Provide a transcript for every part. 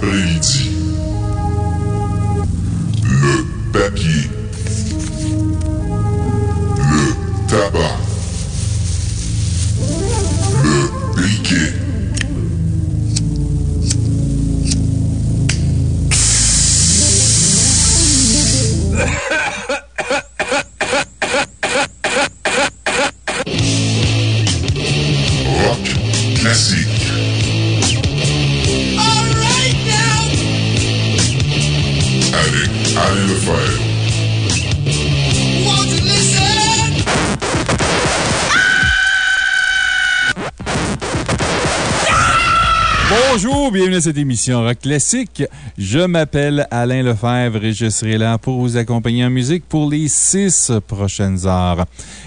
Vendredi cette émission Rock Classique. Je m'appelle Alain Lefebvre et je serai là pour vous accompagner en musique pour les six prochaines heures.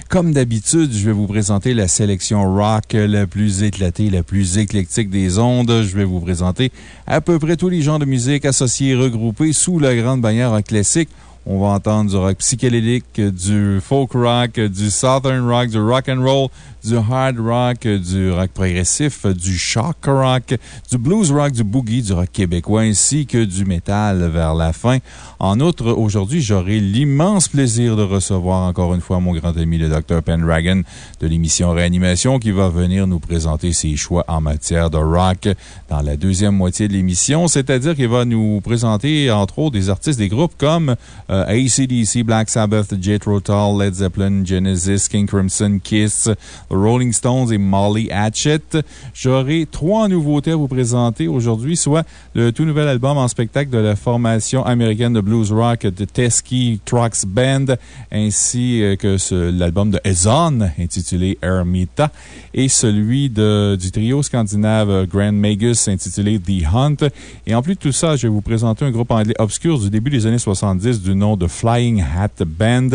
Comme d'habitude, je vais vous présenter la sélection rock la plus éclatée, la plus éclectique des ondes. Je vais vous présenter à peu près tous les genres de musique associés et regroupés sous la grande bannière Rock Classique. On va entendre du rock psychédélique, du folk rock, du southern rock, du rock and roll, du hard rock, du rock progressif, du shock rock, du blues rock, du boogie, du rock québécois, ainsi que du métal vers la fin. En outre, aujourd'hui, j'aurai l'immense plaisir de recevoir encore une fois mon grand ami, le Dr. Pendragon de l'émission Réanimation, qui va venir nous présenter ses choix en matière de rock dans la deuxième moitié de l'émission. C'est-à-dire qu'il va nous présenter, entre autres, des artistes des groupes comme euh, ACDC, Black Sabbath, Jethro Tull, Led Zeppelin, Genesis, King Crimson, Kiss, The Rolling Stones et Molly Hatchet. J'aurai trois nouveautés à vous présenter aujourd'hui, soit le tout nouvel album en spectacle de la formation américaine de blues rock The Teskey Trucks Band, ainsi euh, que l'album de Ezon intitulé Ermita, et celui de, du trio scandinave Grand Magus intitulé The Hunt. Et en plus de tout ça, je vais vous présenter un groupe anglais obscur du début des années 70 du nom de Flying Hat Band.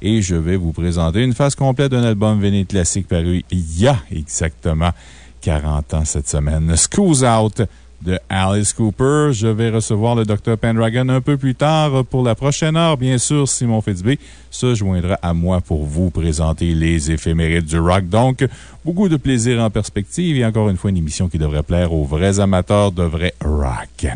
Et je vais vous présenter une phase complète d'un album véné classique paru il y a exactement 40 ans cette semaine. Schools Out de Alice Cooper. Je vais recevoir le Dr. Pendragon un peu plus tard pour la prochaine heure. Bien sûr, Simon Fitzbé se joindra à moi pour vous présenter les éphémérides du rock. Donc, beaucoup de plaisir en perspective et encore une fois, une émission qui devrait plaire aux vrais amateurs de vrai rock.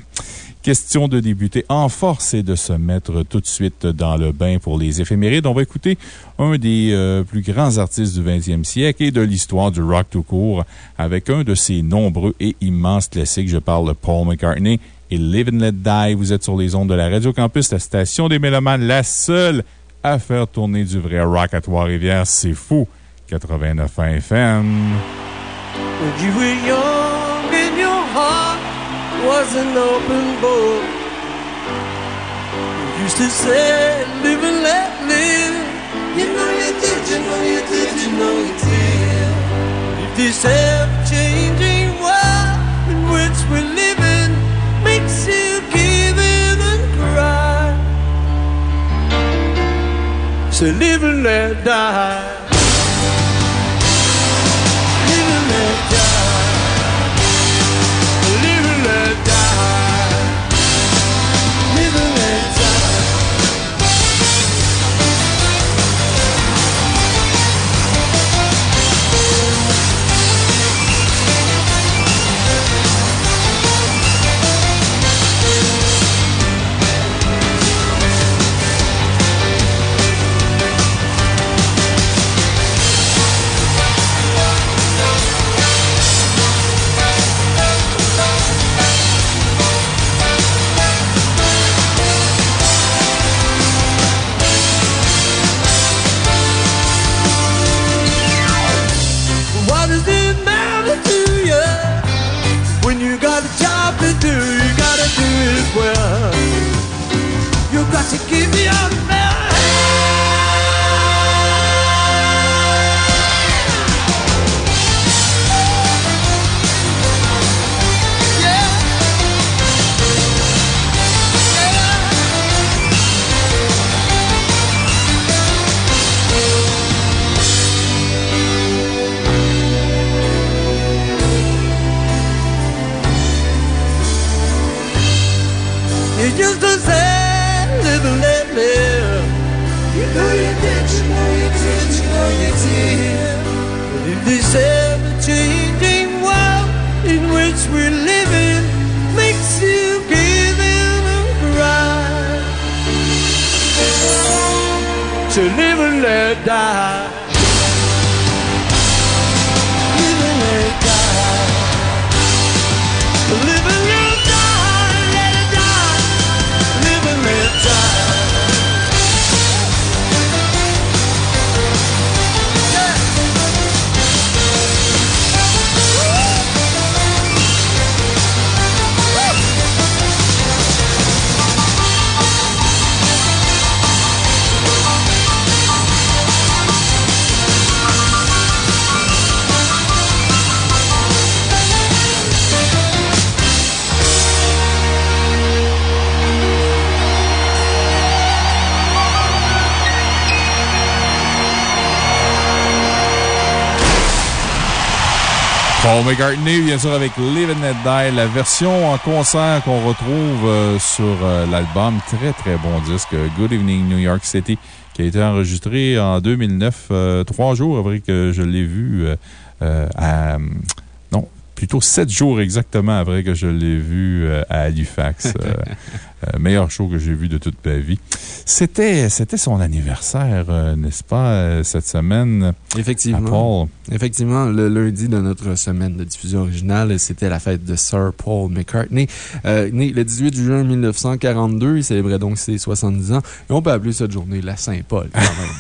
Question de débuter en force et de se mettre tout de suite dans le bain pour les éphémérides. On va écouter un des euh, plus grands artistes du 20e siècle et de l'histoire du rock tout court avec un de ses nombreux et immenses classiques. Je parle de Paul McCartney et Live and Let Die. Vous êtes sur les ondes de la Radio Campus, la station des Mélomanes, la seule à faire tourner du vrai rock à Trois-Rivières. C'est fou! 89 FM. Was an open book. You used to say, live and let live. You know you did, you know you did, you know you did. If this ever changing world in which we're living makes you give in and cry, so live and let die. Paul McCartney, bien sûr, avec Live and Let Die, la version en concert qu'on retrouve euh, sur euh, l'album. Très, très bon disque, Good Evening New York City, qui a été enregistré en 2009, euh, trois jours après que je l'ai vu à plutôt sept jours exactement après que je l'ai vu à Halifax. Euh, euh, meilleur show que j'ai vu de toute ma vie. C'était son anniversaire, n'est-ce pas, cette semaine? Effectivement. Effectivement, le lundi de notre semaine de diffusion originale, c'était la fête de Sir Paul McCartney. né le 18 juin 1942, il célébrait donc ses 70 ans. Et on peut appeler cette journée la Saint-Paul, quand même.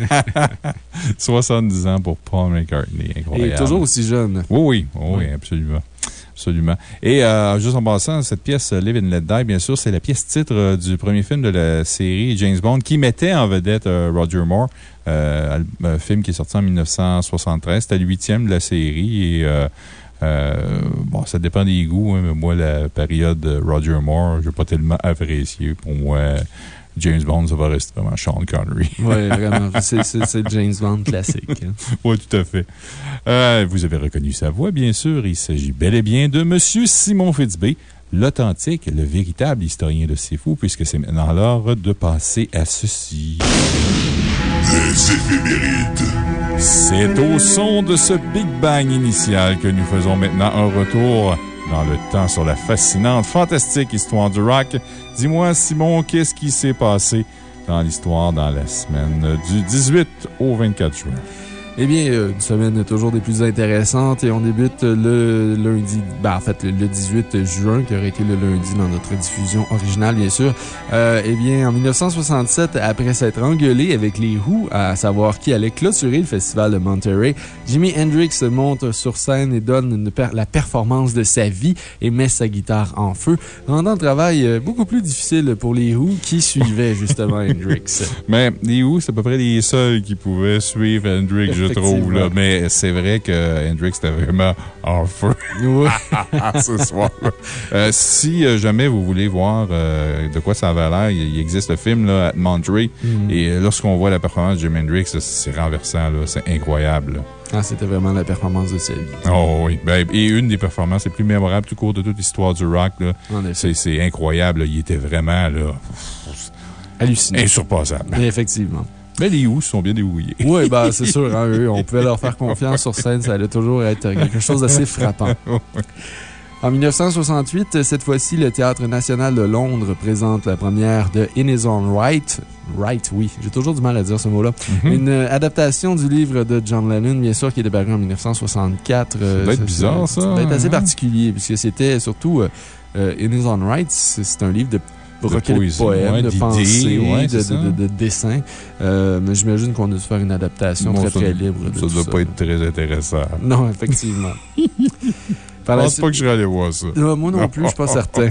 70 ans pour Paul McCartney. Incroyable. Et toujours aussi jeune. Oui, oui, oui, absolument. Absolument. Et euh, juste en passant, cette pièce Live and Let Die, bien sûr, c'est la pièce titre euh, du premier film de la série James Bond qui mettait en vedette euh, Roger Moore, un film qui est sorti en 1973. C'était le huitième de la série et bon, ça dépend des goûts, hein, mais moi, la période Roger Moore, je n'ai pas tellement apprécié. Pour moi, James Bond, ça va rester vraiment Sean Connery. oui, vraiment. C'est James Bond classique. Hein. oui, tout à fait. Euh, vous avez reconnu sa voix, bien sûr. Il s'agit bel et bien de M. Simon Fitzbé, l'authentique, le véritable historien de C'est Fou, puisque c'est maintenant l'heure de passer à ceci. Les éphémérides. C'est au son de ce Big Bang initial que nous faisons maintenant un retour dans le temps sur la fascinante, fantastique histoire du rock. Dis-moi, Simon, qu'est-ce qui s'est passé dans l'histoire dans la semaine du 18 au 24 juin? Eh bien, euh, une semaine toujours des plus intéressantes et on débute le lundi, ben, en fait, le 18 juin, qui aurait été le lundi dans notre diffusion originale, bien sûr. Euh, eh bien, en 1967, après s'être engueulé avec les Who, à savoir qui allait clôturer le festival de Monterey, Jimi Hendrix monte sur scène et donne la performance de sa vie et met sa guitare en feu, rendant le travail euh, beaucoup plus difficile pour les Who qui suivaient justement Hendrix. Mais les Who, c'est à peu près les seuls qui pouvaient suivre Hendrix, je trouve. Là. Mais c'est vrai que Hendrix était vraiment en feu ce soir. Euh, si euh, jamais vous voulez voir euh, de quoi ça avait l'air, il, existe le film là, at Monterey. Mm. Et lorsqu'on voit la performance de Jim Hendrix, c'est renversant. C'est incroyable. Ah, c'était vraiment la performance de sa vie. Oh oui. Ben, et une des performances les plus mémorables tout court de toute l'histoire du rock. C'est incroyable. Il était vraiment là, hallucinant. Insurpassable. Effectivement. Mais les Who sont bien débrouillés. Oui, ben, c'est sûr. Hein, eux, on pouvait leur faire confiance sur scène. Ça allait toujours être quelque chose d'assez frappant. En 1968, cette fois-ci, le Théâtre national de Londres présente la première de In His Own Right. Right, oui. J'ai toujours du mal à dire ce mot-là. Mm-hmm. Une adaptation du livre de John Lennon, bien sûr, qui est paru en 1964. Ça doit être bizarre, ça. Ça doit être assez hein? particulier, puisque c'était surtout euh, euh, In His Own Right. C'est un livre de recueil de, poèmes, de pensées, de, de, dessins. Euh, mais j'imagine qu'on a dû faire une adaptation très, très libre. ça ne doit pas être très intéressant. Non, effectivement. je pense pas que je vais aller voir ça. moi non plus, je ne suis pas certain.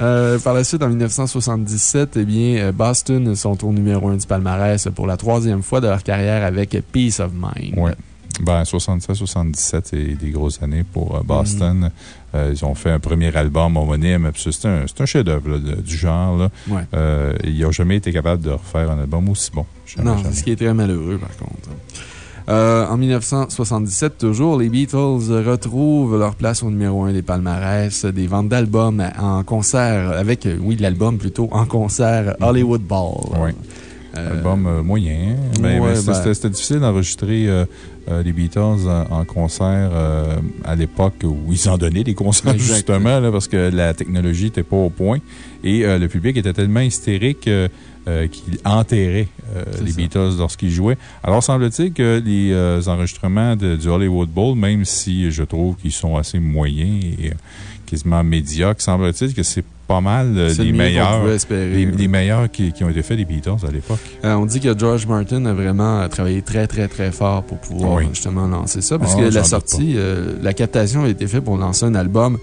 Euh, par la suite, en 1977, eh bien, euh, Boston sont au numéro 1 du palmarès pour la troisième fois de leur carrière avec Peace of Mind. Oui. Ben, 76-77, c'est des grosses années pour Boston. Mm. Euh, ils ont fait un premier album homonyme. C'est un, un chef-d'œuvre du genre. Euh, ils n'ont jamais été capables de refaire un album aussi bon. non, c'est ce qui est très malheureux, par contre. Euh, en 1977, toujours, les Beatles retrouvent leur place au numéro 1 des palmarès des ventes d'albums en concert, avec, oui, l'album plutôt, en concert Hollywood Ball. Oui. album moyen. Mais, ben c'était difficile d'enregistrer euh, les Beatles en, concert euh, à l'époque où ils en donnaient des concerts, justement, parce que la technologie n'était pas au point. Et euh, le public était tellement hystérique qu'il enterrait les Beatles lorsqu'ils jouaient. Alors, semble-t-il que les enregistrements du Hollywood Bowl, même si je trouve qu'ils sont assez moyens et quasiment médiocres, semble-t-il que c'est pas mal euh, les meilleurs, les, meilleurs qui, qui, ont été faits des Beatles à l'époque. Euh, on dit que George Martin a vraiment travaillé très, très, très fort pour pouvoir justement lancer ça. Parce ah, que la sortie, euh, la captation a été faite pour lancer un album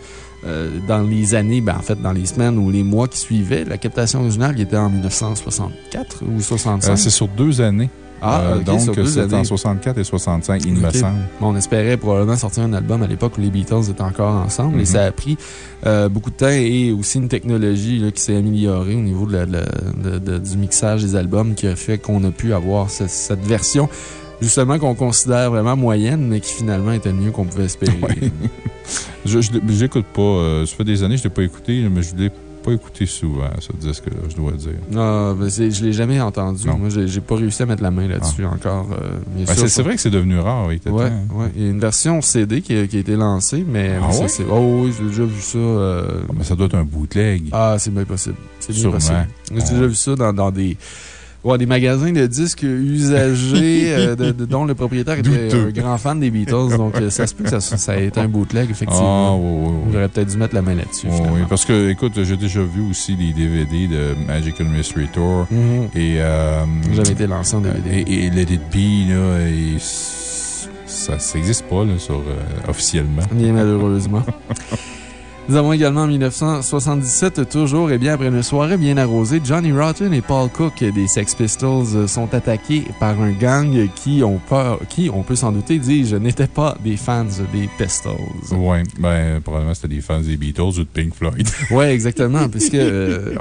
dans les années, ben, en fait, dans les semaines ou les mois qui suivaient. La captation originale était en 1964 ou 65. C'est sur deux années. Ah, euh, donc, c'est en 64 et 65, il me semble. on espérait probablement sortir un album à l'époque où les Beatles étaient encore ensemble. Et mhm. ça a pris euh, beaucoup de temps et aussi une technologie qui s'est améliorée au niveau de du mixage des albums qui a fait qu'on a pu avoir cette version justement, qu'on considère vraiment moyenne, mais qui finalement était le mieux qu'on pouvait espérer. je n'écoute pas. Euh, ça fait des années que je ne l'ai pas écouté, mais je l'ai pas écouté souvent, ce disque-là, je dois dire. Non, mais je ne l'ai jamais entendu. Non. Moi, j'ai pas réussi à mettre la main là-dessus ah. encore. Euh, ben, c'est vrai que c'est devenu rare avec ouais, temps. Il y a une version CD qui a, qui a été lancée, mais. Ah ouais? Oh oui, j'ai déjà vu ça. Euh, ah, mais ça doit être un bootleg. Ah, c'est bien possible. C'est bien possible. J'ai déjà vu ça dans, dans des Ouais, des magasins de disques usagés euh, dont le propriétaire était un grand fan des Beatles. Donc, euh, ça se peut que ça, ça ait été un bootleg, effectivement. Ah, J'aurais peut-être dû mettre la main là-dessus. oui, parce que, écoute, j'ai déjà vu aussi des DVD de Magical Mystery Tour. Mhm. Et. Euh, J'avais été lancé en DVD. Et, et Let It Be, là, et ça n'existe pas, là, sur, officiellement. Bien malheureusement. Nous avons également en 1977, toujours et bien après une soirée bien arrosée, Johnny Rotten et Paul Cook des Sex Pistols sont attaqués par un gang qui, ont peur, qui, on peut s'en douter, je n'étaient pas des fans des Pistols. Oui, ben, probablement c'était des fans des Beatles ou de Pink Floyd. oui, exactement, puisque euh,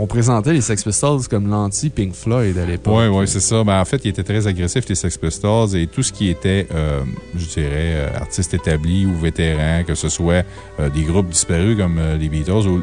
on, présentait les Sex Pistols comme l'anti-Pink Floyd à l'époque. Oui, oui, c'est ça. Ben, en fait, ils étaient très agressifs, les Sex Pistols, et tout ce qui était, euh, je dirais, euh, artistes établis ou vétérans, que ce soit des groupes disponibles comme euh, les Beatles ou,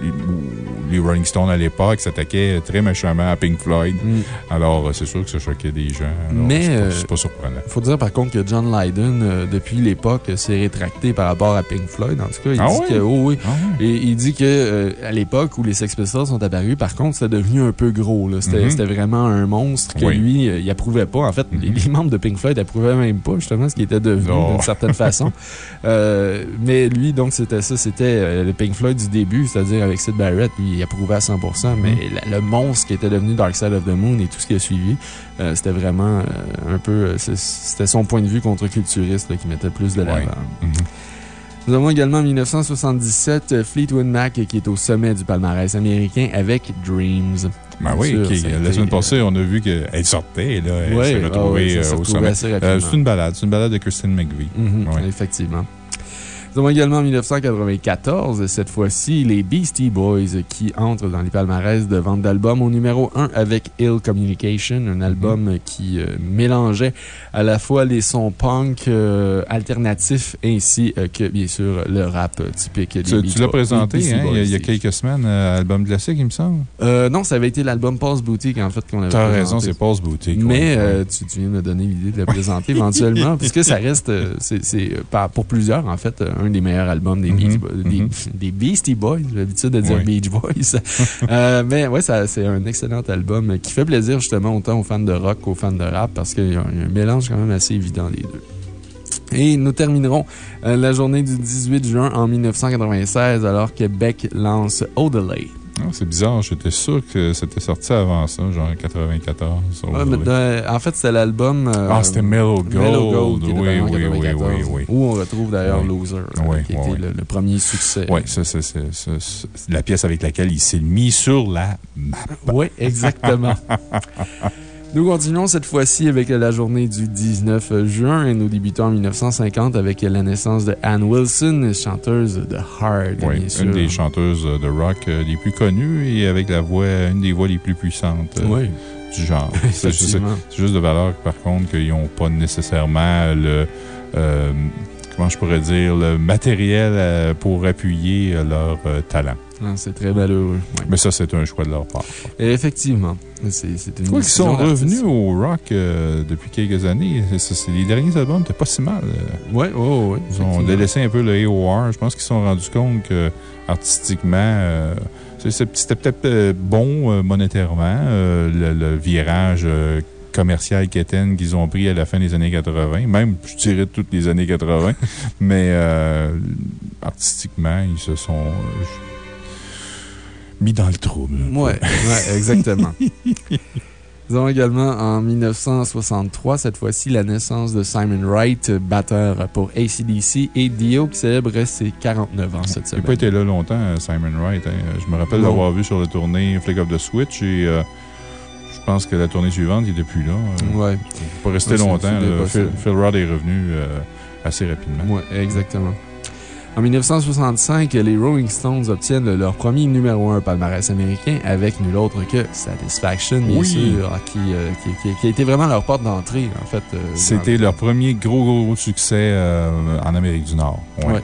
les Rolling Stones à l'époque s'attaquaient très méchamment à Pink Floyd. Mm. Alors, euh, c'est sûr que ça choquait des gens. Mais. C'est pas, surprenant. Il faut dire par contre que John Lydon, euh, depuis l'époque, s'est rétracté par rapport à Pink Floyd. En tout cas, il ah dit que. Oh, oui. Ah Et il dit que à l'époque où les Sex Pistols sont apparus, par contre, c'était devenu un peu gros. Mm-hmm. C'était vraiment un monstre que lui, il approuvait pas. En fait, mm-hmm. les, membres de Pink Floyd approuvaient même pas, justement, ce qui était devenu d'une certaine façon. mais lui, donc, c'était ça. C'était Pink Floyd du début, c'est-à-dire avec Sid Barrett, lui, il approuvait à 100%, mais mm-hmm. le monstre qui était devenu Dark Side of the Moon et tout ce qui a suivi, euh, c'était vraiment euh, un peu. Euh, c'était son point de vue contre-culturiste qui mettait plus de l'avant. Mm-hmm. Nous avons également en 1977 Fleetwood Mac qui est au sommet du palmarès américain avec Dreams. Ben oui, la semaine passée, on a vu qu'elle sortait, là, elle s'est retrouvée au sommet. c'est une balade, c'est une balade de Christine McVie. Mm-hmm. Effectivement. Nous avons également en 1994, cette fois-ci, les Beastie Boys qui entrent dans les palmarès de vente d'albums au numéro 1 avec Ill Communication, un album mm-hmm. qui euh, mélangeait à la fois les sons punk euh, alternatifs ainsi euh, que, bien sûr, le rap typique des Tu, tu l'as présenté hein, il, y a, quelques semaines, album classique, il me semble? non, ça avait été l'album Pulse Boutique, en fait, qu'on avait T'as raison, c'est Pulse Boutique. Mais tu, tu, viens de me donner l'idée de le présenter éventuellement, puisque ça reste, c'est pour plusieurs, en fait, un des meilleurs albums des, mm-hmm. mm-hmm. des, Beastie Boys. J'ai l'habitude de dire Beach Boys. Euh, mais ouais, c'est un excellent album qui fait plaisir justement autant aux fans de rock qu'aux fans de rap parce qu'il y, a un mélange quand même assez évident des deux. Et nous terminerons euh, la journée du 18 juin en 1996 alors que Beck lance Odelay. Ah, c'est bizarre, j'étais sûr que c'était sorti avant ça, genre 94. en fait, c'est l'album. Euh, ah, c'était Mellow Gold. Mellow Gold, qui oui, oui, oui, oui, oui, Où on retrouve d'ailleurs Loser, qui était le, premier succès. Oui, c'est la pièce avec laquelle il s'est mis sur la map. Oui, exactement. Nous continuons cette fois-ci avec la journée du 19 juin et nous débutons en 1950 avec la naissance de Anne Wilson, chanteuse de Hard. Oui, une des chanteuses de rock euh, les plus connues et avec la voix, une des voix les plus puissantes euh, du genre. C'est juste, de valeur, par contre, qu'ils n'ont pas nécessairement le. Euh, comment je pourrais dire, le matériel pour appuyer leur talent. Ah, c'est très malheureux. Mais ça, c'est un choix de leur part. effectivement. C'est une Ils sont revenus au rock euh, depuis quelques années. les derniers albums n'étaient pas si mal. Oui, oui, oui. Ils ont délaissé un peu le AOR. Je pense qu'ils se sont rendus compte que, artistiquement, euh, c'était peut-être euh, bon monétairement, le, virage commercial quétaine qu'ils ont pris à la fin des années 80, même, je dirais, toutes les années 80. mais artistiquement, ils se sont mis dans le trouble. Oui, ouais, exactement. Nous avons également en 1963, cette fois-ci, la naissance de Simon Wright, batteur pour ACDC et Dio, qui célèbre ses 49 ans cette semaine. Il n'a pas été là longtemps, Simon Wright. Hein. Je me rappelle l'avoir vu sur la tournée Flick of the Switch et euh, je pense que la tournée suivante, il n'était plus là. Oui. Il n'a pas resté longtemps. Phil, Phil, est revenu euh, assez rapidement. Oui, exactement. En 1965, les Rolling Stones obtiennent leur premier numéro 1 palmarès américain avec nul autre que Satisfaction, bien sûr, qui, euh, qui, qui, a été vraiment leur porte d'entrée, en fait. Euh, C'était leur premier gros, gros, gros succès euh, en Amérique du Nord. Ouais.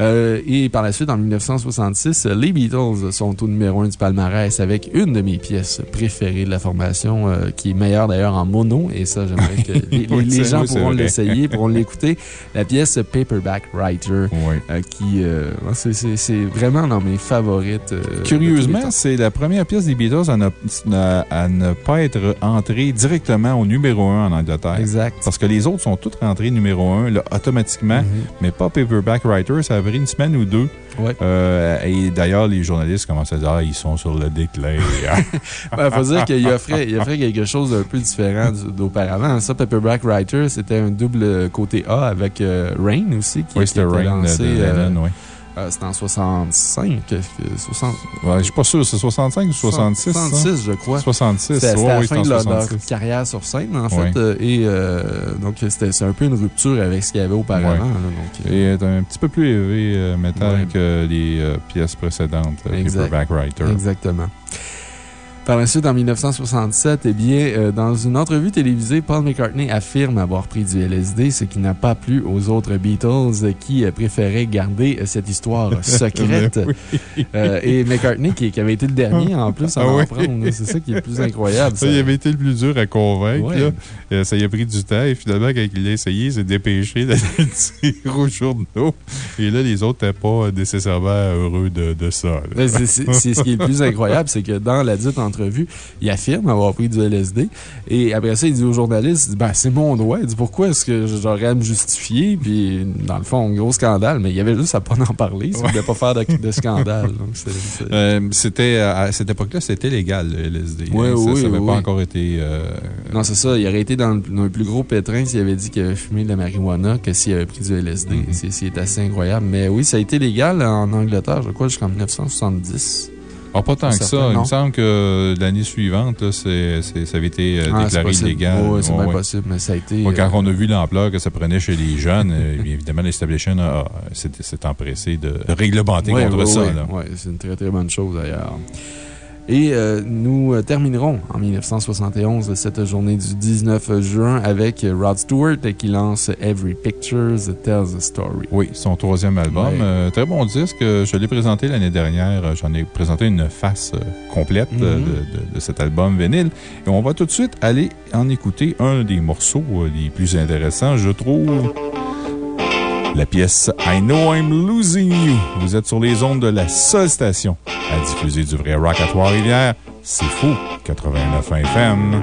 Euh, et par la suite, en 1966, les Beatles sont au numéro 1 du palmarès avec une de mes pièces préférées de la formation, euh, qui est meilleure d'ailleurs en mono. Et ça, j'aimerais que les, gens pourront l'essayer, pourront l'écouter. La pièce Paperback Writer, euh, qui c'est vraiment dans mes favorites. Curieusement, c'est la première pièce des Beatles à ne, pas être entrée directement au numéro 1 en Angleterre. Exact. Parce que les autres sont toutes rentrées numéro 1 automatiquement, mm-hmm. mais pas Paperback Writer. Ça une semaine ou deux. Euh, et d'ailleurs, les journalistes commencent à dire ah, ils sont sur le déclin. Il faut dire qu'il offrait, il offrait quelque chose d'un peu différent d'auparavant. Ça, Paperback Writer, c'était un double côté A avec euh, Rain aussi. Qui, oui, c'était Rain de, euh, oui. Euh, c'est en 65. 60... Ouais, je suis pas sûr, c'est 65 ou 66? 66, je crois. 66, C'était la fin de leur, carrière sur scène, en fait. Euh, et euh, donc, c'est un peu une rupture avec ce qu'il y avait auparavant. donc, et est un petit peu plus élevé métal que les pièces précédentes, Paperback Writer. Exactement. Par la suite, en 1967, eh bien, euh, dans une entrevue télévisée, Paul McCartney affirme avoir pris du LSD, ce qui n'a pas plu aux autres Beatles qui euh, préféraient garder euh, cette histoire secrète. et McCartney, qui, avait été le dernier en plus à ah en prendre, c'est ça qui est le plus incroyable. Ça, il avait été le plus dur à convaincre. ça y a pris du temps et finalement, quand il l'a essayé, il s'est dépêché d'aller le dire aux journaux. Et là, les autres n'étaient pas nécessairement heureux de, de ça. C'est ce qui est le plus incroyable, c'est que dans la dite entrevue, revue, il affirme avoir pris du LSD. Et après ça, il dit aux journalistes, ben, c'est mon droit. Il dit, pourquoi est-ce que j'aurais à me justifier? Puis, dans le fond, gros scandale, mais il y avait juste à pas en parler s'il ne voulait pas faire de, scandale. Euh, c'était, à cette époque-là, c'était légal, le LSD. Oui, oui, ça n'avait pas encore été. Euh, non, c'est ça. Il aurait été dans, le, plus gros pétrin s'il avait dit qu'il avait fumé de la marijuana que s'il avait pris du LSD. Mm-hmm. C'est assez incroyable. Mais oui, ça a été légal en Angleterre, je crois, jusqu'en 1970. Ah, pas tant que ça. Il me semble que l'année suivante, là, ça avait été euh, ah, déclaré illégal. Oui, c'est pas possible, mais ça a été. quand on a vu l'ampleur que ça prenait chez les jeunes, euh, évidemment, l'Establishment s'est empressé de réglementer contre ça. Oui, c'est une très, très bonne chose d'ailleurs. Et euh, nous euh, terminerons en 1971 cette journée du 19 juin avec Rod Stewart qui lance Every Picture Tells a Story. Oui, son troisième album. Euh, très bon disque. Je l'ai présenté l'année dernière. J'en ai présenté une face complète de, mm-hmm. de, de, cet album vinyle. Et on va tout de suite aller en écouter un des morceaux les plus intéressants, je trouve la pièce I Know I'm Losing You. Vous êtes sur les ondes de la seule station à diffuser du vrai rock à Trois-Rivières. C'est fou, 89 FM.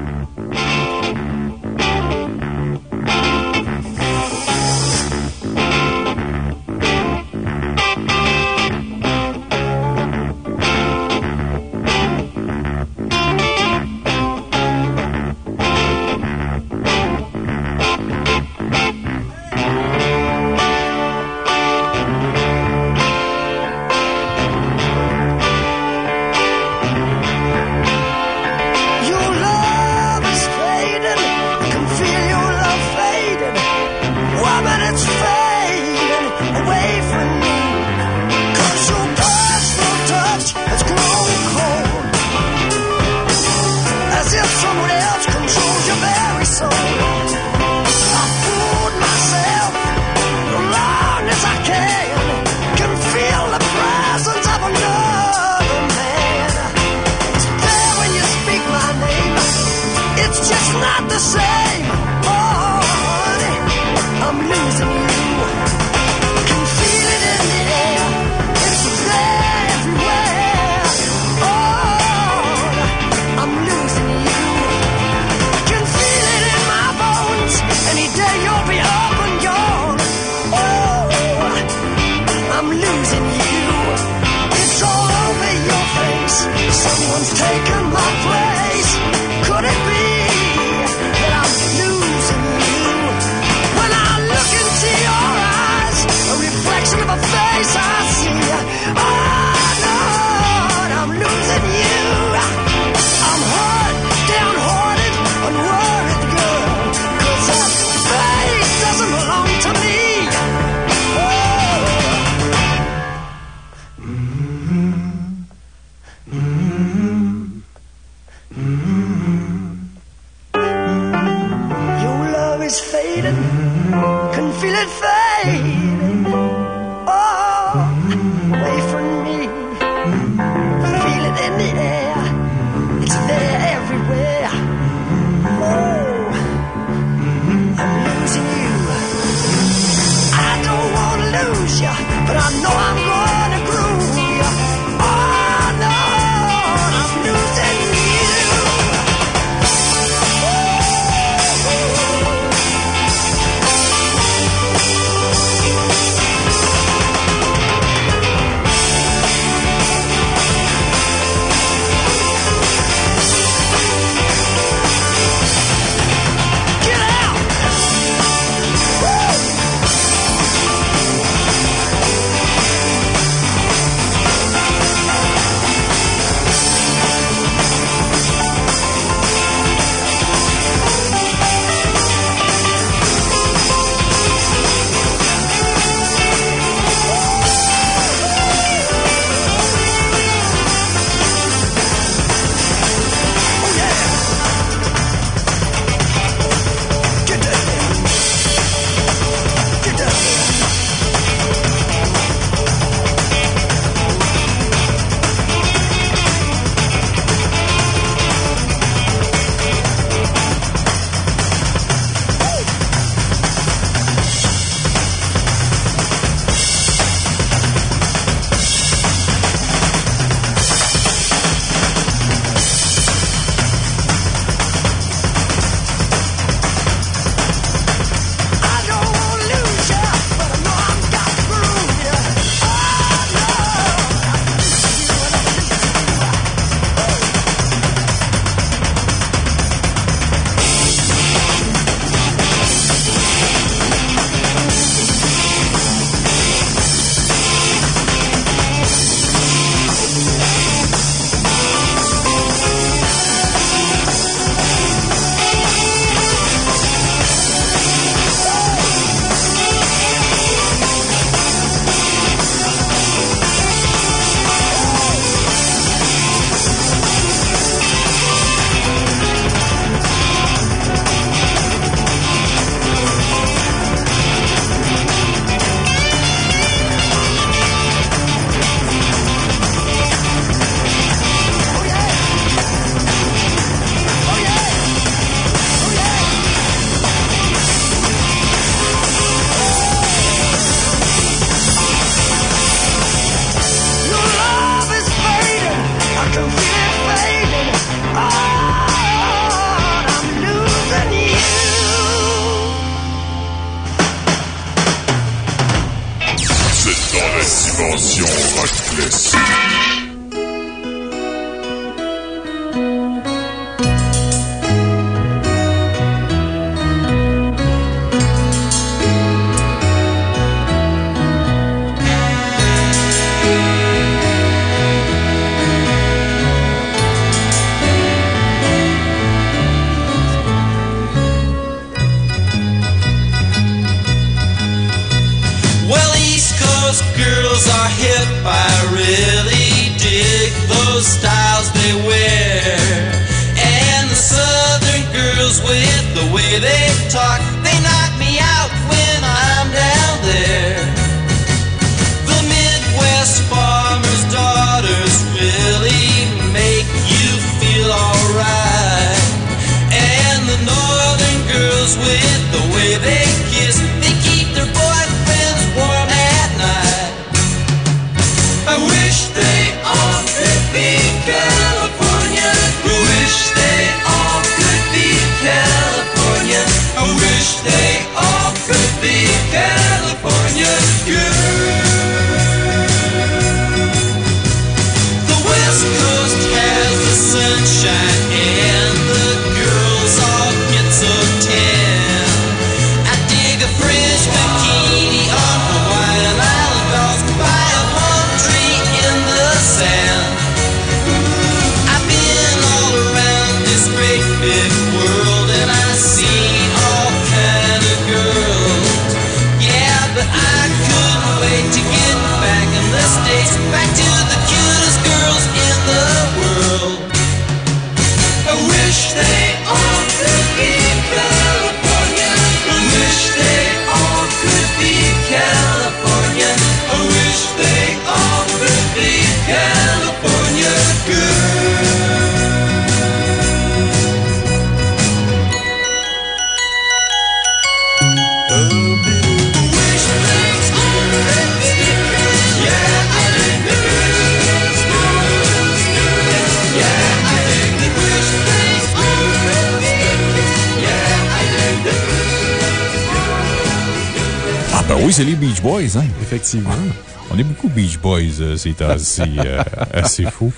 Ces temps-ci. euh, assez fou.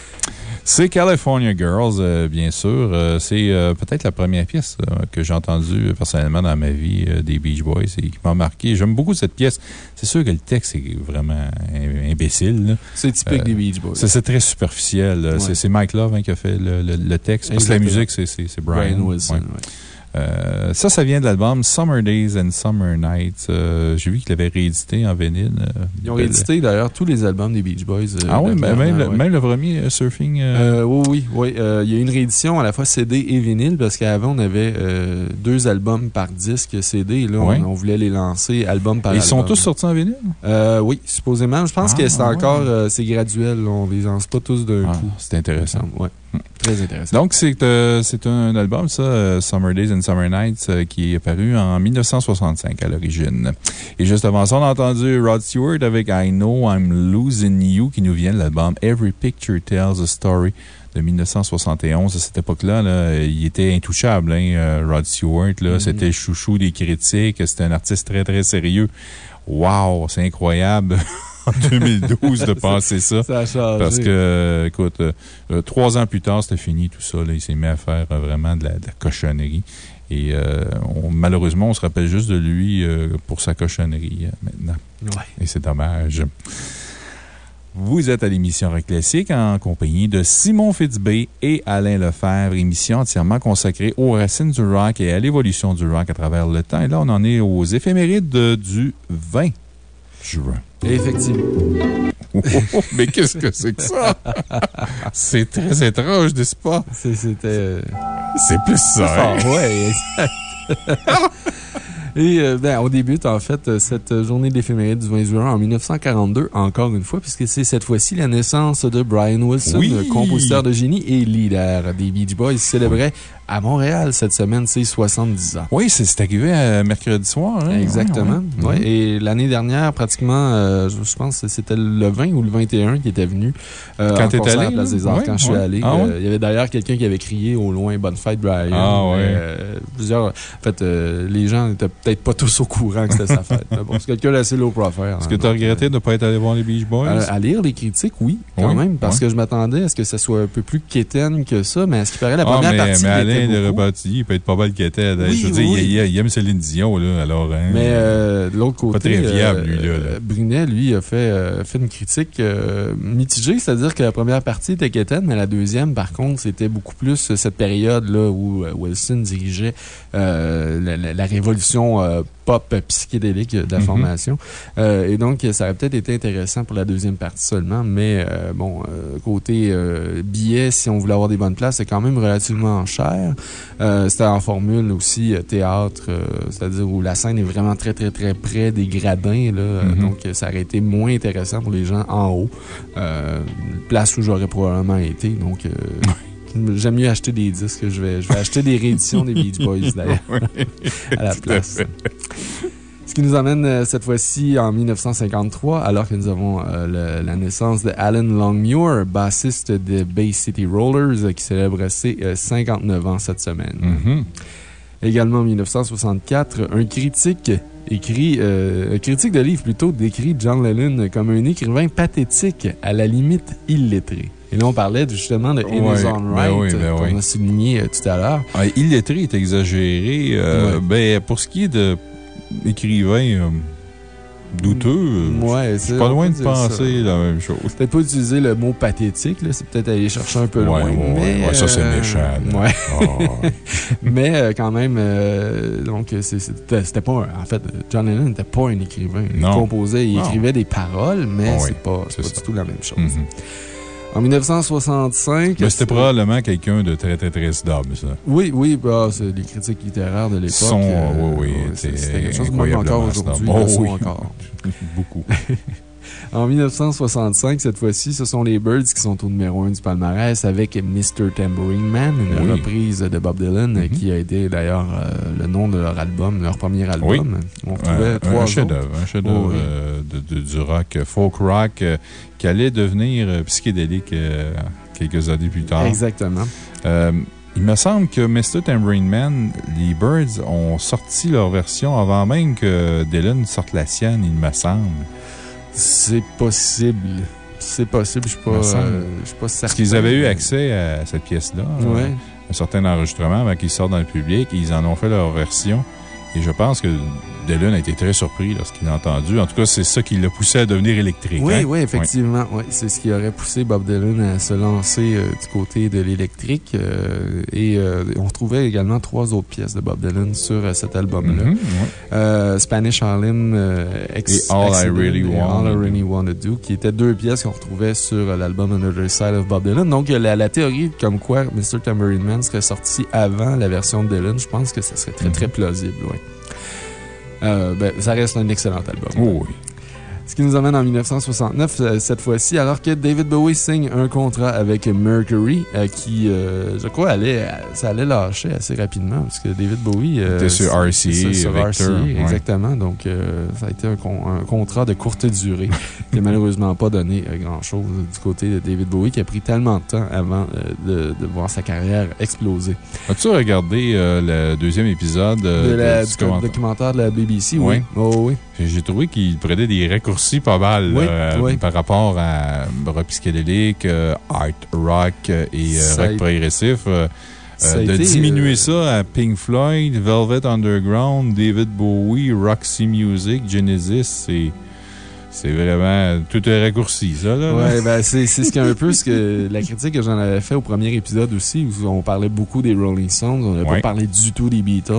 C'est California Girls, euh, bien sûr. Euh, c'est euh, peut-être la première pièce que j'ai entendue personnellement dans ma vie des Beach Boys et qui m'a marqué. J'aime beaucoup cette pièce. C'est sûr que le texte est vraiment im- imbécile. C'est typique des Beach Boys. C'est très superficiel. C'est- Ouais. C'est Mike Love hein, qui a fait le, le- le texte. Parce que la musique, c'est- Brian. Brian Wilson. Ouais. ouais. Euh, ça, ça vient de l'album Summer Days and Summer Nights. Euh, J'ai vu qu'il avait réédité en vinyle. euh, Ils ont réédité d'ailleurs tous les albums des Beach Boys. Ah oui, même, le- ouais. même le premier Surfing. oui, oui, oui. Il y a une réédition à la fois CD et vinyle parce qu'avant, on avait deux albums par disque CD. Et là, on- Ouais. on, voulait les lancer album par ils sont album. tous sortis en vinyle? Oui, supposément. Je pense Ah, que c'est ouais. encore c'est graduel. On les lance pas tous d'un Ah, coup. c'est intéressant. Ouais. Très intéressant. Donc, c'est euh, c'est un album, ça, euh, Summer Days and Summer Nights, euh, qui est paru en 1965 à l'origine. Et juste avant ça, on a entendu Rod Stewart avec I Know I'm Losing You, qui nous vient de l'album Every Picture Tells a Story de 1971. À cette époque-là, là, il était intouchable, hein, Rod Stewart. Mhm. C'était chouchou des critiques. C'était un artiste très, très sérieux. Wow, c'est incroyable en 2012 de penser ça. ça a changé. Parce que, écoute, euh, trois ans plus tard, c'était fini tout ça. Là. Il s'est mis à faire euh, vraiment de la, de la cochonnerie. Et euh, on- malheureusement, on se rappelle juste de lui pour sa cochonnerie maintenant. Ouais. Et c'est dommage. Vous êtes à l'émission Rock Classique en compagnie de Simon Fitzbé et Alain Lefebvre, émission entièrement consacrée aux racines du rock et à l'évolution du rock à travers le temps. Et là, on en est aux éphémérides de- du 20 juin. Effectivement. Mais qu'est-ce que c'est que ça? C'est très étrange, n'est-ce pas? C'était. euh, C'est plus ça. hein? Ouais, exact. Et euh, ben, on débute en fait euh, cette journée d'éphéméride du 20 juin en 1942, encore une fois, puisque c'est cette fois-ci la naissance de Brian Wilson, Oui. compositeur de génie et leader des Beach Boys, célébrait à Montréal cette semaine ses 70 ans. Oui, c'est arrivé euh, mercredi soir. hein? Exactement. Ouais, Et l'année dernière, pratiquement, euh, je pense que c'était le 20 ou le 21 qui était venu. euh, Quand t'es concert allé, à Place des Arts, quand je suis allé. Ah? Il y avait d'ailleurs quelqu'un qui avait crié au loin Bonne fête, Brian. Ah ouais. Plusieurs. En fait, les gens n'étaient peut-être pas tous au courant que c'était sa fête. Bon, c'est quelqu'un d'assez low profile. Est-ce que hein, tu as regretté de ne pas être allé voir les Beach Boys? à lire les critiques, oui, quand Oui, même, parce que je m'attendais à ce que ça soit un peu plus quétaine que ça, mais à ce qui paraît, la Ah, première mais, partie. mais était de. Repentigny, il peut être pas mal. Oui, je veux dire, il, il- il aime Céline Dion, là, alors. Hein, Mais euh, de l'autre côté. très fiable, euh, lui, là, là. euh, Brunet, lui, a fait, euh, fait une critique euh, mitigée, c'est-à-dire que la première partie était quétaine, mais la deuxième, par contre, c'était beaucoup plus cette période-là où euh, Wilson dirigeait la, la- la révolution euh, pop psychédélique de la Mhm. formation. Euh, et donc, ça aurait peut-être été intéressant pour la deuxième partie seulement, mais euh, bon, euh, côté euh, billets, si on voulait avoir des bonnes places, c'est quand même relativement cher. Euh, C'était en formule aussi euh, théâtre, euh, c'est-à-dire où la scène est vraiment très, très, très près des gradins. Là, Euh, Mhm. Donc, ça aurait été moins intéressant pour les gens en haut. Euh, place où j'aurais probablement été. Donc, euh, J'aime mieux acheter des disques. Je vais, je vais acheter des rééditions des Beach Boys, d'ailleurs, à la place. Ce qui nous amène euh, cette fois-ci en 1953, alors que nous avons euh, le- la naissance de Alan Longmuir, bassiste de Bay City Rollers, euh, qui célèbre ses euh, 59 ans cette semaine. Mhm. Également en 1964, un critique écrit, euh, critique de livre plutôt, décrit John Lennon comme un écrivain pathétique, à la limite illettré. Et là, on parlait justement de In Ouais, His Own ben Right, oui, ben qu'on oui. a souligné euh, tout à l'heure. Ah, illettré est exagéré. euh, Ouais. ben, pour ce qui est de écrivain euh, douteux, euh, Ouais, je c'est- suis pas loin de ça. penser la même chose. Peut-être pas utiliser le mot pathétique, c'est peut-être aller chercher un peu loin. mais, ça, c'est méchant. Ah, mais quand même, donc, c'était pas. un- En fait, John Lennon n'était pas un écrivain. Il composait, il Non. écrivait des paroles, mais Ah c'est pas, pas du tout la même chose. mhm. En 1965. Mais c'était probablement quelqu'un de très, très, très stable, ça. Oui, oui, bah, c'est les critiques littéraires de l'époque. Sont, euh, oui, oui, C'était quelque chose même encore aujourd'hui. Oh, oui. encore. Beaucoup. En 1965, cette fois-ci, ce sont les Birds qui sont au numéro 1 du palmarès avec Mr. Tambourine Man, une Oui. reprise de Bob Dylan, Mhm. qui a été d'ailleurs euh, le nom de leur album, leur premier album. On trouvait Un, trois un chef-d'œuvre, Oh, oui. euh, du rock, folk rock, euh, qui allait devenir psychédélique quelques années plus tard. Exactement. Il me semble que Mr. Tambourine Man, les Birds ont sorti leur version avant même que Dylan sorte la sienne, il me semble. C'est possible. C'est possible, je suis pas, euh, je suis pas certain. Parce qu'ils avaient eu accès à cette pièce-là, euh, Ouais. un certain enregistrement avant qu'ils sortent dans le public, et ils en ont fait leur version. Et je pense que Dylan a été très surpris lorsqu'il l'a entendu. En tout cas, c'est ça qui l'a poussé à devenir électrique. Oui, hein? oui, effectivement. Oui, c'est ce qui aurait poussé Bob Dylan à se lancer euh, du côté de l'électrique. euh, et euh, on trouvait également trois autres pièces de Bob Dylan sur cet album-là. Mhm, ouais. Euh, Spanish Harlem Ex- Et All I Really et Want. All I Really Want to Do, qui étaient deux pièces qu'on retrouvait sur l'album Another Side of Bob Dylan. Donc, la, la théorie comme quoi Mr. Tambourine Man serait sorti avant la version de Dylan, je pense que ça serait très, Mhm. très plausible. oui. Euh, ben, ça reste un excellent album. Oh oui. Ce qui nous amène en 1969, euh, cette fois-ci, alors que David Bowie signe un contrat avec Mercury, euh, qui, euh, je crois, allait, ça allait lâcher assez rapidement, parce que David Bowie. euh, Était sur RCA, Sur Victor, RCA, ouais. exactement. Donc, euh, ça a été un, con- un contrat de courte durée, qui n'a malheureusement pas donné grand-chose du côté de David Bowie, qui a pris tellement de temps avant de, de voir sa carrière exploser. As-tu regardé le deuxième épisode de la, de- du documentaire de la BBC, oui. Oh, oui. J'ai trouvé qu'il prenait des raccourcis pas mal Oui, là, euh, oui. par rapport à rock psychédélique, euh, art rock euh, et rock progressif. euh, de été, diminuer euh, ça à Pink Floyd, Velvet Underground, David Bowie, Roxy Music, Genesis, c'est. C'est vraiment. Tout est raccourci, ça, là. Ouais, ben, c'est c'est ce qui est un peu ce que la critique que j'en avais fait au premier épisode aussi, où on parlait beaucoup des Rolling Stones, on n'a Ouais. pas parlé du tout des Beatles,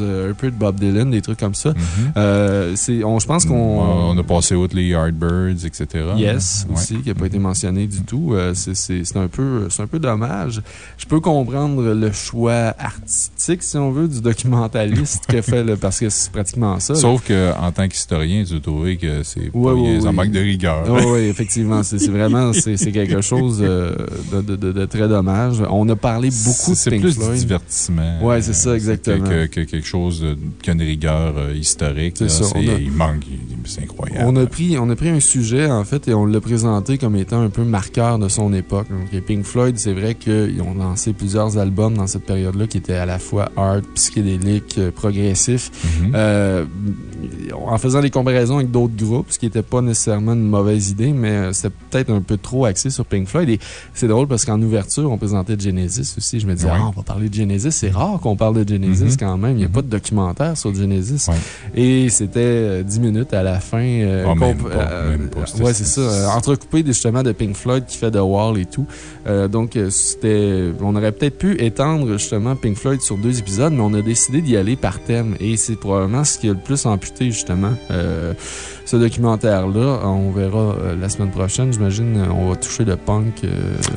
euh, un peu de Bob Dylan, des trucs comme ça. Mhm. Euh, c'est- on, je pense qu'on. On a passé outre les Yardbirds, etc. Yes, Ouais. aussi, qui n'a pas été mentionné du tout. Euh, c'est- c'est c'est un, peu- c'est un peu dommage. Je peux comprendre le choix artistique, si on veut, du documentaliste que fait, le, parce que c'est pratiquement ça. là. Sauf qu'en tant qu'historien, tu as trouvé que c'est. Ouais, ça ouais. manque de rigueur. Oui, oui, effectivement. C'est vraiment c'est quelque chose euh, de, de, de- de très dommage. On a parlé beaucoup de C'est plus Floyd. du divertissement. Ouais, c'est ça, euh, exactement. Que, que- que quelque chose de- qui a une rigueur euh, historique. C'est là, ça, a- Il manque. C'est incroyable. On a, pris, on a pris un sujet, en fait, et on l'a présenté comme étant un peu marqueur de son époque. Donc, Pink Floyd, c'est vrai qu'ils ont lancé plusieurs albums dans cette période-là qui étaient à la fois art, psychédélique, euh, progressif. Mhm. Euh, en faisant des comparaisons avec d'autres groupes, ce qui n'était pas nécessairement une mauvaise idée, mais euh, c'était peut-être un peu trop axé sur Pink Floyd. Et c'est drôle parce qu'en ouverture, on présentait Genesis aussi. Je me disais, Ouais. ah, on va parler de Genesis. C'est rare qu'on parle de Genesis Mhm. quand même. Il n'y a Mhm. pas de documentaire sur Genesis. Ouais. Et c'était euh, 10 minutes à la fin. euh, même comp- pas, euh, même pas. C'était- ouais, c'est ça. euh, entrecoupé justement de Pink Floyd qui fait The Wall et tout. Euh, donc, euh, c'était. On aurait peut-être pu étendre justement Pink Floyd sur deux épisodes, mais on a décidé d'y aller par thème. Et c'est probablement ce qui a le plus amputé justement euh, ce documentaire-là. On verra euh, la semaine prochaine. J'imagine euh, on va toucher le punk. euh,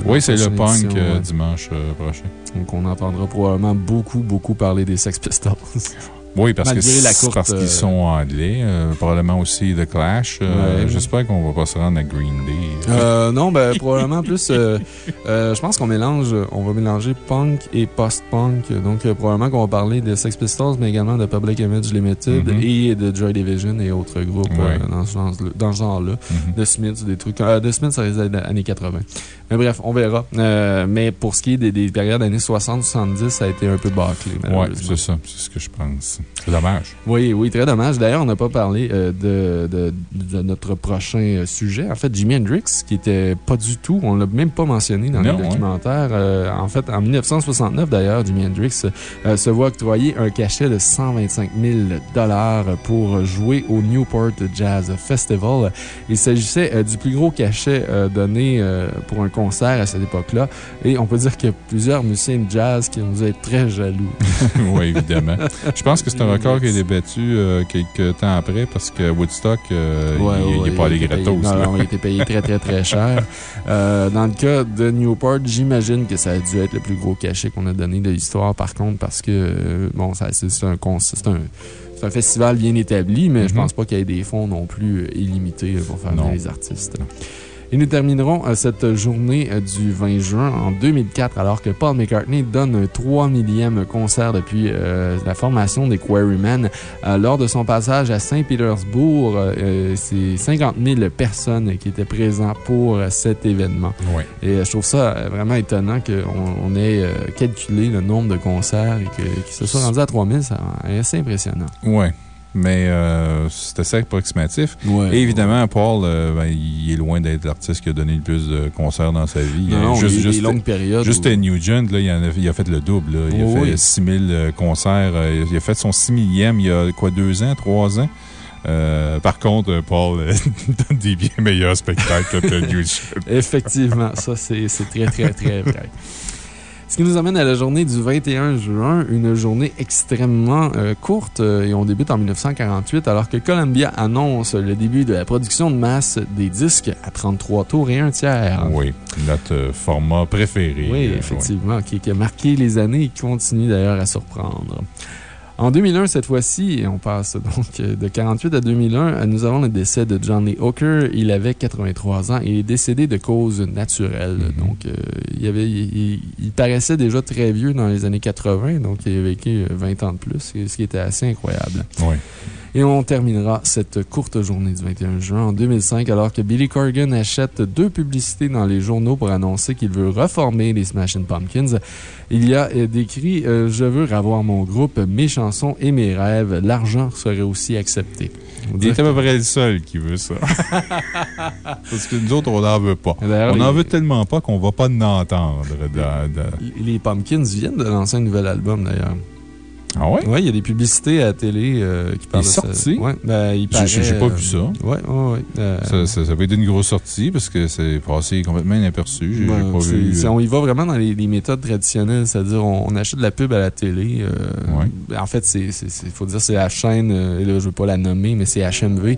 Oui, c'est le punk édition, ouais. dimanche prochain. Donc, on entendra probablement beaucoup, beaucoup parler des Sex Pistols. Oui, parce qu'ils euh, sont anglais. euh, probablement aussi The Clash. Euh, Ouais. J'espère qu'on va pas se rendre à Green Day. Euh, non, ben, probablement plus. euh, euh, je pense qu'on mélange, on va mélanger punk et post-punk. Donc, euh, probablement qu'on va parler de Sex Pistols, mais également de Public Image Limited Mhm. et de Joy Division et autres groupes Ouais. dans ce ce genre-là. Mhm. De Smiths, des trucs. Euh, de Smiths, ça risque d'être des années 80. Mais bref, on verra. Euh, mais pour ce qui est des, des périodes années 60-70, ça a été un peu bâclé. Oui, c'est ça. C'est ce que je pense. C'est dommage. Oui, oui, très dommage. D'ailleurs, on n'a pas parlé euh, de, de, de notre prochain euh, sujet. En fait, Jimi Hendrix, qui était pas du tout, on l'a même pas mentionné dans Non, le ouais. documentaire. Euh, en fait, en 1969, d'ailleurs, Jimi Hendrix euh, se voit octroyer un cachet de 125 000 pour jouer au Newport Jazz Festival. Il s'agissait du plus gros cachet donné pour un concert à cette époque-là. Et on peut dire qu'il y a plusieurs musiciens de jazz qui ont dû être très jaloux. oui, évidemment. Je pense que c'est un record qui a été battu euh, quelques temps après parce que Woodstock, euh, Ouais, il ouais, n'est pas allé gratos. Non, non, il était payé très, très, très cher. Euh, dans le cas de Newport, j'imagine que ça a dû être le plus gros cachet qu'on a donné de l'histoire, par contre, parce que, euh, bon, c'est un, c'est un, c'est un festival bien établi, mais je Mhm. pense pas qu'il y ait des fonds non plus euh, illimités pour faire Non. venir les artistes. Et nous terminerons euh, cette journée euh, du 20 juin en 2004, alors que Paul McCartney donne un 3 millième concert depuis euh, la formation des Quarrymen. Euh, lors de son passage à Saint-Pétersbourg, euh, c'est 50 000 personnes qui étaient présentes pour cet événement. Oui. Et je trouve ça vraiment étonnant qu'on on ait calculé le nombre de concerts et que- qu'ils se soient rendus à 3000. C'est assez impressionnant. Oui. Mais euh, c'est assez approximatif. Et évidemment, Paul, euh, ben, il est loin d'être l'artiste qui a donné le plus de concerts dans sa vie. Non, non, juste, il y a des juste- longues périodes. Juste où- à Nugent, là, il, en a, il a fait le double. là. Il a fait oui. 6000 euh, concerts. euh, Il a fait son 6 millième il y a quoi, deux ans, trois ans? Euh, par contre, Paul euh, donne des bien meilleurs spectacles que Nugent. Effectivement, ça, c'est très, très, très vrai. Ce qui nous amène à la journée du 21 juin, une journée extrêmement euh, courte euh, et on débute en 1948 alors que Columbia annonce le début de la production de masse des disques à 33 tours et un tiers. Oui, notre euh, format préféré. Oui, effectivement, qui, qui a marqué les années et qui continue d'ailleurs à surprendre. En 2001, cette fois-ci, et on passe donc euh, de 48 à 2001, euh, nous avons le décès de Johnny Hooker. Il avait 83 ans et il est décédé de cause naturelle. Mhm. Donc, euh, il, avait, il, paraissait déjà très vieux dans les années 80, donc il a vécu euh, 20 ans de plus, ce qui était assez incroyable. Oui. Et on terminera cette courte journée du 21 juin en 2005 alors que Billy Corgan achète deux publicités dans les journaux pour annoncer qu'il veut reformer les Smashing Pumpkins. Il y a euh, décrit euh, Je veux revoir mon groupe, mes chansons et mes rêves. L'argent serait aussi accepté. Il est à peu près le seul qui veut ça. Parce que nous autres, on n'en veut pas. On n'en les- veut tellement pas qu'on va pas en entendre. dans- dans- que Les Pumpkins viennent de lancer un nouvel album d'ailleurs. Ah ouais? Oui, il y a des publicités à la télé euh, qui parlent de ça. sorti? Ouais, ben, il paraît, j'ai pas euh, vu ça. Ouais, ouais. euh, Ça, ça, ça va être une grosse sortie parce que c'est passé complètement inaperçu. Ouais, pas vu. c'est- euh, on y va vraiment dans les, les méthodes traditionnelles, c'est-à-dire on, on achète de la pub à la télé. euh, Ouais. En fait, il faut dire c'est la chaîne, et là, je veux pas la nommer, mais c'est HMV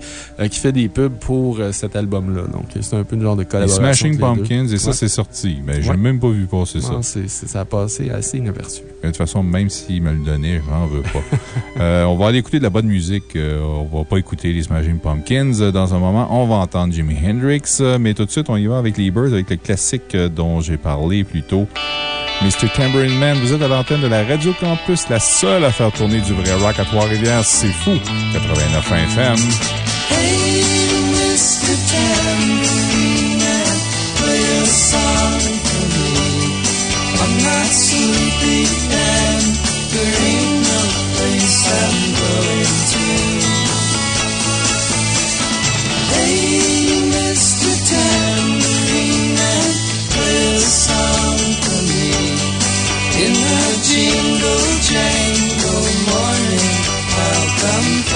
qui fait des pubs pour cet album-là. Donc, c'est un peu une genre de Les collaboration. Smashing les deux. Pumpkins, et ça, Ouais. c'est sorti. Mais j'ai Ouais. même pas vu passer ça. Non, ça a passé assez inaperçu. De toute façon, même s'il me le donnait, je n'en veux pas. Euh, on va aller écouter de la bonne musique. Euh, on va pas écouter les Smashing Pumpkins. Dans un moment, on va entendre Jimi Hendrix. Mais tout de suite, on y va avec les Birds, avec le classique euh, dont j'ai parlé plus tôt. Mr. Tambourine Man, vous êtes à l'antenne de la Radio Campus, la seule à faire tourner du vrai rock à Trois-Rivières. C'est fou. 89 FM. Hey, Mr.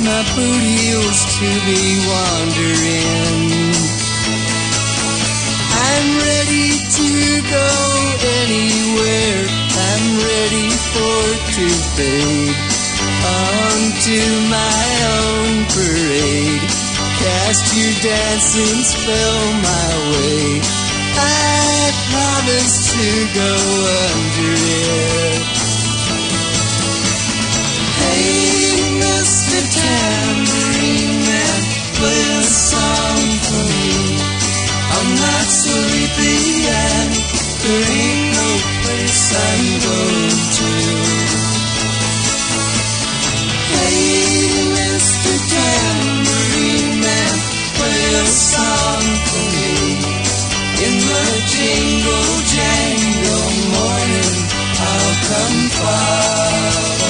my boot heels to be wandering. I'm ready to go anywhere. I'm ready for to fade onto my own parade. Cast your dancing spell my way. I promise to go under it. Hey, Tambourine Man, play a song for me. I'm not sleepy and there ain't no place I'm going to. Hey, Mr. Tambourine Man, play a song for me. In the jingle jangle morning, I'll come following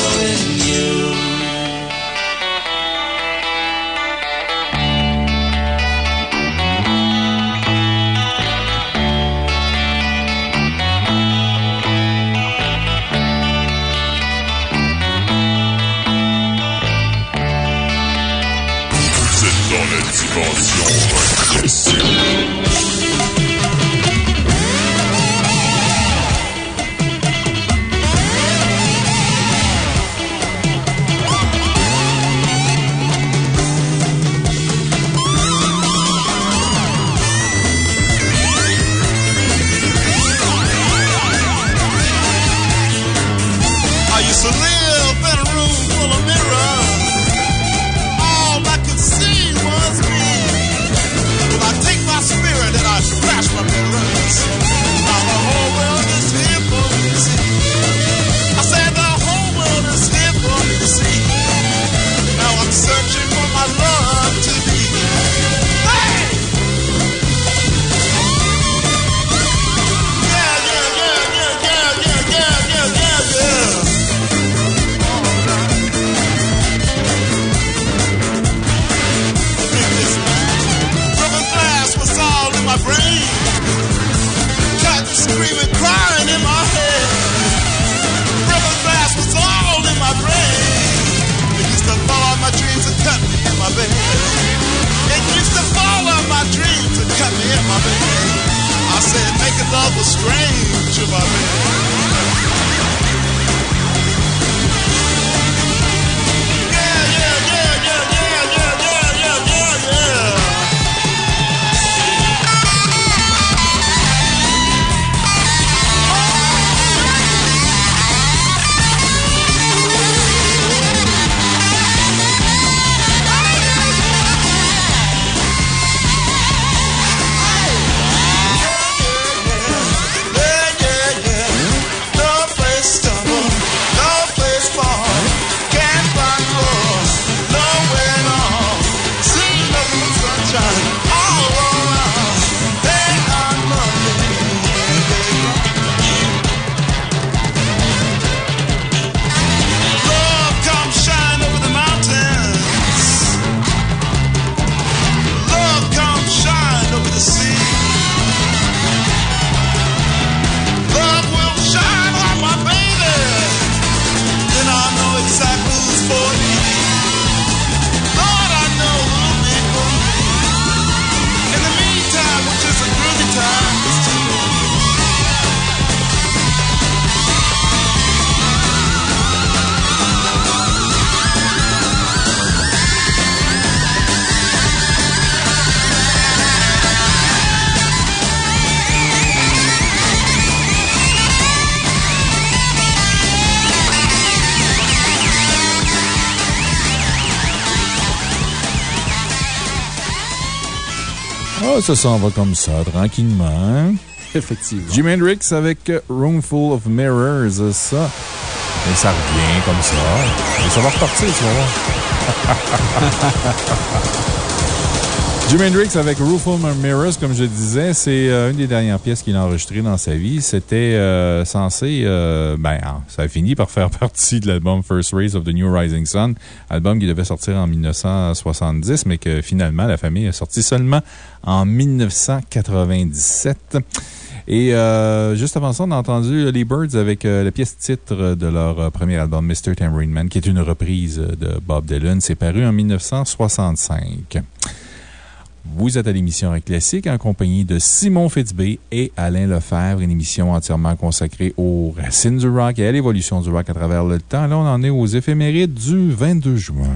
Dimension make another strange my man. Ça s'en va comme ça, tranquillement. hein? Effectivement. Jimi Hendrix avec euh, Roomful of Mirrors, ça. Et ça revient comme ça. Et ça va repartir, tu vas voir. Jimi Hendrix avec of Mirrors, comme je disais, c'est euh, une des dernières pièces qu'il a enregistrées dans sa vie. C'était euh, censé, euh, ben, ah, ça a fini par faire partie de l'album First Rays of the New Rising Sun, album qui devait sortir en 1970, mais que finalement la famille a sorti seulement en 1997. Et juste avant ça, on a entendu les Birds avec la pièce titre de leur premier album, Mr. Tambourine Man, qui est une reprise de Bob Dylan. C'est paru en 1965. Vous êtes à l'émission Rock Classique en compagnie de Simon Fitzbé et Alain Lefebvre, une émission entièrement consacrée aux racines du rock et à l'évolution du rock à travers le temps. Là, on en est aux éphémérides du 22 juin.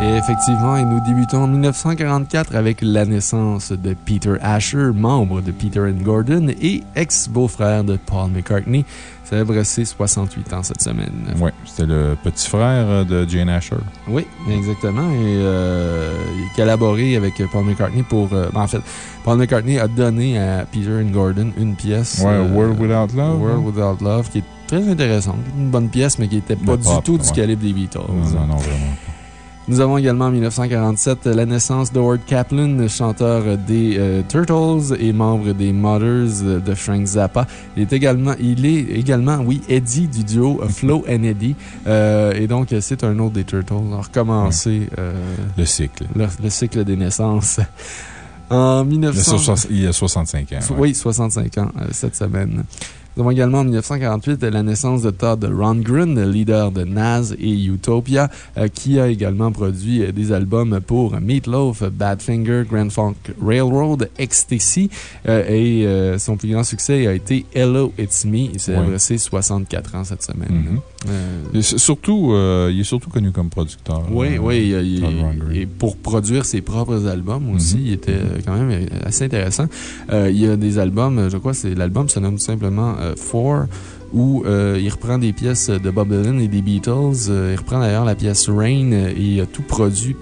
Et effectivement, et nous débutons en 1944 avec la naissance de Peter Asher, membre de Peter and Gordon et ex-beau-frère de Paul McCartney, célèbre ses 68 ans cette semaine. Oui, c'était le petit frère de Jane Asher. Oui, exactement. Et euh, il a collaboré avec Paul McCartney pour. euh, en fait, Paul McCartney a donné à Peter and Gordon une pièce. Ouais, euh, World Without Love. World hein? Without Love, qui est très intéressante. Une bonne pièce, mais qui n'était pas du pop, tout du calibre des Beatles. Non, non, non, vraiment. Nous avons également en 1947 la naissance d'Howard Kaplan, chanteur des euh, Turtles et membre des Mothers de Frank Zappa. Il est également, il est également, oui, Eddie du duo Flo and Eddie. Euh, et donc, c'est un autre des Turtles. On a recommencé euh, Le cycle. le, le cycle des naissances. En Il y a 1900. soix- Il y a 65 ans. Ouais. Oui, 65 ans euh, cette semaine. Nous avons également en 1948 la naissance de Todd Rundgren, le leader de Nas et Utopia, euh, qui a également produit euh, des albums pour Meatloaf, Badfinger, Grand Funk Railroad, Ecstasy. euh, et son plus grand succès a été Hello, It's Me. Il célèbre ses 64 ans cette semaine. Mhm. Euh, Et Surtout, euh, il est surtout connu comme producteur. oui, euh, oui. il- il- et pour produire ses propres albums aussi, Mhm. il était quand même assez intéressant. Il y a des albums, je crois, c'est l'album se nomme tout simplement euh, Four, où euh, il reprend des pièces de Bob Dylan et des Beatles. Euh, il reprend d'ailleurs la pièce Rain et il a tout produit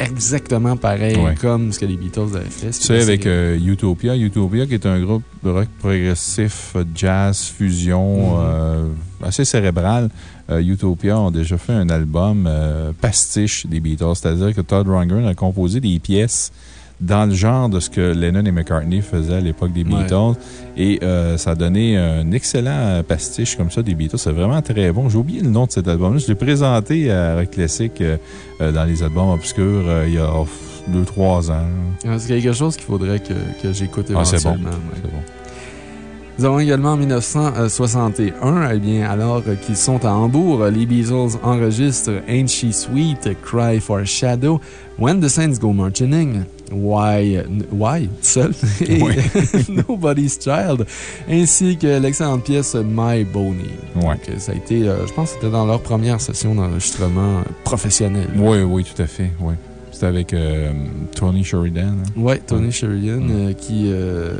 exactement pareil Ouais. comme ce que les Beatles avaient fait. Tu sais, avec euh, Utopia. Utopia, qui est un groupe de rock progressif, jazz, fusion, Mhm. assez cérébral. Utopia ont déjà fait un album pastiche des Beatles. C'est-à-dire que Todd Rundgren a composé des pièces dans le genre de ce que Lennon et McCartney faisaient à l'époque des Ouais. Beatles. Et euh, ça a donné un excellent pastiche comme ça des Beatles. C'est vraiment très bon. J'ai oublié le nom de cet album-là. Je l'ai présenté à Rock Classic euh, euh, dans les albums obscurs euh, il y a 2-3 ans. Euh, C'est quelque chose qu'il faudrait que, que j'écoute Ah, c'est bon. éventuellement. ouais. Nous avons également en 1961, eh bien, alors qu'ils sont à Hambourg, les Beatles enregistrent Ain't She Sweet, Cry for Shadow, When the Saints Go Marching In, Why, Why, seul, et Oui. Nobody's Child, ainsi que l'excellente pièce My Boney. Donc, ça a été, euh, je pense que c'était dans leur première session d'enregistrement professionnel. Oui, oui, tout à fait. Oui. C'était avec euh, Tony Sheridan. hein? Ouais, Tony Sheridan, Mm. euh, qui, euh,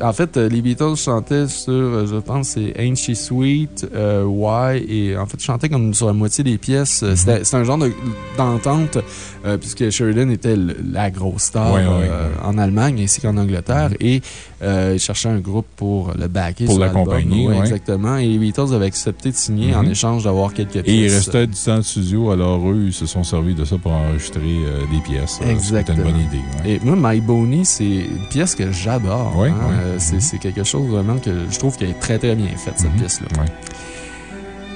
En fait, les Beatles chantaient sur, je pense, c'est Ain't She Sweet, Why, et en fait, chantaient comme sur la moitié des pièces. Mm-hmm. C'était un genre de- d'entente, euh, puisque Sheridan était la grosse star Ouais, ouais, euh, en Allemagne ainsi qu'en Angleterre, et euh, il cherchait un groupe pour le backer. Pour l'accompagner. Exactement. Et les Beatles avaient accepté de signer en Mhm. échange d'avoir quelques pièces. Et il restait du temps de studio, alors eux, ils se sont servis de ça pour enregistrer des pièces. C'était une bonne idée. Et moi, My Boney, c'est une pièce que j'adore. Oui, hein. c'est- Mhm. C'est quelque chose vraiment que je trouve qui est très, très bien faite, cette Mhm. pièce-là.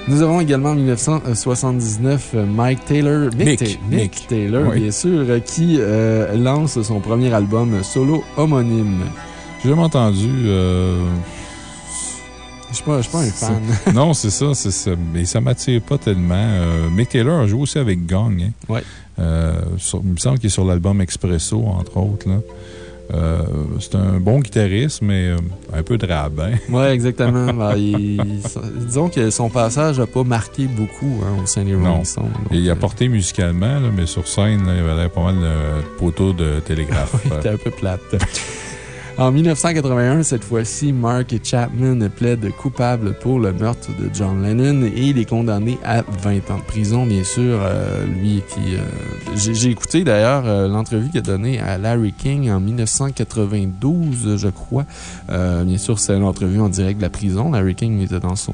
Nous avons également en 1979 euh, Mike Taylor, Mick. Ta- Mick Mick. Taylor, Oui. bien sûr, euh, qui euh, lance son premier album solo homonyme. J'ai jamais entendu. euh, Je suis pas, je suis pas un fan. non, c'est ça, c'est ça. Mais ça m'attire pas tellement. Euh, Mick Taylor a joué aussi avec Gong. Hein. Ouais. Euh, sur- il me semble qu'il est sur l'album Expresso, entre autres. là. Euh, c'est un bon guitariste, mais euh, un peu drabe. Hein? Ouais, exactement. Ben, il- disons que son passage n'a pas marqué beaucoup hein, au sein des. Rolling Stones. donc, Et il a euh, porté musicalement, là, mais sur scène, là, il avait l'air pas mal de poteau de télégraphe. C'était un peu plate. En 1981, cette fois-ci, Mark Chapman plaide coupable pour le meurtre de John Lennon et il est condamné à 20 ans de prison, bien sûr. euh, lui qui. euh, J'ai écouté d'ailleurs euh, l'entrevue qu'il a donnée à Larry King en 1992, je crois. Euh, bien sûr, c'est une entrevue en direct de la prison. Larry King était dans son,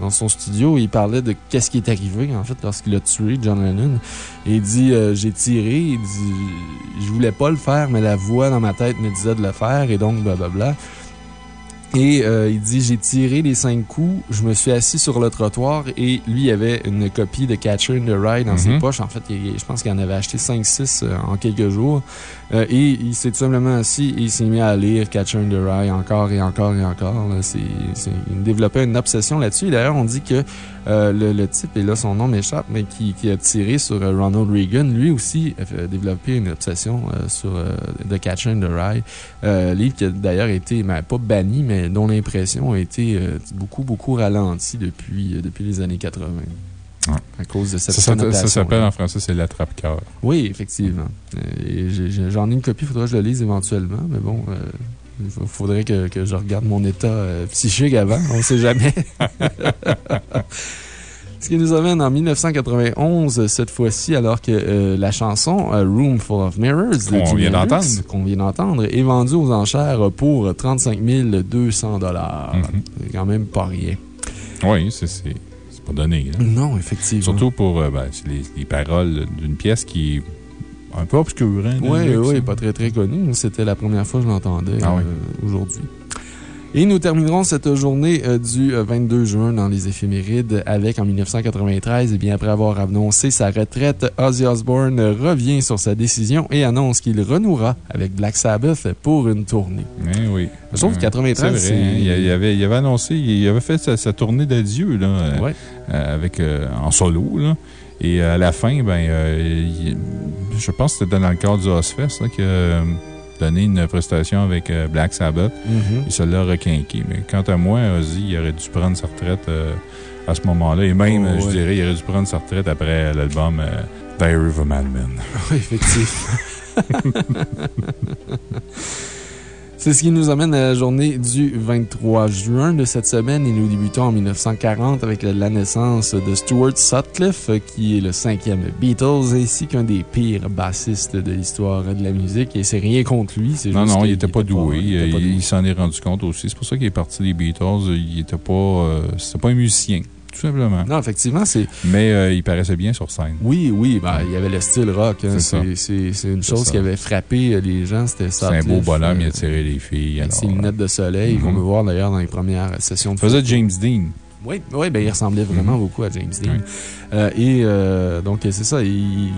dans son studio et il parlait de qu'est-ce qui est arrivé, en fait, lorsqu'il a tué John Lennon. Il dit J'ai tiré, il dit Je voulais pas le faire, mais la voix dans ma tête me disait de le faire, donc blablabla. Et euh, il dit J'ai tiré les cinq coups, je me suis assis sur le trottoir et lui il avait une copie de Catcher in the Rye dans ses Mhm. poches. En fait, il- je pense qu'il en avait acheté 5-6 en quelques jours. Euh, et il s'est tout simplement assis et il s'est mis à lire Catcher in the Rye encore et encore et encore. là. C'est- c'est- il développait une obsession là-dessus. D'ailleurs, on dit que euh, le, type, et là son nom m'échappe, mais qui, a tiré sur euh, Ronald Reagan, lui aussi a développé une obsession sur The Catcher in the Rye. Livre qui a d'ailleurs été, ben, pas banni, mais dont l'impression a été beaucoup, beaucoup ralentie depuis, depuis les années 80. À cause de cette Ça, ça s'appelle en français, c'est l'attrape-cœur. Oui, effectivement. Euh, J'en ai une copie, il faudra que je le lise éventuellement, mais bon, euh, il fa- faudrait que, que je regarde mon état euh, psychique avant, on ne sait jamais. Ce qui nous amène en 1991, cette fois-ci, alors que euh, la chanson euh, Room Full of Mirrors Qu'on vient d'entendre. qu'on vient d'entendre, est vendue aux enchères pour 35 200 Mhm. C'est quand même pas rien. Oui, c'est pas donné. là. Non, effectivement. Surtout pour euh, ben, les, les paroles d'une pièce qui est un peu obscure. Hein, Oui, oui, hein. pas très très connu. C'était la première fois que je l'entendais Ah oui. euh, aujourd'hui. Et nous terminerons cette journée euh, du euh, 22 juin dans les éphémérides avec, en 1993, et bien après avoir annoncé sa retraite, Ozzy Osbourne revient sur sa décision et annonce qu'il renouera avec Black Sabbath pour une tournée. Eh oui. Trouve que Euh, 93, c'est vrai, hein, il, il avait, il avait annoncé, il avait fait sa, sa tournée d'adieu là, euh, Ouais. euh, avec, euh, en solo. Là. Et euh, à la fin, ben, euh, il- je pense que c'était dans le cadre du Ozfest là, a donné une prestation avec euh, Black Sabbath. Mhm. Et ça l'a requinqué. Mais quant à moi, Ozzy, il aurait dû prendre sa retraite euh, à ce moment-là. Et même, Oh, je dirais, il aurait dû prendre sa retraite après l'album euh, Diary of a Madman. Oui, effectivement. C'est ce qui nous amène à la journée du 23 juin de cette semaine et nous débutons en 1940 avec la naissance de Stuart Sutcliffe, qui est le cinquième Beatles ainsi qu'un des pires bassistes de l'histoire de la musique. Et c'est rien contre lui. c'est Non, juste non, il était pas doué. il s'en est rendu compte aussi. C'est pour ça qu'il est parti des Beatles. Il était pas, euh, c'était pas un musicien, tout simplement. Non, effectivement, c'est. Mais euh, il paraissait bien sur scène. Oui, oui, ben, il y avait le style rock. hein. C'est ça. Une chose ça. qui avait frappé euh, les gens. C'était C'est un beau bonhomme, il euh, a tiré les filles. Avec alors, ses lunettes de soleil, Mhm. qu'on peut voir d'ailleurs dans les premières sessions de Il faisait. James Dean. Oui, oui ben, il ressemblait vraiment beaucoup à James Dean. Oui. Euh, et euh, donc, c'est ça. Il,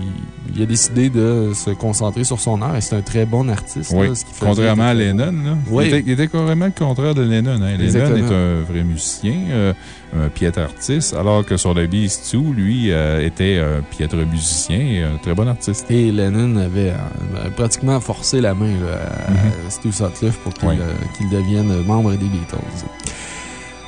il a décidé de se concentrer sur son art et c'est un très bon artiste. Oui, là, ce qu'il faisait contrairement à Lennon. Là. Oui. Il, était, il était carrément le contraire de Lennon. hein. Lennon est un vrai musicien, euh, un piètre artiste, alors que sur The Beast 2, lui, était un piètre musicien et un très bon artiste. Et Lennon avait euh, pratiquement forcé la main là, à Mhm. Stu Sutcliffe pour qu'il devienne membre des Beatles.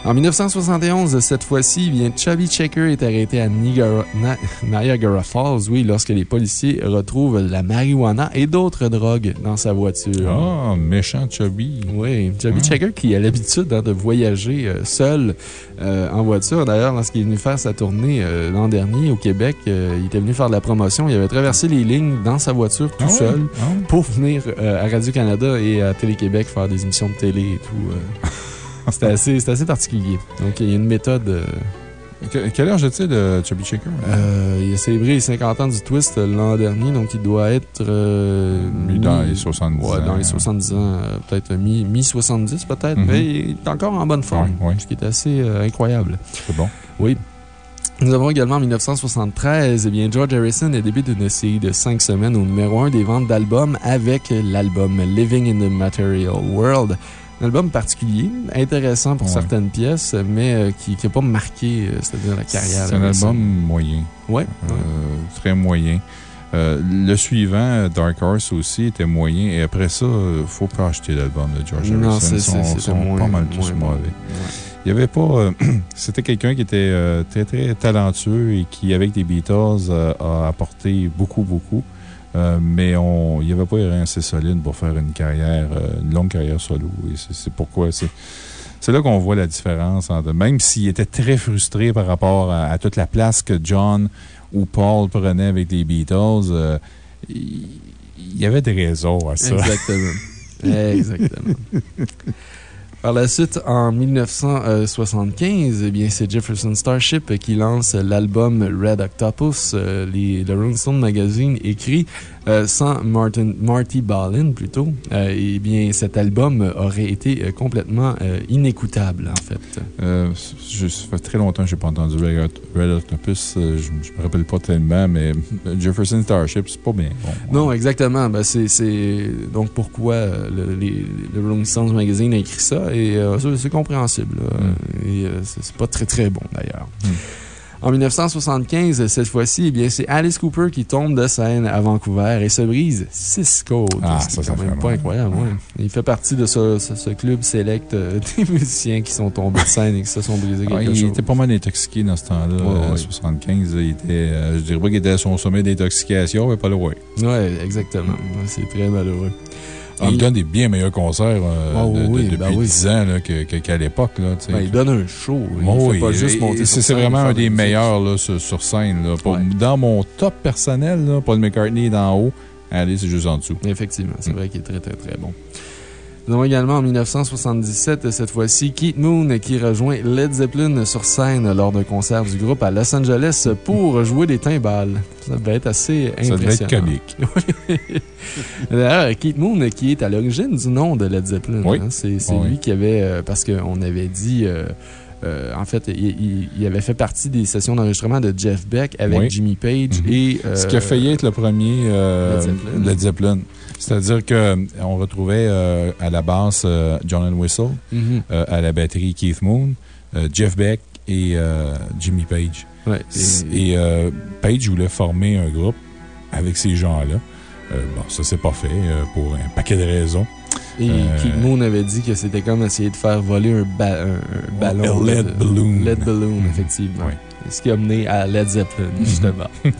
En 1971, cette fois-ci, eh bien, Chubby Checker est arrêté à Niagara, Na- Niagara Falls, oui, lorsque les policiers retrouvent la marijuana et d'autres drogues dans sa voiture. Ah, méchant Chubby. Oui, Chubby Ah. Checker qui a l'habitude hein, de voyager euh, seul euh, en voiture. D'ailleurs, lorsqu'il est venu faire sa tournée euh, l'an dernier au Québec, il était venu faire de la promotion. Il avait traversé les lignes dans sa voiture tout Ah seul Ah pour venir à Radio-Canada et à Télé-Québec faire des émissions de télé et tout. euh. C'était assez, assez particulier. Donc, il y a une méthode. euh, Que- Quel âge a-t-il, de Chubby Checker? euh, il a célébré les 50 ans du twist euh, l'an dernier, donc il doit être. euh, dans les 70 Ouais, dans ans. les 70 ans, euh, peut-être mi- mi-70 peut-être, Mhm. mais il est encore en bonne forme, Ouais, ouais. ce qui est assez euh, incroyable. C'est bon. Oui. Nous avons également en 1973, eh bien, George Harrison a débuté une série de cinq semaines au numéro 1 des ventes d'albums avec l'album Living in the Material World. Un album particulier, intéressant pour Ouais. certaines pièces, mais euh, qui n'a pas marqué, euh, c'est-à-dire la carrière. C'est un album moyen. Ouais. Euh, très moyen. Euh, le suivant, Dark Horse aussi, était moyen. Et après ça, il ne faut pas acheter l'album de George Non, Harrison. Ils sont, moins- pas mal tous mauvais. Il y avait pas. C'était quelqu'un qui était euh, très, très talentueux et qui, avec les Beatles, euh, a apporté beaucoup, beaucoup. Euh, mais on, il n'y avait pas les reins assez solides pour faire une carrière, euh, une longue carrière solo. Et c'est pourquoi c'est. C'est là qu'on voit la différence entre. Même s'il était très frustré par rapport à, à toute la place que John ou Paul prenaient avec les Beatles, euh, il il y avait des raisons à ça. Exactement. Exactement. Par la suite, en 1975, eh bien, c'est Jefferson Starship qui lance l'album Red Octopus. Euh, le Rolling Magazine écrit euh, sans Martin, Marty Ballin plutôt. Euh, eh bien, cet album aurait été euh, complètement euh, inécoutable, en fait. Je, ça fait très longtemps que je n'ai pas entendu Red, Red Octopus. Je ne me rappelle pas tellement, mais Jefferson Starship, c'est pas bien bon. Non, exactement. Ben, c'est donc pourquoi le, les- le Rolling Stones Magazine a écrit ça et c'est- compréhensible. Mm. Et c'est pas très très bon d'ailleurs. Mm. En 1975, cette fois-ci, eh bien, c'est Alice Cooper qui tombe de scène à Vancouver et se brise six côtes. Ah, Ce qui ça, est ça quand même pas mal. incroyable. ouais. Il fait partie de ce, ce- ce club select euh, des musiciens qui sont tombés de scène et qui se sont brisés Ah, quelque il chose. était pas mal intoxiqué dans ce temps-là, Ouais, euh, ouais. 75. Il était, euh, je dirais pas qu'il était à son sommet d'intoxication, mais pas loin. Oui, exactement. Ouais, C'est très malheureux. Il En- donne des bien meilleurs concerts euh, Ah, de- de- oui, depuis ben oui. 10 ans là, que- que- qu'à l'époque. Ben, il donne un show. Il fait oui, pas juste monter C'est vraiment un des meilleurs là, sur, sur scène. là. Pour- Ouais. Dans mon top personnel, là, Paul McCartney est d'en haut. Allez, c'est juste en dessous. Effectivement, c'est Mm. vrai qu'il est très, très, très bon. Nous avons également en 1977, cette fois-ci, Keith Moon qui rejoint Led Zeppelin sur scène lors d'un concert du groupe à Los Angeles pour jouer des timbales. Ça devait être assez Ça devait être impressionnant. comique. D'ailleurs, Keith Moon qui est à l'origine du nom de Led Zeppelin. Oui. hein. C'est Oui. lui qui avait, euh, parce qu'on avait dit, euh, euh, en fait, il, avait fait partie des sessions d'enregistrement de Jeff Beck avec Oui. Jimmy Page Mhm. et... euh, Ce qui a failli être le premier euh, Led Zeppelin. Led Zeppelin. C'est-à-dire qu'on retrouvait euh, à la basse euh, John Whistle, mhm. euh, à la batterie Keith Moon, euh, Jeff Beck et euh, Jimmy Page. Ouais, et- Et euh, Page voulait former un groupe avec ces gens-là. Euh, bon, ça s'est pas fait euh, pour un paquet de raisons. Et Euh, Keith Moon avait dit que c'était comme essayer de faire voler un, ba- un- un ballon. Un lead de- balloon. Lead balloon, Mhm. effectivement. Ce qui a mené à Led Zeppelin, justement.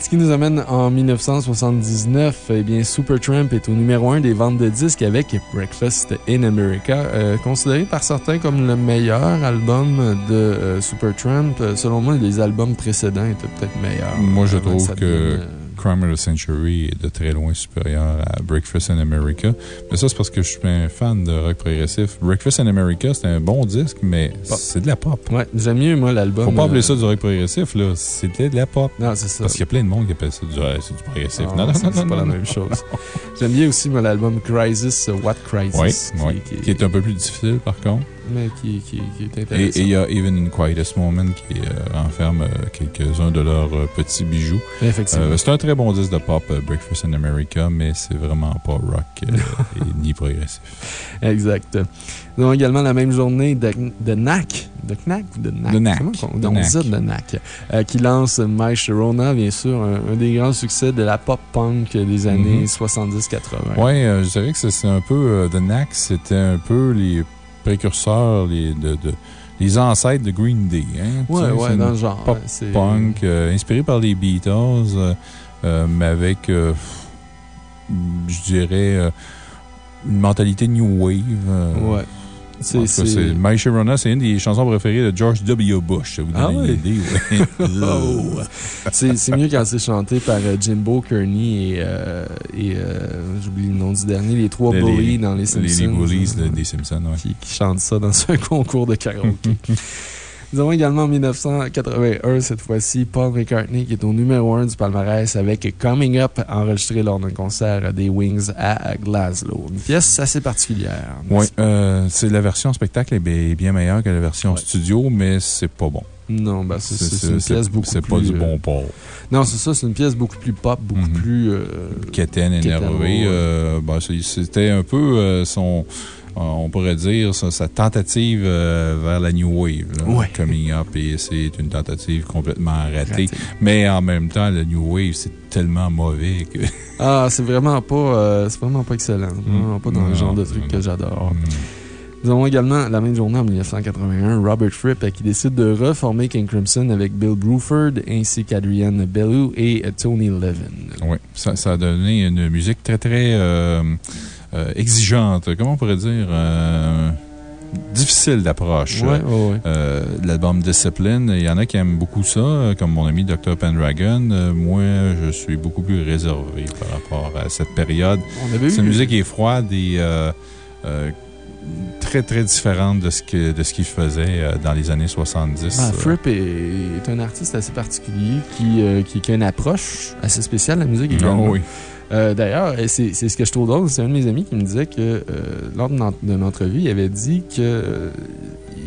Ce qui nous amène en 1979, eh bien, Supertramp est au numéro 1 des ventes de disques avec Breakfast in America, euh, considéré par certains comme le meilleur album de euh, Supertramp. Euh, Selon moi, les albums précédents étaient peut-être meilleurs. Moi, je trouve que- Crime of the Century est de très loin supérieur à Breakfast in America. Mais ça, c'est parce que je suis un fan de rock progressif. Breakfast in America, c'est un bon disque, mais c'est de la pop. Ouais, j'aime mieux, moi, l'album. Faut pas appeler euh, ça du rock progressif, là. C'était de la pop. Non, c'est ça. Parce qu'il y a plein de monde qui appelle ça du, c'est du progressif. Ah, non, non, c'est non, c'est non, pas la non. même chose. J'aime bien aussi, moi, l'album Crisis, euh, What Crisis. Oui, oui. Qui est un peu plus difficile, par contre. Mais qui, qui, qui est Et intéressant. et il y a Even in Quietest Moment qui euh, renferme euh, quelques-uns de leurs euh, petits bijoux. Effectivement. Euh, c'est un très bon disque de pop, euh, Breakfast in America, mais c'est vraiment pas rock euh, et ni progressif. Exact. Nous avons également la même journée de, de NAC. De Knack ou de NAC? De Knack. Comment on, De on dit de NAC. euh, qui lance My Sharona, bien sûr, un, un des grands succès de la pop punk des années Mhm. 70-80. Oui, euh, je dirais que c'est un peu. euh, The Knack, c'était un peu les précurseurs, les, de, de- les ancêtres de Green Day. Hein, Tu Ouais, dans le genre. Pop ouais, punk, euh, inspiré par les Beatles, euh, euh, mais avec, je dirais, une mentalité New Wave. Ouais. C'est. My Sharona, c'est une des chansons préférées de George W. Bush. Ça vous donne Ah une ouais? idée, ouais. Oh. C'est mieux quand c'est chanté par euh, Jimbo, Kearney et, euh, et euh, j'oublie le nom du dernier, les trois Les- bullies les- dans Les Les, Simpsons. les bullies euh, là, des Simpsons, ouais. qui, qui chantent ça dans un concours de karaoké. Nous avons également en 1981, cette fois-ci, Paul McCartney qui est au numéro 1 du palmarès avec Coming Up, enregistré lors d'un concert des Wings à Glasgow. Une pièce assez particulière. Oui, euh, c'est la version spectacle est bien, bien meilleure que la version Ouais. studio, mais c'est pas bon. Non, ben c'est une pièce beaucoup C'est plus. pas du euh, bon port. Non, c'est ça, c'est une pièce beaucoup plus pop, beaucoup Mhm. plus. euh, Quétaine, Quétaine, énervé. ouais. euh, ben, C'était un peu euh, son. Euh, On pourrait dire sa, sa tentative euh, vers la New Wave, là, Ouais. coming up, et c'est une tentative complètement ratée. Mais en même temps, la New Wave, c'est tellement mauvais que. Ah, c'est vraiment pas, euh, c'est vraiment pas excellent. Vraiment pas dans le genre de truc non. que j'adore. Hmm. Nous avons également, la même journée en 1981, Robert Fripp qui décide de reformer King Crimson avec Bill Bruford ainsi qu'Adrienne Bellew et Tony Levin. Oui, ça, ça a donné une musique très, très euh, euh, exigeante. Comment on pourrait dire euh, Difficile d'approche. Ouais, ouais, ouais. Euh, L'album Discipline, il y en a qui aiment beaucoup ça, comme mon ami Dr. Pendragon. Moi, je suis beaucoup plus réservé par rapport à cette période. Une musique qui est froide et très, très différente de ce que- de ce qu'il faisait dans les années 70. Ben. Fripp est, est un artiste assez particulier qui, qui, qui a une approche assez spéciale de la musique. Oui. Euh, D'ailleurs, c'est ce que je trouve drôle. C'est un de mes amis qui me disait que euh, lors d'une en- d'une entrevue, il avait dit que.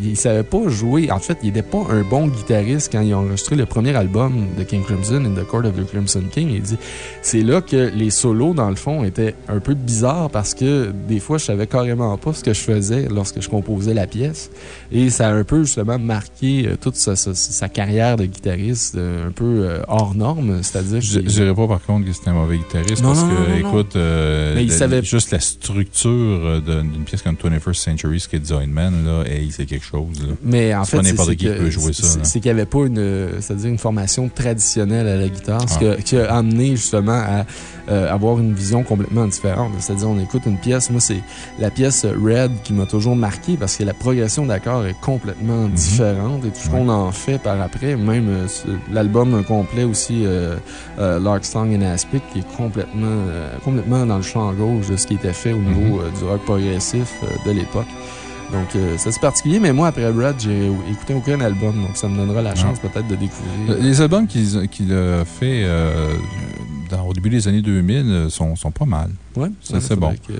Il savait pas jouer. En fait, il n'était pas un bon guitariste quand il a enregistré le premier album de King Crimson, In the Court of the Crimson King. Il dit c'est là que les solos, dans le fond, étaient un peu bizarres parce que des fois, je savais carrément pas ce que je faisais lorsque je composais la pièce. Et ça a un peu justement marqué euh, toute sa, sa- sa carrière de guitariste euh, un peu euh, hors norme. C'est-à-dire Je je dirais pas, par contre, que c'était un mauvais guitariste Non, parce que, non, non, non. écoute, euh, Mais il la- savait- juste la structure d'une pièce comme 21st Century Schizoid Man, là, hey, c'est quelque chose. là. Mais en fait, c'est n'importe c'est qui que- qui peut jouer ça, c'est- là. C'est qu'il n'y avait pas une, c'est-à-dire une formation traditionnelle à la guitare, ce Ah. que- qui a amené justement à euh, avoir une vision complètement différente. C'est-à-dire, on écoute une pièce, moi, c'est la pièce Red qui m'a toujours marqué parce que la progression d'accords est complètement différente et tout ce Mhm. Ouais. qu'on en fait par après, même euh, l'album complet aussi, euh, euh, Lark Song and Aspic, qui est complètement, euh, complètement dans le champ gauche de ce qui était fait au niveau Mhm. euh, du rock progressif euh, de l'époque. Donc, euh, c'est assez particulier, mais moi, après Brad, j'ai écouté aucun album, donc ça me donnera la chance peut-être de découvrir. Les albums qu'il a fait euh, dans- au début des années 2000 euh, sont, sont pas mal. Ouais, Ça, c'est bon. que-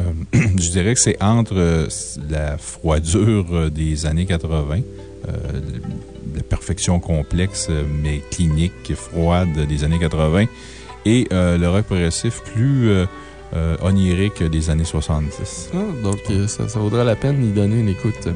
Euh, je dirais que c'est entre euh, la froidure euh, des années 80, euh, la perfection complexe euh, mais clinique et froide des années 80, et euh, le rock progressif plus euh, onirique des années 70. Ah, donc, euh, ça, ça vaudra la peine d'y donner une écoute.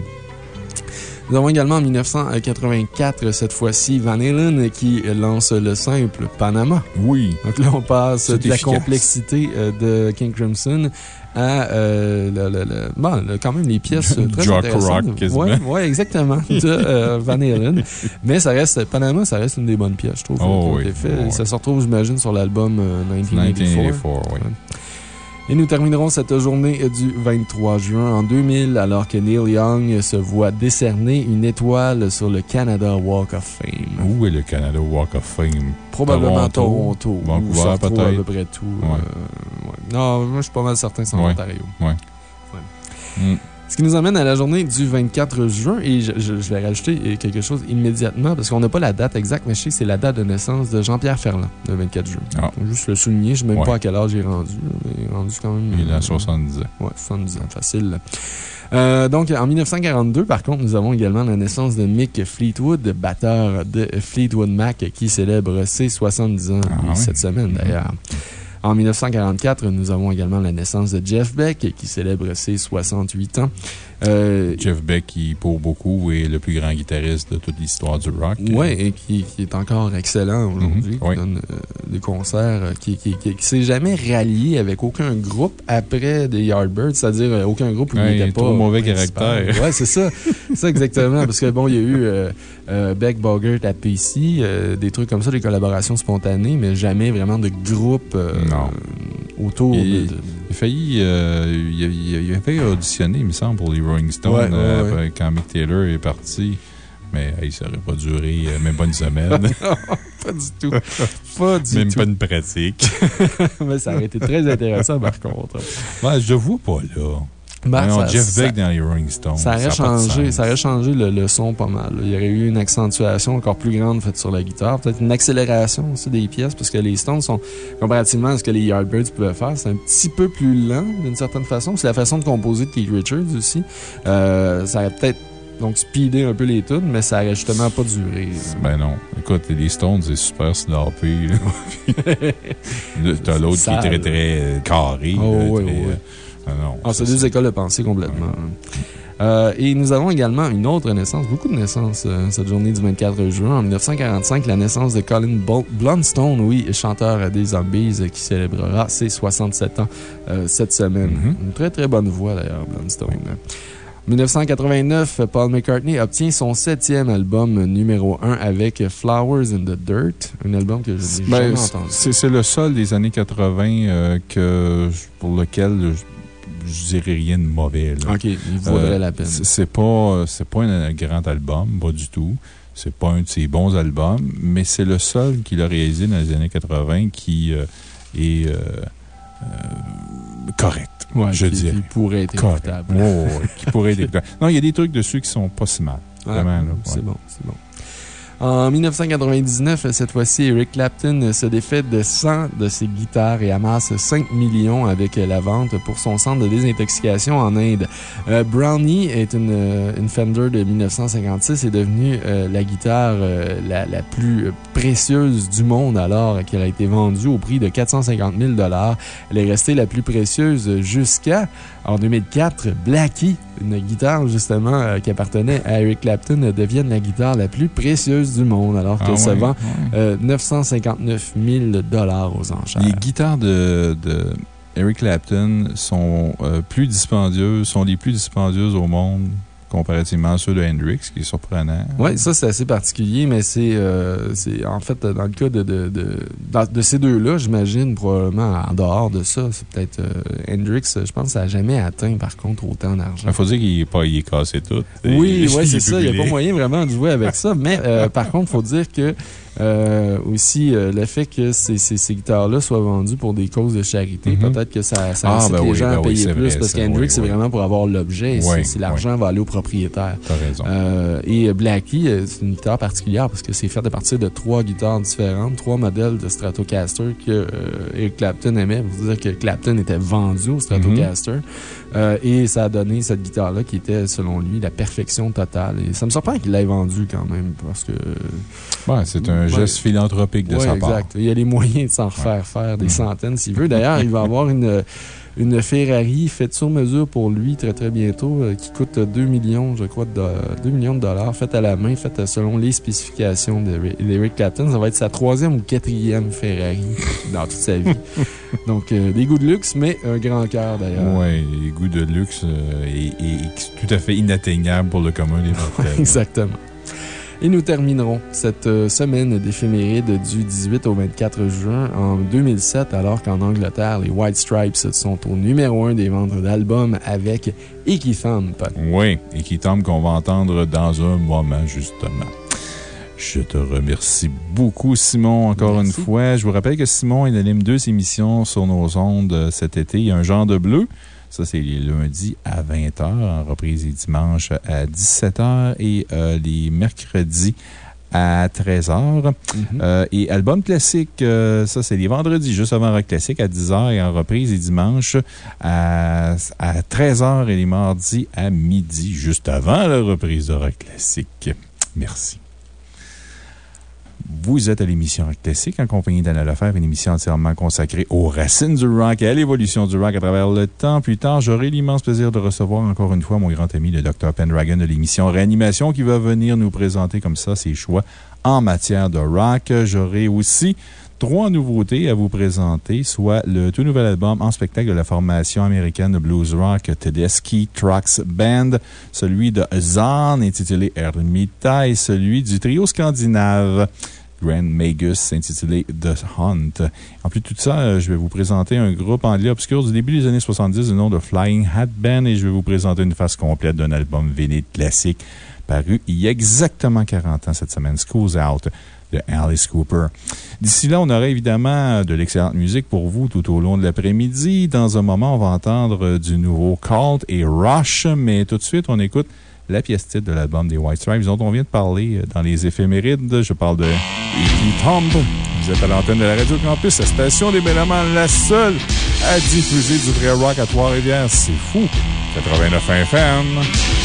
Nous avons également en 1984, cette fois-ci, Van Halen qui lance le simple Panama. Oui. Donc là, on passe de la complexité euh, de King Crimson à euh, le- le- le- bon, quand même les pièces très Jock intéressantes. rock, quasiment. Ouais, ouais, exactement, de euh, Van Halen. Mais ça reste, Panama, ça reste une des bonnes pièces, je trouve. Oh oui, oh oui. Ça se retrouve, j'imagine, sur l'album euh, 1984. 1984, oui. Et nous terminerons cette journée du 23 juin en 2000, alors que Neil Young se voit décerner une étoile sur le Canada Walk of Fame. Où est le Canada Walk of Fame? Probablement Toronto? où Vancouver, peut-être. à peu près tout. Ouais. euh, ouais. Non, moi, je suis pas mal certain que c'est en Ouais. Ontario. Ouais. Mm. Ce qui nous amène à la journée du 24 juin, et je, je- je vais rajouter euh, quelque chose immédiatement, parce qu'on n'a pas la date exacte, mais je sais que c'est la date de naissance de Jean-Pierre Ferland, le 24 juin. Ah. Donc, Juste le souligner, je ne sais même Ouais. pas à quel âge il est rendu. Il est rendu quand même. Il a euh, 70 ans. Ouais, 70 ans, facile. Euh, donc, en 1942, par contre, nous avons également la naissance de Mick Fleetwood, batteur de Fleetwood Mac, qui célèbre ses 70 ans Ah cette semaine, d'ailleurs. En 1944, nous avons également la naissance de Jeff Beck, qui célèbre ses 68 ans. Euh, Jeff Beck, qui, pour beaucoup, est le plus grand guitariste de toute l'histoire du rock. Ouais, et qui, qui est encore excellent aujourd'hui, Mhm, qui oui. donne euh, des concerts, euh, qui, qui, qui, qui s'est jamais rallié avec aucun groupe après des Yardbirds, c'est-à-dire aucun groupe où Ouais, il n'était pas. trop mauvais principal. caractère. Ouais, c'est ça. C'est ça exactement. Parce que bon, il y a eu Beck Bogert à PC, euh, des trucs comme ça, des collaborations spontanées, mais jamais vraiment de groupe Non. autour Il- de. de- Il a failli, il, a, il a- il a failli auditionner, il me semble, pour les Rolling Stones Ouais, ouais, euh, ouais. quand Mick Taylor est parti. Mais hey, ça n'aurait pas duré euh, même pas une semaine. Pas du tout. Pas du même tout. pas une pratique. mais ça aurait été très intéressant par contre. Je vois pas là. Ben, Voyons, ça- Jeff ça- Beck dans les Rolling Stones. Ça aurait, changé, ça aurait changé le, le son pas mal. là. Il y aurait eu une accentuation encore plus grande faite sur la guitare. Peut-être une accélération aussi des pièces, parce que les Stones sont, comparativement à ce que les Yardbirds pouvaient faire, c'est un petit peu plus lent d'une certaine façon. C'est la façon de composer de Keith Richards aussi. Euh, ça aurait peut-être donc speedé un peu les tunes, mais ça aurait justement pas duré. Ben non. Écoute, les Stones, c'est super sloppy. T'as l'autre qui est très, très euh, carré. Oh, là, très, ouais. Ah non, Ah, c'est deux écoles de pensée complètement. Euh, et nous avons également une autre naissance, beaucoup de naissances euh, cette journée du 24 juin. En 1945, la naissance de Colin Bl- Blunstone, oui, chanteur des Zombies, euh, qui célébrera ses 67 ans euh, cette semaine. Mhm. Une très très bonne voix d'ailleurs, Blunstone. En 1989, Paul McCartney obtient son septième album numéro 1 avec Flowers in the Dirt, un album que je n'ai Ben, jamais entendu. c'est c'est le seul des années 80 euh, que, pour lequel je, dirais rien de mauvais. là. Ok, il vaudrait Euh, la peine. c'est- pas, c'est pas un, un grand album, pas du tout. C'est pas un de ses bons albums, mais c'est le seul qu'il a réalisé dans les années 80 qui euh, est euh, euh, correct. Ouais, je dirais. qui pourrait être Correct. écoutable. Qui pourrait être écoutable. Non, il y a des trucs dessus qui sont pas si mal. Ah, Vraiment, là, C'est ouais. bon, c'est bon. En 1999, cette fois-ci, Eric Clapton se défait de 100 de ses guitares et amasse 5 millions avec la vente pour son centre de désintoxication en Inde. Euh, Brownie est une, euh, Fender de 1956 et est devenue euh, la guitare la, la plus précieuse du monde alors qu'elle a été vendue au prix de 450 000 Elle est restée la plus précieuse jusqu'à, en 2004, Blackie, une guitare justement euh, qui appartenait à Eric Clapton, euh, devienne la guitare la plus précieuse du monde alors Ah qu'elle se vend ouais. euh, 959 000 aux enchères. Les guitares de, de Eric Clapton sont euh, plus dispendieuses, sont les plus dispendieuses au monde comparativement à ceux de Hendrix, qui est surprenant. Oui, ça c'est assez particulier, mais c'est euh, c'est en fait dans le cas de, de, de, dans- de ces deux-là, j'imagine, probablement en dehors de ça, c'est peut-être euh, Hendrix, je pense ça n'a jamais atteint par contre autant d'argent. Il faut dire qu'il est, pas, il est cassé tout. Oui, ouais, c'est est ça. Il n'y a pas moyen vraiment de jouer avec ça. Mais euh, par contre, il faut dire que euh, aussi euh, le fait que ces, ces, ces guitares-là soient vendues pour des causes de charité, Mhm. peut-être que ça, ça Ah, incite ben les oui, gens ben à oui, payer plus vrai, parce qu'Hendrix, oui, c'est vraiment pour avoir l'objet. C'est l'argent va aller au propriétaire. T'as raison. Euh, et Blackie, euh, c'est une guitare particulière parce que c'est fait à partir de trois guitares différentes, trois modèles de Stratocaster que euh, Eric Clapton aimait. Vous dire que Clapton était vendu au Stratocaster. Euh, et ça a donné cette guitare-là qui était, selon lui, la perfection totale. Et ça me surprend qu'il l'ait vendue quand même parce que. Ouais, c'est un Ouais. geste philanthropique de Ouais, sa part. exact. Il y a les moyens de s'en refaire faire des centaines s'il veut. D'ailleurs, il va avoir une, une Ferrari faite sur mesure pour lui très très bientôt euh, qui coûte 2 millions, je crois, de, 2 millions de dollars, faite à la main, faite selon les spécifications d'Eric Clapton. Ça va être sa troisième ou quatrième Ferrari dans toute sa vie. Donc, euh, des goûts de luxe, mais un grand cœur d'ailleurs. Oui, les goûts de luxe euh, et, et tout à fait inatteignable pour le commun des mortels. Exactement. Et nous terminerons cette euh, semaine d'éphéméride du 18 au 24 juin en 2007, alors qu'en Angleterre, les White Stripes sont au numéro 1 des ventes d'albums avec Icky Thump. Oui, qui tombe qu'on va entendre dans un moment, justement. Je te remercie beaucoup, Simon, encore Merci. une fois. Je vous rappelle que Simon, il anime deux émissions sur nos ondes euh, cet été. Il y a un genre de bleu. Ça, c'est les lundis à 20h, en reprise les dimanches à 17h et euh, les mercredis à 13h. Mhm. Euh, et album classique, euh, ça, c'est les vendredis, juste avant Rock Classique à 10h et en reprise les dimanches à, à 13h et les mardis à midi, juste avant la reprise de Rock Classique. Merci. Vous êtes à l'émission Rock Classique en compagnie d'Anna Lefebvre, une émission entièrement consacrée aux racines du rock et à l'évolution du rock à travers le temps. Plus tard, j'aurai l'immense plaisir de recevoir encore une fois mon grand ami, le Dr. Pendragon de l'émission Réanimation, qui va venir nous présenter comme ça ses choix en matière de rock. J'aurai aussi trois nouveautés à vous présenter, soit le tout nouvel album en spectacle de la formation américaine de blues rock Tedeschi Trucks Band, celui de Zahn intitulé Ermita et celui du trio scandinave Grand Magus intitulé The Hunt. En plus de tout ça, je vais vous présenter un groupe anglais obscur du début des années 70 du nom de Flying Hat Band et je vais vous présenter une face complète d'un album vinyle classique paru il y a exactement 40 ans cette semaine, School's Out de Alice Cooper. D'ici là, on aura évidemment de l'excellente musique pour vous tout au long de l'après-midi. Dans un moment, on va entendre euh, du nouveau Cult et Rush, mais tout de suite, on écoute la pièce titre de l'album des White Stripes dont on vient de parler euh, dans les éphémérides. Je parle de E.T. Tomb. Vous êtes à l'antenne de la Radio Campus, la station des Mélomanes, la seule à diffuser du vrai rock à Trois-Rivières. C'est fou! 89 FM.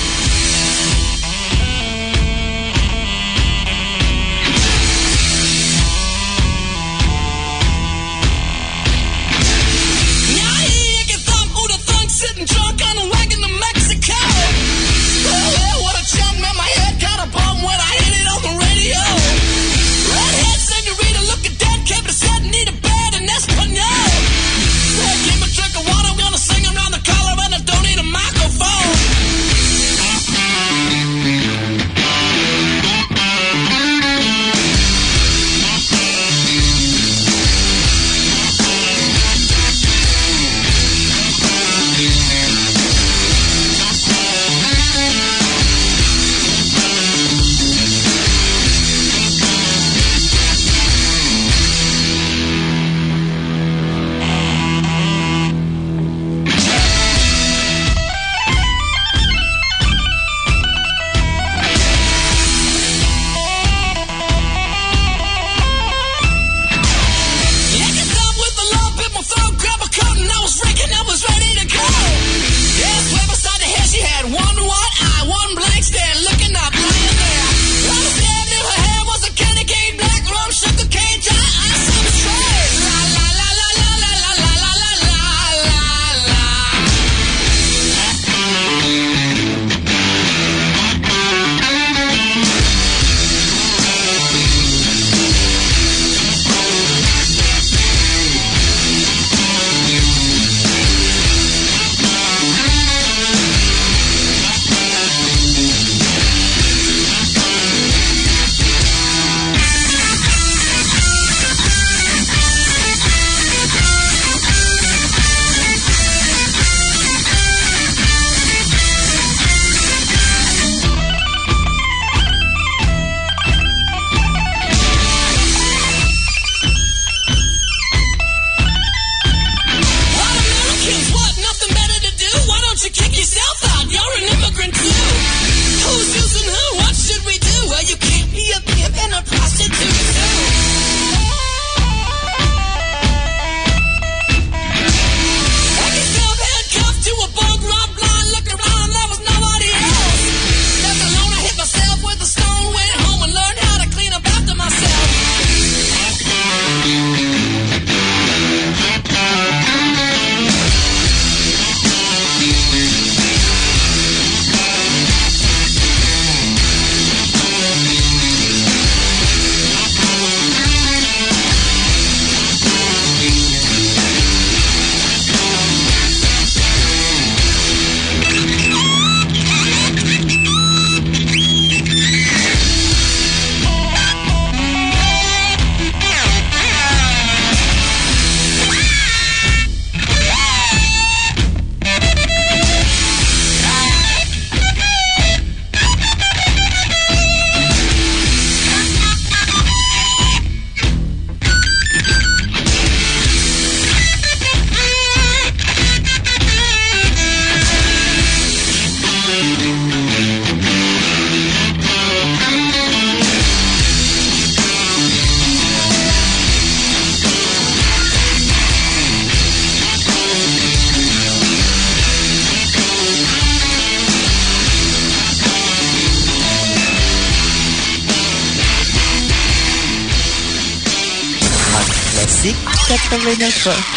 So.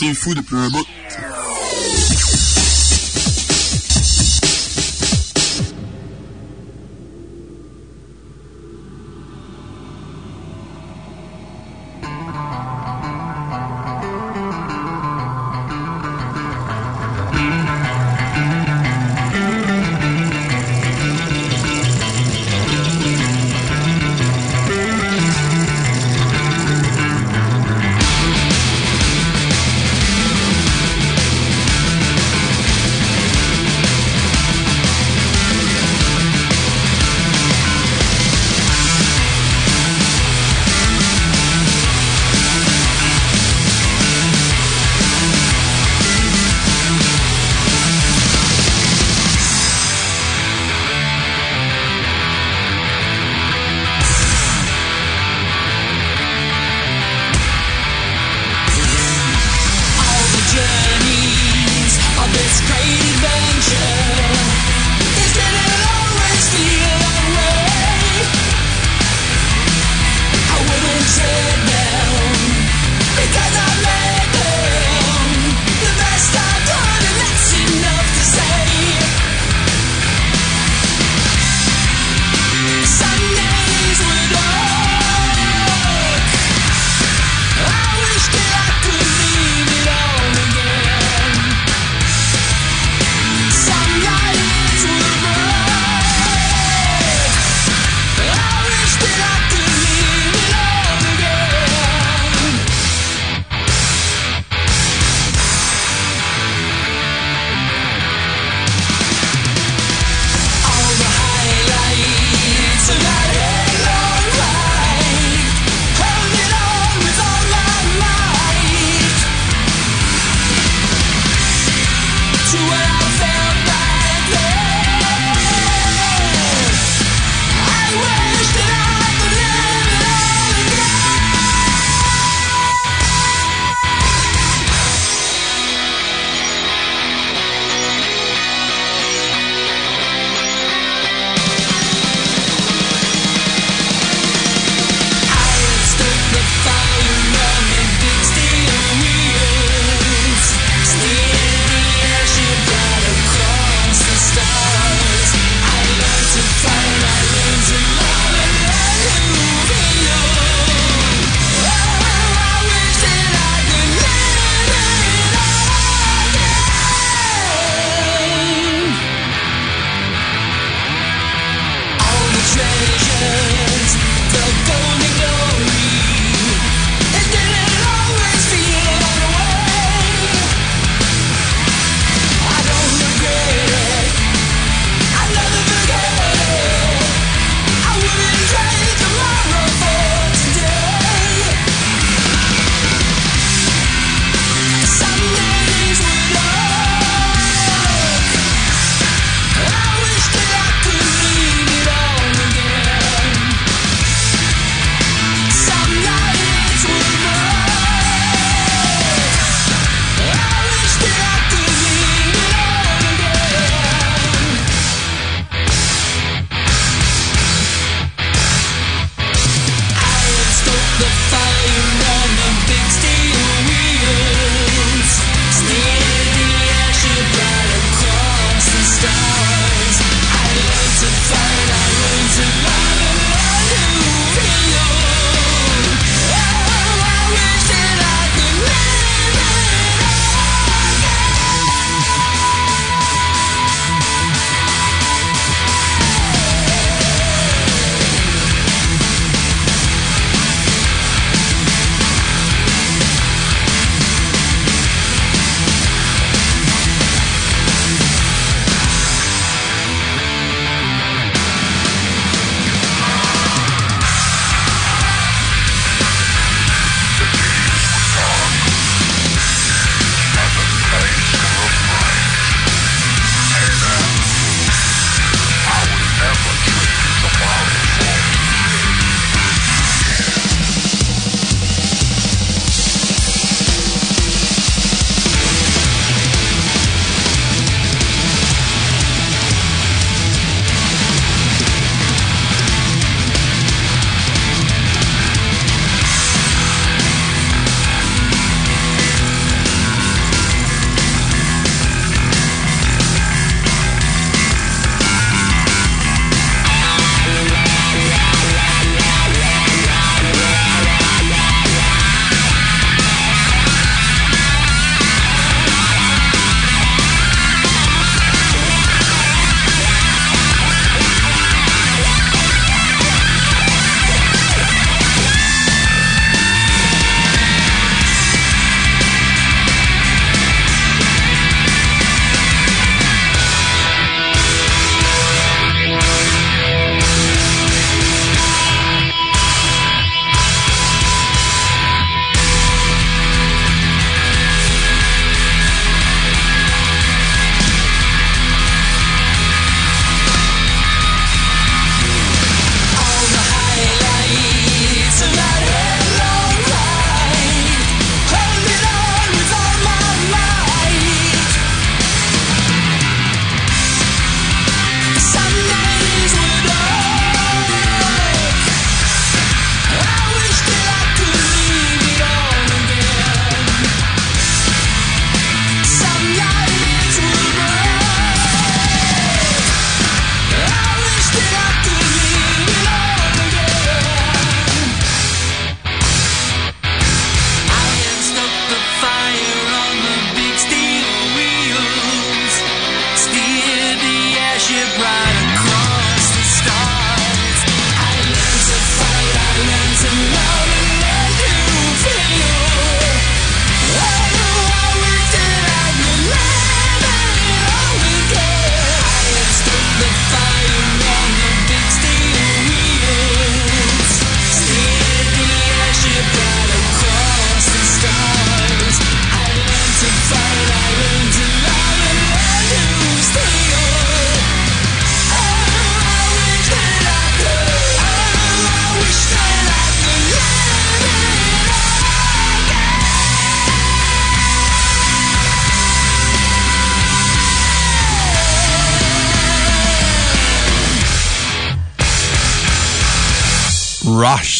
C'est fou depuis un bout.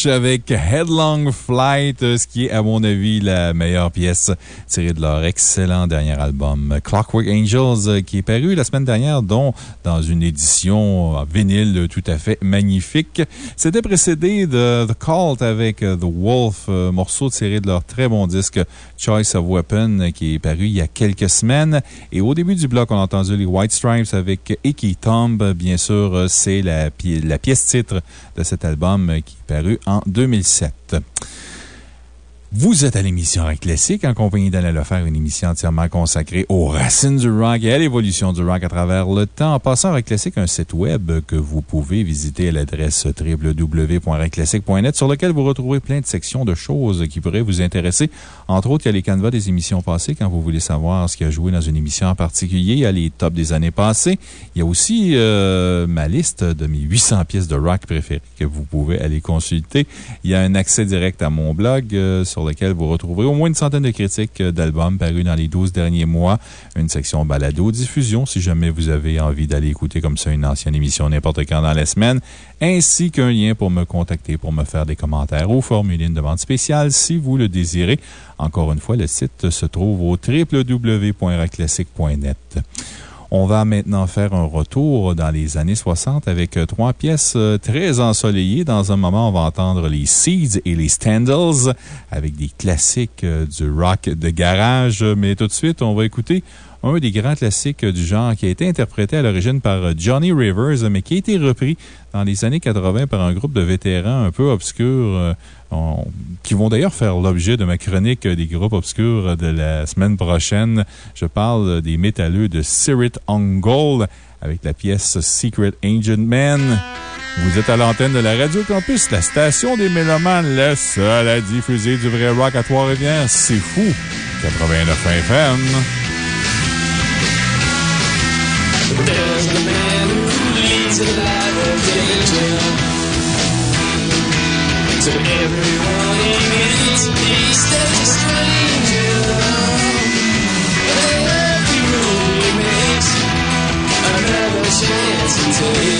Avec Headlong Flight, euh, ce qui est, à mon avis, la meilleure pièce tirée de leur excellent dernier album, Clockwork Angels, euh, qui est paru la semaine dernière, dont dans une édition vinyle tout à fait magnifique. C'était précédé de The Cult avec euh, The Wolf, euh, morceau tiré de leur très bon disque Choice of Weapon, qui est paru il y a quelques semaines. Et au début du bloc, on a entendu les White Stripes avec Icky Tomb. Bien sûr, c'est la, pi- la pièce titre de cet album qui est paru en 2007. Vous êtes à l'émission Rock Classique en compagnie d'Alain Lefer, une émission entièrement consacrée aux racines du rock et à l'évolution du rock à travers le temps. En passant, Rock Classique, un site web que vous pouvez visiter à l'adresse www.rockclassique.net sur lequel vous retrouverez plein de sections de choses qui pourraient vous intéresser. Entre autres, il y a les canevas des émissions passées quand vous voulez savoir ce qui a joué dans une émission en particulier. Il y a les tops des années passées. Il y a aussi euh, ma liste de mes 800 pièces de rock préférées que vous pouvez aller consulter. Il y a un accès direct à mon blog euh, sur lequel vous retrouverez au moins une centaine de critiques euh, d'albums parus dans les 12 derniers mois. Une section balado diffusion si jamais vous avez envie d'aller écouter comme ça une ancienne émission n'importe quand dans la semaine, ainsi qu'un lien pour me contacter, pour me faire des commentaires ou formuler une demande spéciale si vous le désirez. Encore une fois, le site se trouve au www.rockclassique.net. On va maintenant faire un retour dans les années 60 avec euh, trois pièces euh, très ensoleillées. Dans un moment, on va entendre les Seeds et les Standals avec des classiques euh, du rock de garage. Mais tout de suite, on va écouter un des grands classiques du genre qui a été interprété à l'origine par Johnny Rivers, mais qui a été repris dans les années 80 par un groupe de vétérans un peu obscurs, on- qui vont d'ailleurs faire l'objet de ma chronique euh, des groupes obscurs de la semaine prochaine. Je parle euh, des métalleux de Sirit Ungol avec la pièce Secret Agent Man. Vous êtes à l'antenne de la Radio Campus, la station des Mélomanes, la seule à diffuser du vrai rock à Trois-Rivières. C'est fou! 89 FM. to everyone in its place that a stranger. Every rule he makes another chance to take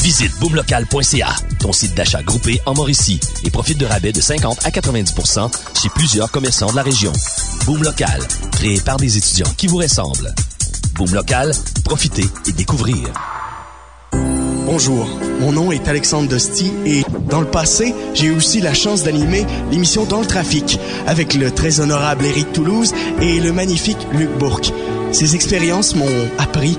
Visite boomlocal.ca, ton site d'achat groupé en Mauricie, et profite de rabais de 50 à 90% chez plusieurs commerçants de la région. Boom Local, créé par des étudiants qui vous ressemblent. Boom Local, profitez et découvrez. Bonjour, mon nom est Alexandre Dosti et dans le passé, j'ai eu aussi la chance d'animer l'émission Dans le trafic avec le très honorable Éric Toulouse et le magnifique Luc Bourque. Ces expériences m'ont appris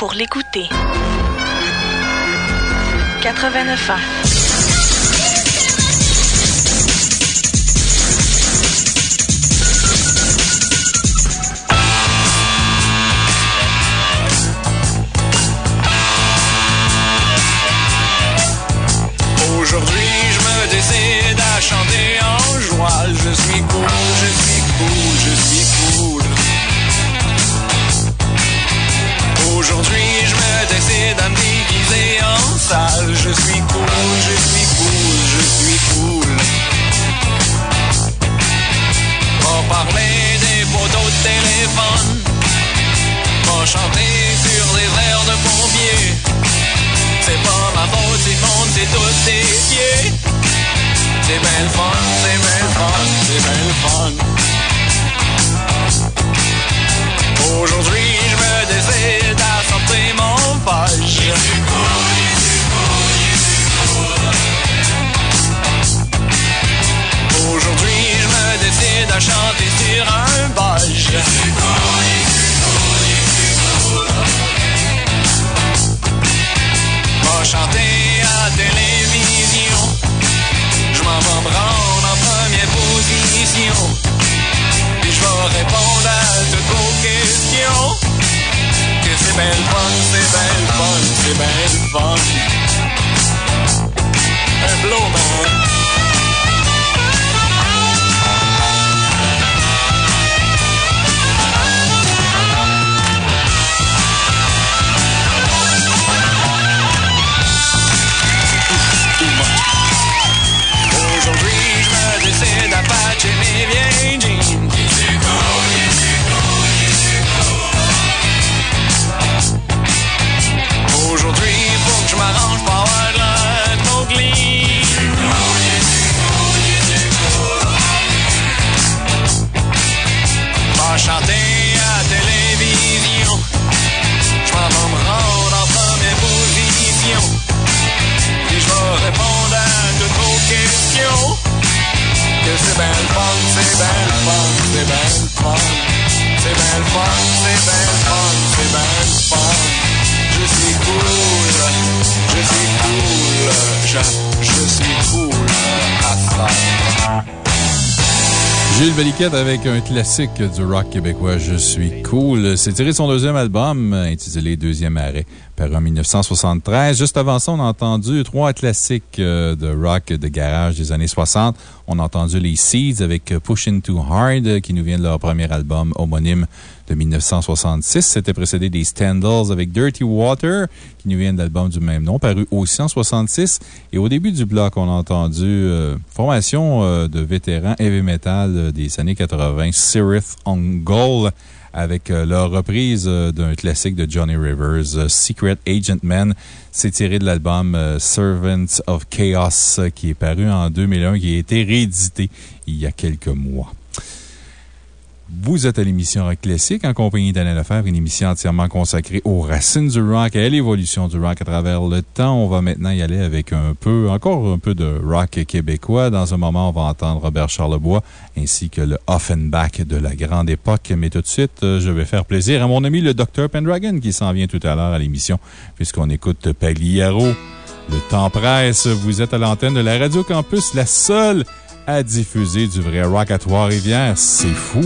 Pour l'écouter. 89 ans. C'est bien le fun, c'est bien le fun, c'est bien le fun. Aujourd'hui, je me décide à sortir mon page. Aujourd'hui, je me décide à chanter sur un bage. Va chanter répondre à toutes vos questions. Que c'est bien le fun, c'est bien le fun, c'est bien le fun. Un blowman. Aujourd'hui, cool à faire. Gilles Baliquette avec un classique du rock québécois, Je suis cool. C'est tiré de son deuxième album, intitulé Deuxième arrêt, paru en 1973. Juste avant ça, on a entendu trois classiques euh, de rock de garage des années 60. On a entendu les Seeds avec Pushing Too Hard, qui nous vient de leur premier album homonyme de 1966. C'était précédé des Standals avec Dirty Water, qui nous vient de l'album du même nom, paru aussi en 66. Et au début du bloc, on a entendu euh, formation euh, de vétérans heavy metal euh, des années 80, Sirith on Goal, avec euh, leur reprise d'un classique de Johnny Rivers, Secret Agent Man. C'est tiré de l'album Servants of Chaos, qui est paru en 2001, qui a été réédité il y a quelques mois. Vous êtes à l'émission Rock Classique en compagnie d'Alain Lefebvre, une émission entièrement consacrée aux racines du rock et à l'évolution du rock à travers le temps. On va maintenant y aller avec un peu, encore un peu de rock québécois. Dans un moment, on va entendre Robert Charlebois ainsi que le Offenbach de la grande époque. Mais tout de suite, euh, je vais faire plaisir à mon ami le Dr. Pendragon qui s'en vient tout à l'heure à l'émission puisqu'on écoute Pagliaro. Le temps presse. Vous êtes à l'antenne de la Radio Campus, la seule à diffuser du vrai rock à Trois-Rivières. C'est fou!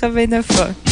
89 ans.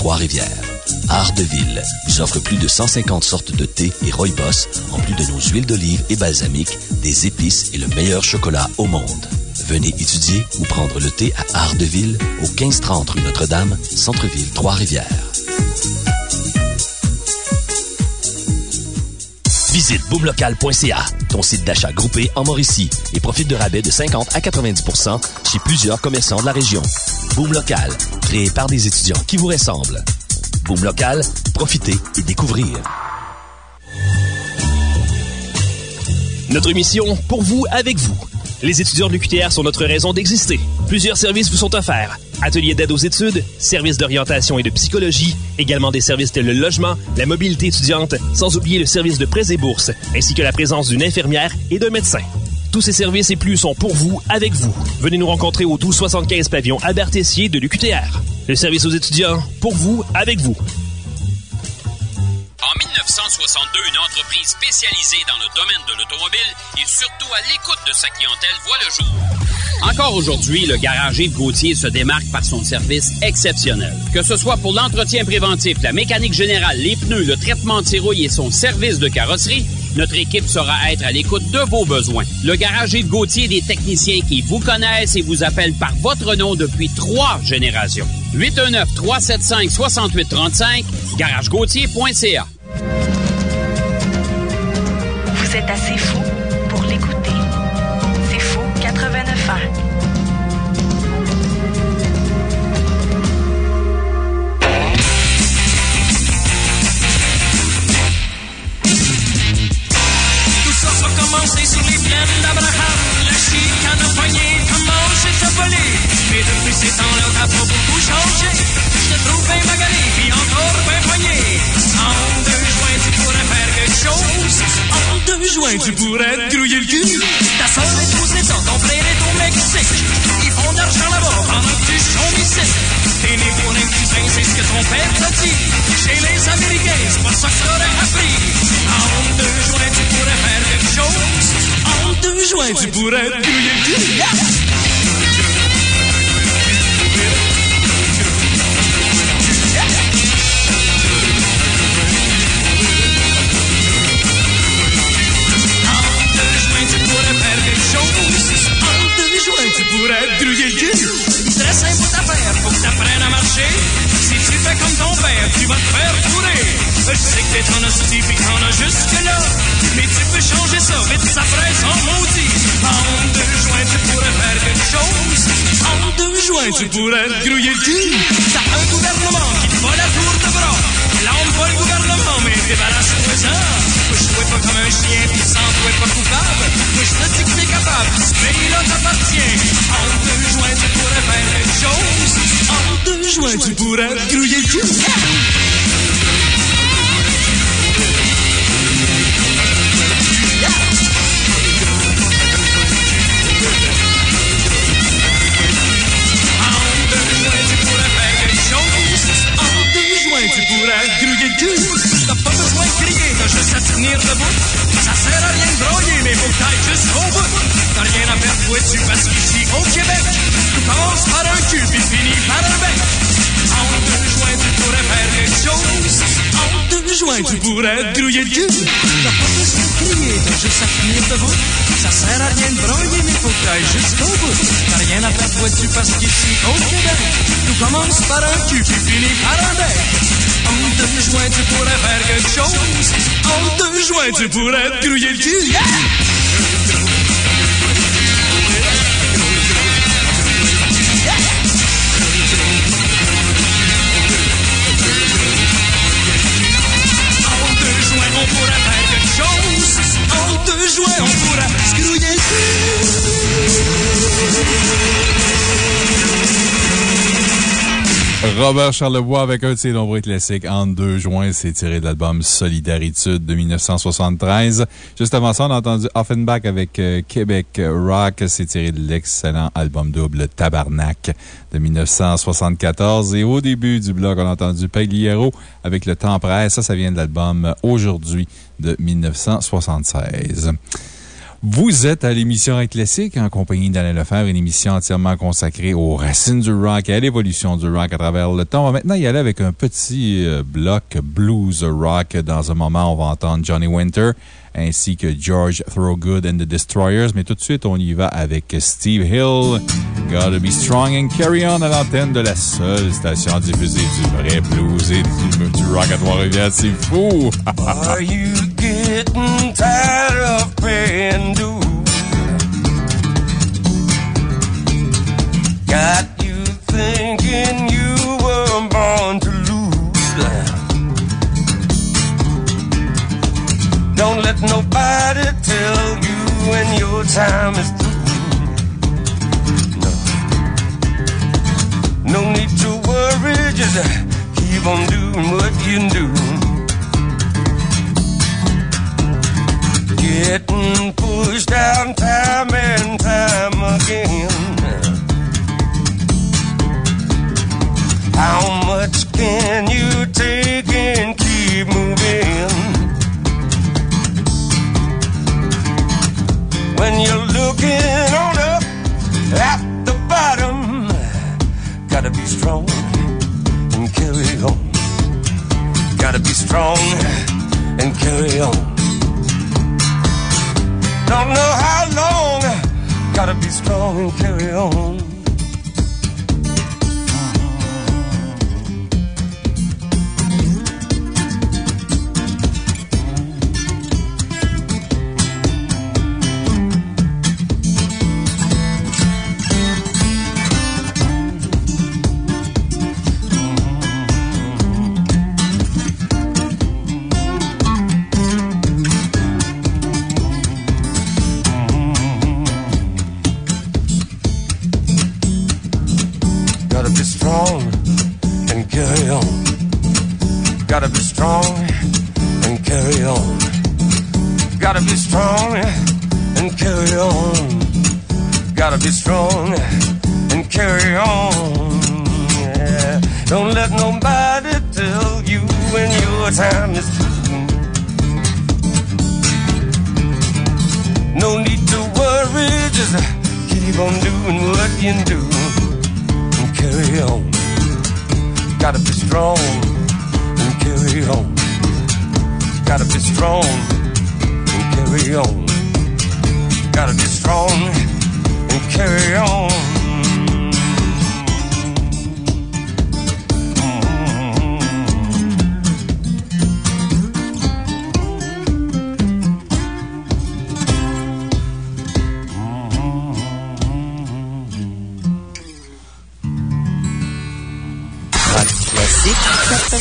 Trois-Rivières. Art de Ville plus de 150 sortes de thé et rooibos, en plus de nos huiles d'olive et balsamique, des épices et le meilleur chocolat au monde. Venez étudier ou prendre le thé à Ardeville, au 1530 rue Notre-Dame, Centre-Ville, Trois-Rivières. Visite boomlocal.ca, ton site d'achat groupé en Mauricie, et profite de rabais de 50 à 90% chez plusieurs commerçants de la région. Boom Local, créé par des étudiants qui vous ressemblent. Boom Local, profitez et découvrez. Notre mission, pour vous, avec vous. Les étudiants de l'UQTR sont notre raison d'exister. Plusieurs services vous sont offerts. Ateliers d'aide aux études, services d'orientation et de psychologie, également des services tels le logement, la mobilité étudiante, sans oublier le service de prêts et bourses, ainsi que la présence d'une infirmière et d'un médecin. Tous ces services et plus sont pour vous, avec vous. Venez nous rencontrer au 1275 pavillon Albert Tessier de l'UQTR. Le service aux étudiants, pour vous, avec vous. En 1962, une entreprise spécialisée dans le domaine de l'automobile et surtout à l'écoute de sa clientèle voit le jour. Encore aujourd'hui, le garage Yves Gauthier se démarque par son service exceptionnel. Que ce soit pour l'entretien préventif, la mécanique générale, les pneus, le traitement de tirouille et son service de carrosserie, notre équipe saura être à l'écoute de vos besoins. Le garage Yves Gauthier des techniciens qui vous connaissent et vous appellent par votre nom depuis trois générations. 819-375-6835, garagegauthier.ca. Vous êtes assez fou Mais depuis ces temps-là, t'as pas beaucoup changé. Je te trouve bien magané, puis encore bien poigné. En deux joints, tu pourrais faire quelque chose. En deux joints, tu pourrais te grouiller le cul. Ta soeur est aux États, ton frère est au Mexique. Ils font de l'argent là-bas pendant que tu chômes ici. T'es né pour un pain, c'est ce que ton père t'a dit. Chez les Américains, c'est pas ça que t'aurais appris. En deux joints, tu pourrais faire quelque chose. En deux joints, tu pourrais te grouiller le cul. En deux joints, tu pourrais te grouiller le cul. Très simple à faire, faut que t'apprennes à marcher. Si tu fais comme ton père, tu vas te faire fourrer. Je sais que t'es en hostie pis t'en as jusque-là. Mais tu peux changer ça, vite ça presse en maudit. En deux joints, tu pourrais faire quelque chose. En deux joints, tu pourrais te grouiller le. T'as un gouvernement qui te bat la tour de bras. Là, on voit le gouvernement, mais débarrasse-toi-en. Touche-toi pas comme un chien, pis sens-toi pas coupable. Te dis que t'es capable, ce pays-là t'appartient. En deux joints, tu pourrais faire quelque chose. En deux joints, tu pourrais grouiller le cul. Tu pourrais te grouiller le cul. T'as juste à te tenir debout. Ça sert à rien de broyer, mais faut que jusqu'au bout. T'as rien à perdre, toi, tu parce qu'ici, au Québec, tout commence par un cul, puis finit par un bec. En deux joints, tu pourrais faire quelque chose. En deux joints, tu pourrais grouiller le cul. T'as pas besoin de crier, t'as juste à te tenir debout. Ça sert à rien de broyer, mais faut que jusqu'au bout. T'as rien à perdre, toi, tu parce qu'ici, au Québec, tout commence par un cul, puis finit par un bec. En deux joints, tu pourrais faire quelque chose. En deux joints, tu pourrais te grouiller le cul. Yeah! On pourrait faire quelque on pourrait se grouiller le Robert Charlebois avec un de ses nombreux classiques en deux joints. C'est tiré de l'album Solidaritude de 1973. Juste avant ça, on a entendu Offenbach avec euh, Québec Rock. C'est tiré de l'excellent album double Tabarnak de 1974. Et au début du bloc, on a entendu Pagliaro avec Le Temps Presse. Ça, ça vient de l'album Aujourd'hui de 1976. Vous êtes à l'émission Rock Classique en compagnie d'Alain Lefebvre, une émission entièrement consacrée aux racines du rock et à l'évolution du rock à travers le temps. On va maintenant y aller avec un petit euh, bloc blues rock. Dans un moment, on va entendre Johnny Winter ainsi que George Thorogood and the Destroyers. Mais tout de suite, on y va avec Steve Hill. Gotta be strong and carry on à l'antenne de la seule station diffusée du vrai blues et du, rock à Trois-Rivières. C'est fou! Got you thinking you were born to lose. Don't let nobody tell you when your time is no need to worry, just keep on doing what you do. Getting pushed down time and time again. How much can you take and keep moving? When you're looking on up at the bottom, gotta be strong and carry on. Gotta be strong and carry on. Don't know how long, gotta be strong and carry on. Strong and carry on. Gotta be strong and carry on. Gotta be strong and carry on. Yeah. Don't let nobody tell you when your time is through. No need to worry, just keep on doing what you do and carry on. Gotta be strong carry on. Gotta be strong and carry on. Gotta be strong and carry on.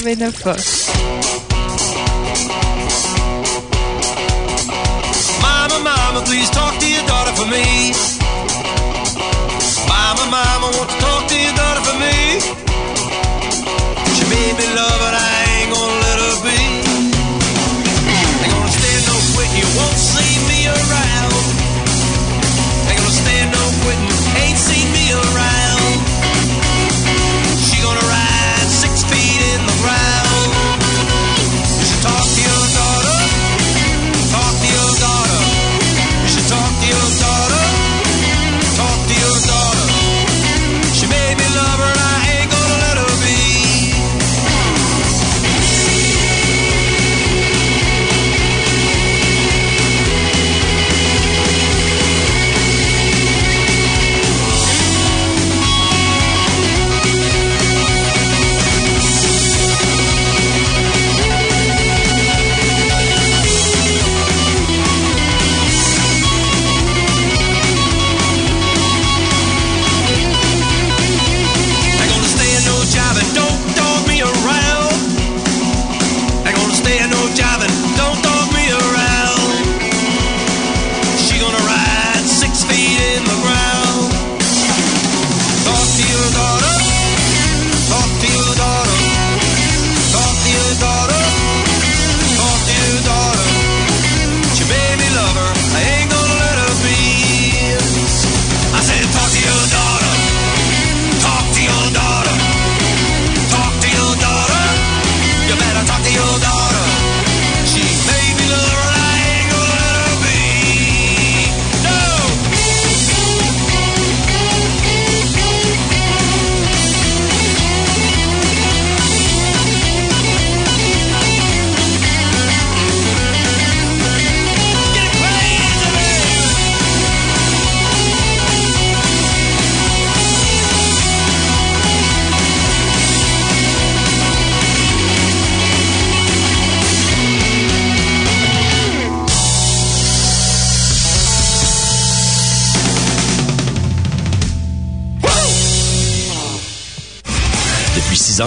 89 Mama,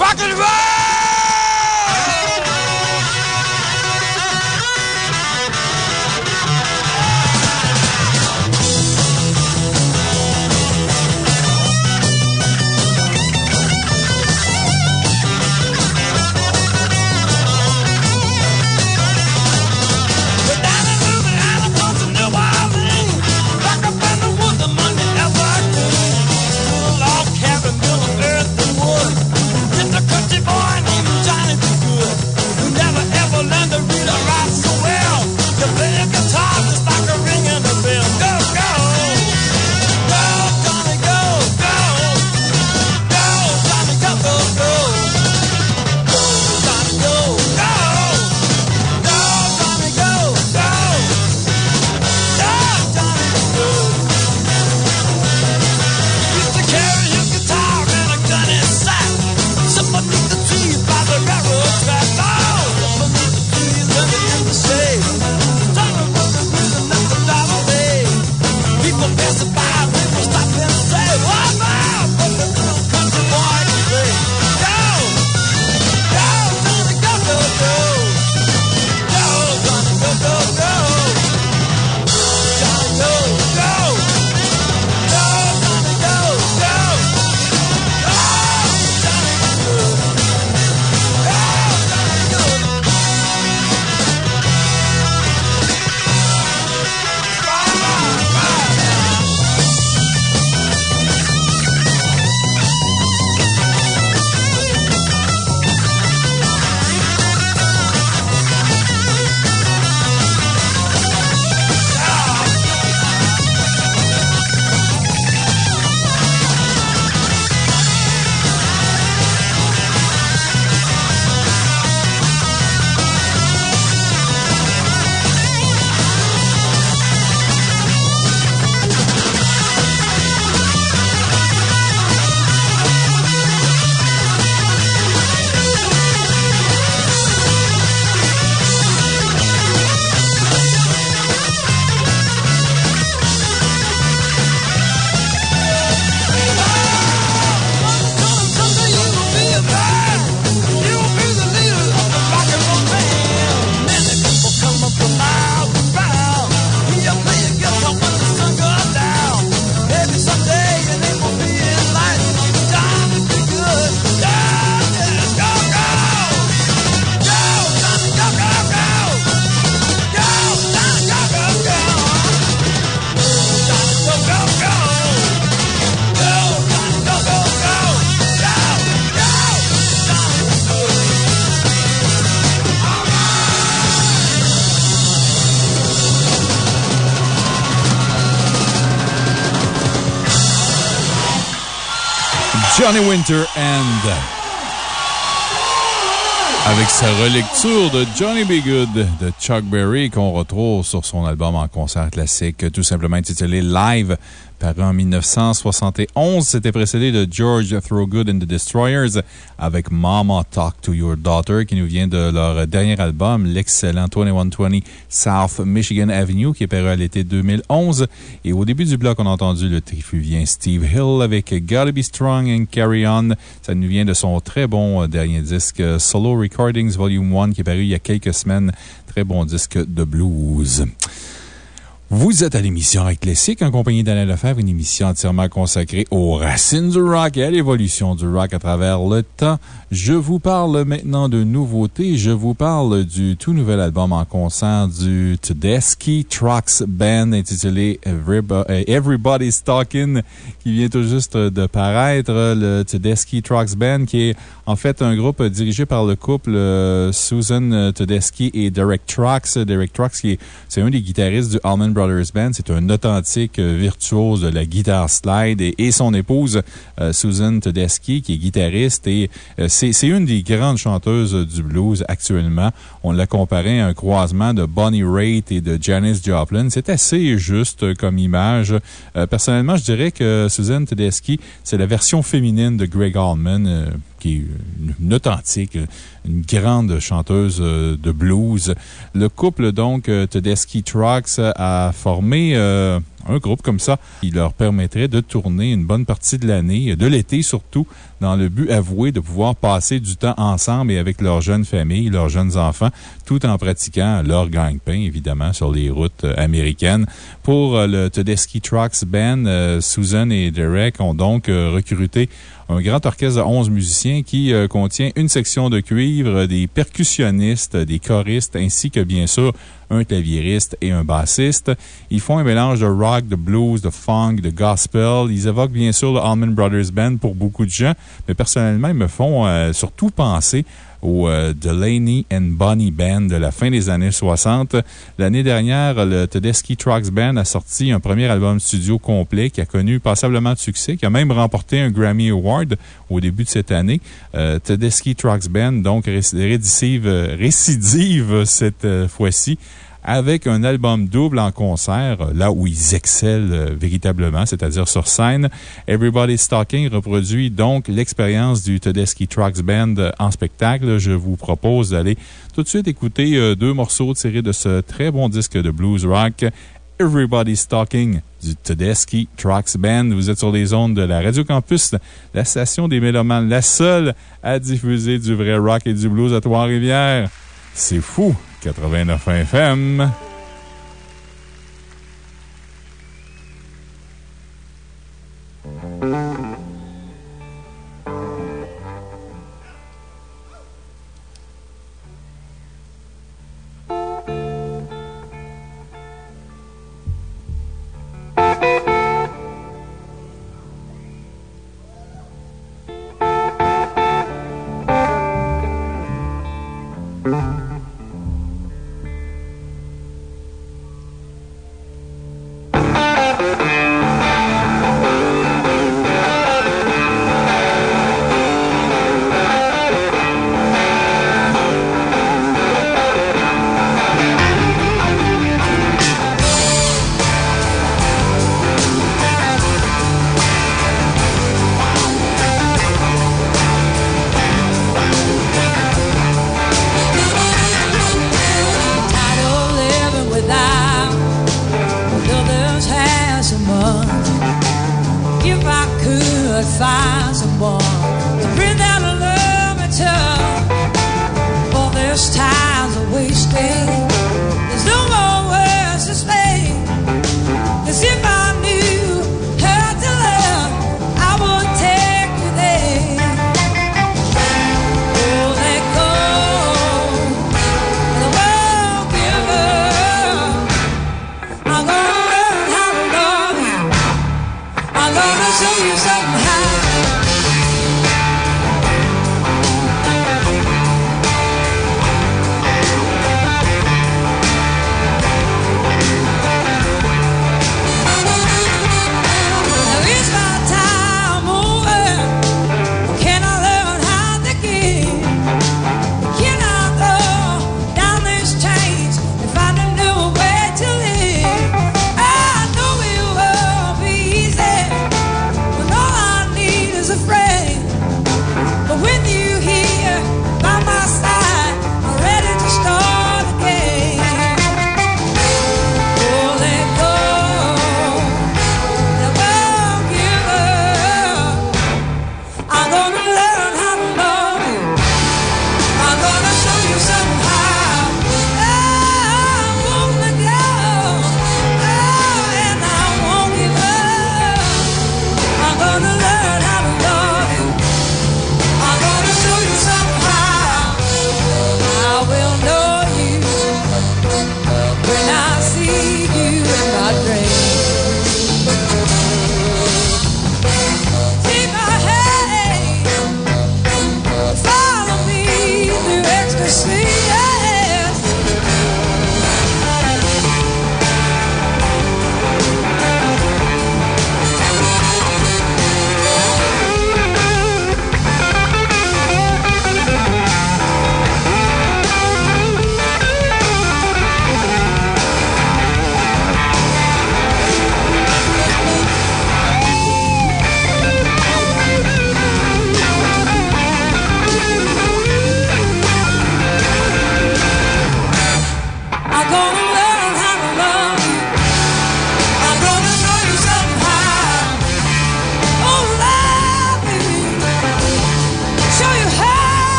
Rock and roll! Johnny Winter and. Avec sa relecture de Johnny B. Good de Chuck Berry qu'on retrouve sur son album en concert classique, tout simplement intitulé Live paru en 1971. C'était précédé de George Throgood and the Destroyers avec Mama Talk to Your Daughter, qui nous vient de leur dernier album, l'excellent 2120 South Michigan Avenue, qui est paru à l'été 2011. Et au début du bloc, on a entendu le trifluvien Steve Hill avec Gotta Be Strong and Carry On. Ça nous vient de son très bon dernier disque, Solo Recordings Volume 1, qui est paru il y a quelques semaines. Très bon disque de blues. Vous êtes à l'émission Rock Classique en compagnie d'Alain Lefebvre, une émission entièrement consacrée aux racines du rock et à l'évolution du rock à travers le temps. Je vous parle maintenant de nouveautés. Je vous parle du tout nouvel album en concert du Tedeschi Trucks Band intitulé euh, Everybody's Talking qui vient tout juste de paraître. Le Tedeschi Trucks Band qui est en fait un groupe dirigé par le couple euh, Susan Tedeschi et Derek Trucks. Derek Trucks qui est, c'est un des guitaristes du Allman Brothers Band. C'est un authentique euh, virtuose de la guitare slide et, son épouse, euh, Susan Tedeschi, qui est guitariste et euh, c'est une des grandes chanteuses du blues actuellement. On l'a comparé à un croisement de Bonnie Raitt et de Janis Joplin. C'est assez juste comme image. personnellement, je dirais que Susan Tedeschi, c'est la version féminine de Greg Allman qui est une authentique, une grande chanteuse euh, de blues. Le couple, donc, euh, Tedeschi Trucks, a formé euh, un groupe comme ça qui leur permettrait de tourner une bonne partie de l'année, de l'été surtout, dans le but avoué de pouvoir passer du temps ensemble et avec leurs jeunes familles, leurs jeunes enfants, tout en pratiquant leur gagne-pain, évidemment, sur les routes américaines. Pour le Tedeschi Trucks Band, Susan et Derek ont donc recruté un grand orchestre de 11 musiciens qui euh, contient une section de cuivre, des percussionnistes, des choristes, ainsi que bien sûr un claviériste et un bassiste. Ils font un mélange de rock, de blues, de funk, de gospel. Ils évoquent bien sûr le Allman Brothers Band pour beaucoup de gens, mais personnellement, ils me font euh, surtout penser au euh, Delaney and Bonnie Band de la fin des années 60. L'année dernière, le Tedeschi Trucks Band a sorti un premier album studio complet qui a connu passablement de succès, qui a même remporté un Grammy Award au début de cette année. Euh, Tedeschi Trucks Band, donc, récidive, récidive cette euh, fois-ci avec un album double en concert, là où ils excellent euh, véritablement, c'est-à-dire sur scène. Everybody's Talking reproduit donc l'expérience du Tedeschi Trucks Band en spectacle. Je vous propose d'aller tout de suite écouter euh, deux morceaux tirés de ce très bon disque de blues rock. Everybody's Talking du Tedeschi Trucks Band. Vous êtes sur les ondes de la Radio Campus, la station des Mélomanes, la seule à diffuser du vrai rock et du blues à Trois-Rivières. C'est fou! 89 FM. Mm-hmm.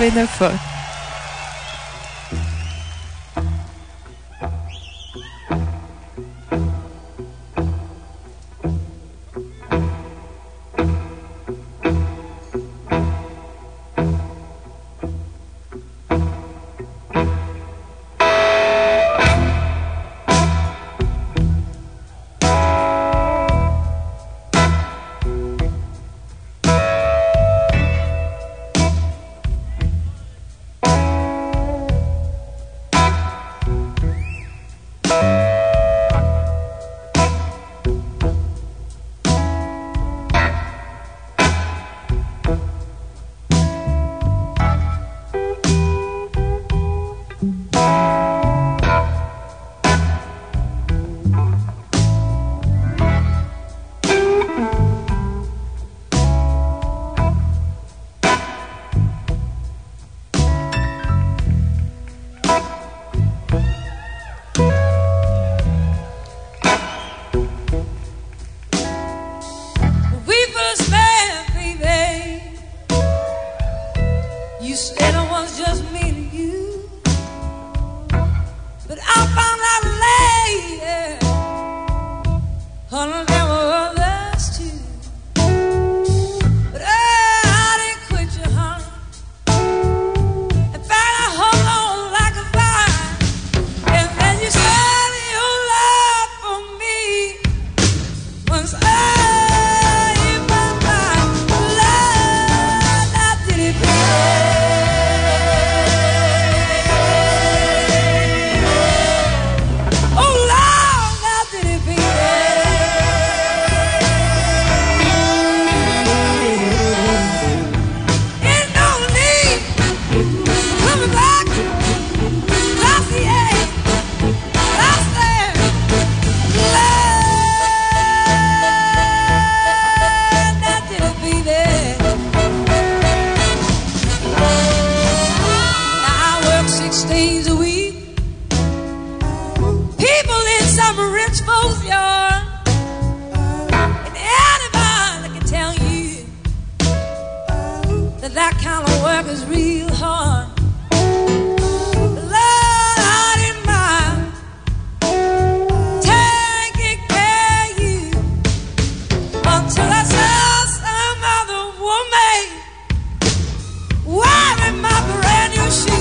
89.1. wearing my brand new shoes.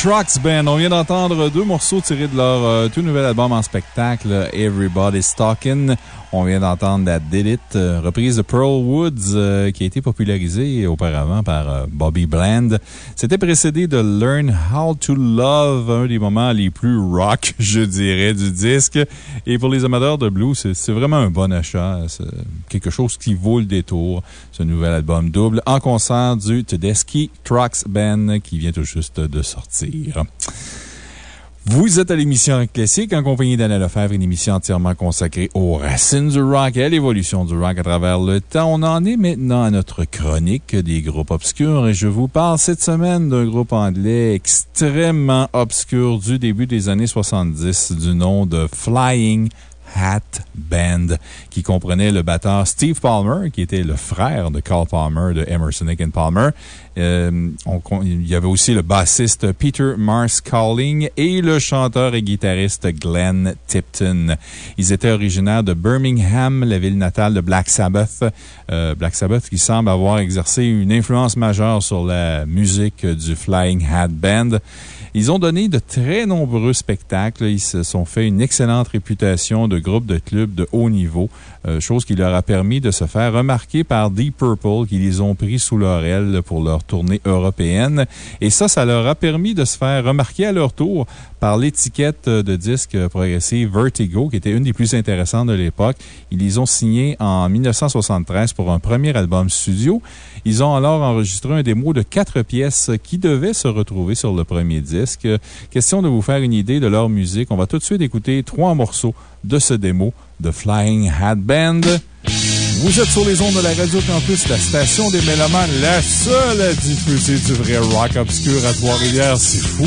Trucks Band. On vient d'entendre deux morceaux tirés de leur euh, tout nouvel album en spectacle, Everybody's Talking. On vient d'entendre That Did It, euh, reprise de Pearl Woods, euh, qui a été popularisée auparavant par Bobby Bland. C'était précédé de Learn How to Love, un des moments les plus rock, je dirais, du disque. Et pour les amateurs de blues, c'est vraiment un bon achat. Quelque chose qui vaut le détour. Ce nouvel album double en concert du Tedeschi Trucks Band qui vient tout juste de sortir. Vous êtes à l'émission Classique en compagnie d'Anna Lefebvre, une émission entièrement consacrée aux racines du rock et à l'évolution du rock à travers le temps. On en est maintenant à notre chronique des groupes obscurs et je vous parle cette semaine d'un groupe anglais extrêmement obscur du début des années 70 du nom de Flying Hat Band, qui comprenait le batteur Steve Palmer, qui était le frère de Carl Palmer de Emerson Lake and Palmer. Euh, on il y avait aussi le bassiste Peter Mars Calling et le chanteur et guitariste Glenn Tipton. Ils étaient originaires de Birmingham, la ville natale de Black Sabbath. Euh, Black Sabbath qui semble avoir exercé une influence majeure sur la musique du Flying Hat Band. Ils ont donné de très nombreux spectacles. Ils se sont fait une excellente réputation de groupe de clubs de haut niveau, euh, chose qui leur a permis de se faire remarquer par Deep Purple, qui les ont pris sous leur aile pour leur tournée européenne. Et ça, ça leur a permis de se faire remarquer à leur tour par l'étiquette de disque progressive Vertigo, qui était une des plus intéressantes de l'époque. Ils les ont signés en 1973 pour un premier album studio. Ils ont alors enregistré un démo de quatre pièces qui devait se retrouver sur le premier disque. Question de vous faire une idée de leur musique. On va tout de suite écouter trois morceaux de ce démo de Flying Hat Band. Vous êtes sur les ondes de la Radio Campus, la station des Mélomanes, la seule à diffuser du vrai rock obscur à Trois-Rivières. C'est fou!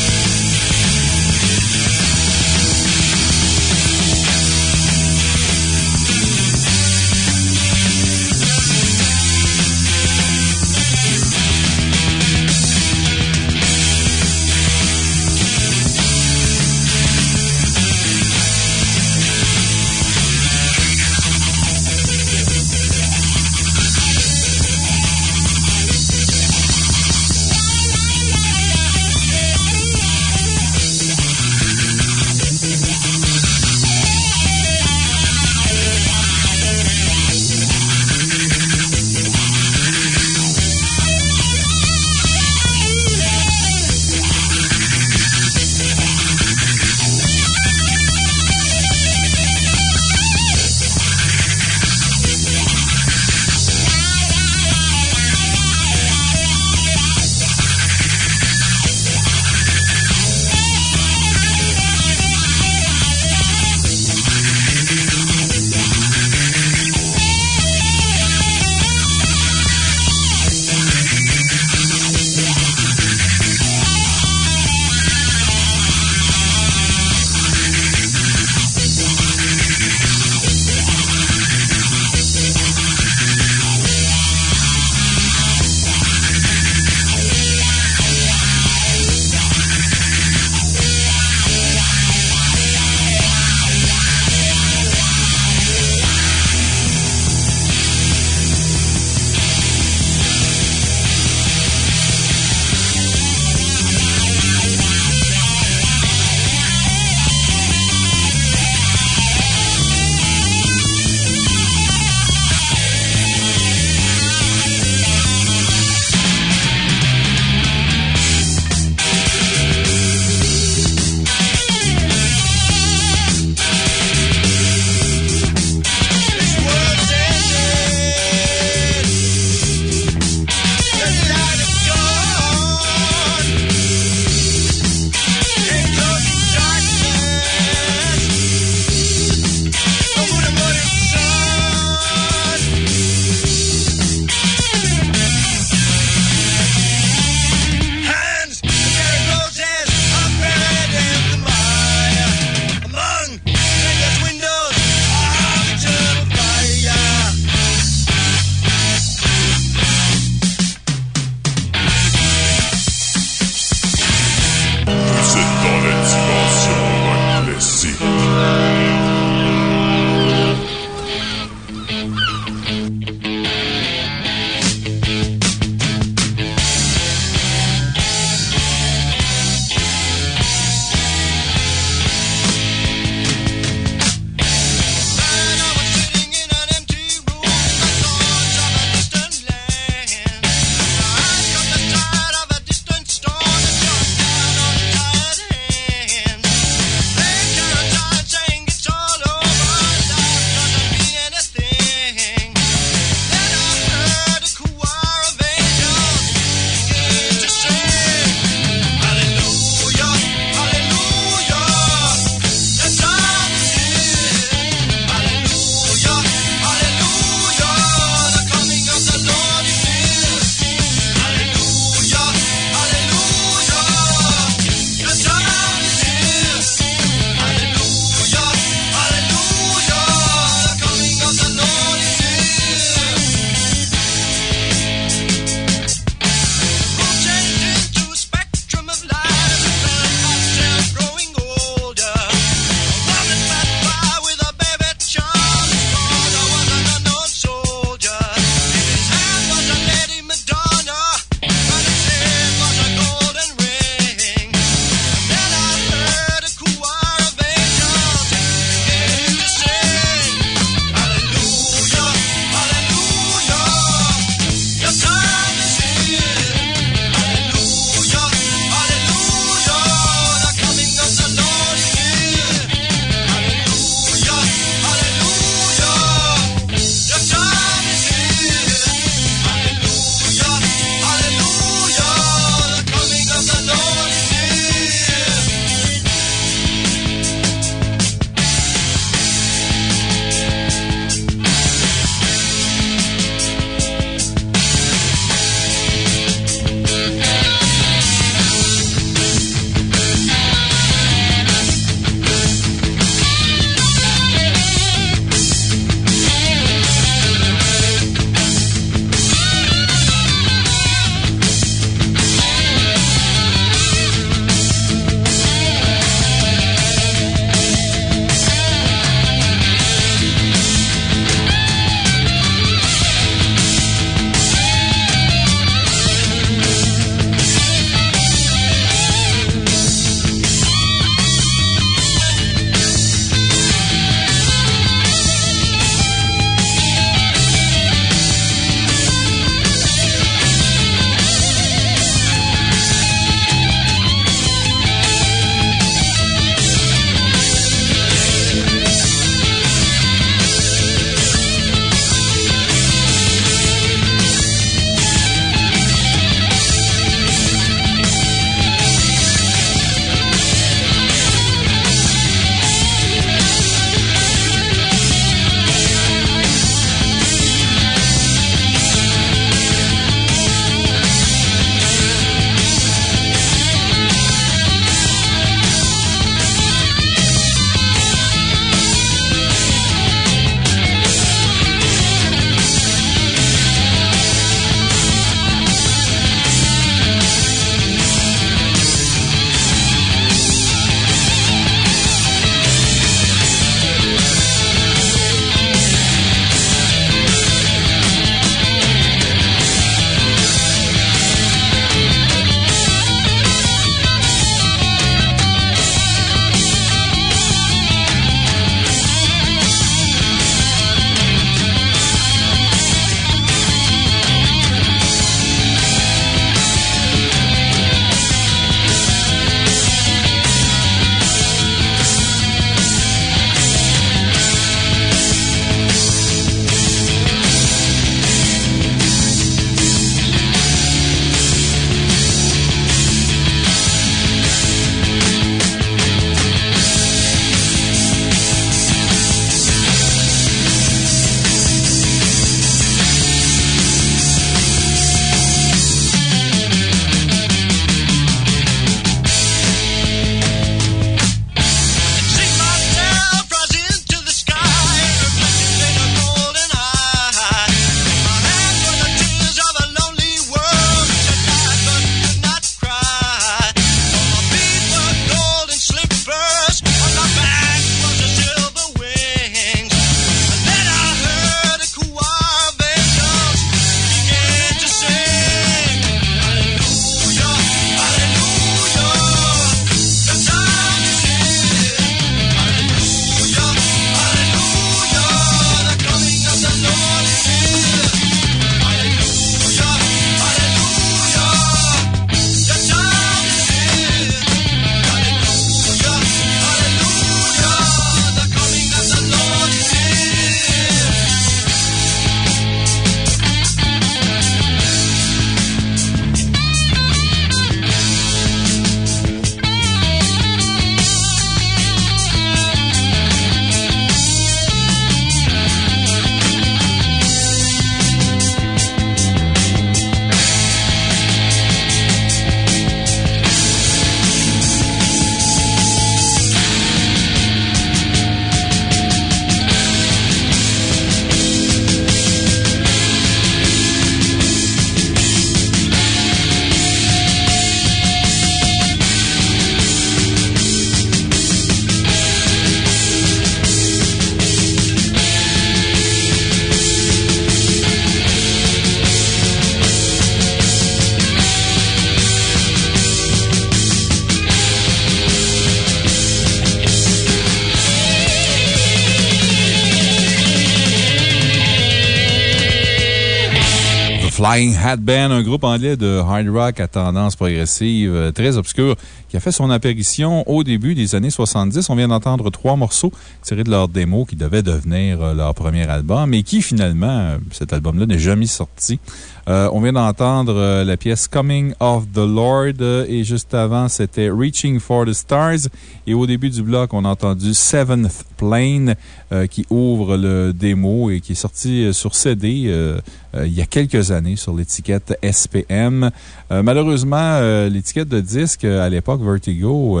Hat Band, un groupe anglais de hard rock à tendance progressive euh, très obscur qui a fait son apparition au début des années 70. On vient d'entendre trois morceaux tirés de leur démo qui devaient devenir euh, leur premier album et qui finalement, euh, cet album-là n'est jamais sorti. On vient d'entendre la pièce Coming of the Lord et juste avant, c'était Reaching for the Stars. Et au début du bloc, on a entendu Seventh Plane euh, qui ouvre le démo et qui est sorti euh, sur CD euh, il y a quelques années sur l'étiquette SPM. Malheureusement, l'étiquette de disque à l'époque, Vertigo,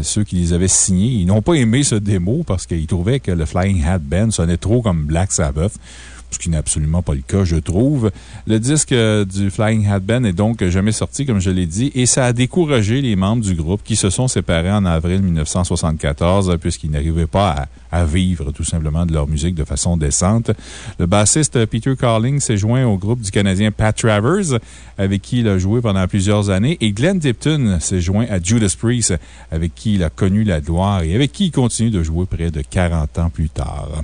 ceux qui les avaient signés, ils n'ont pas aimé ce démo parce qu'ils trouvaient que le Flying Hat Band sonnait trop comme Black Sabbath ce qui n'est absolument pas le cas, je trouve. Le disque euh, du Flying Hat Band est donc jamais sorti, comme je l'ai dit, et ça a découragé les membres du groupe qui se sont séparés en avril 1974 euh, puisqu'ils n'arrivaient pas à, vivre tout simplement de leur musique de façon décente. Le bassiste Peter Carling s'est joint au groupe du Canadien Pat Travers, avec qui il a joué pendant plusieurs années, et Glenn Tipton s'est joint à Judas Priest, avec qui il a connu la gloire et avec qui il continue de jouer près de 40 ans plus tard.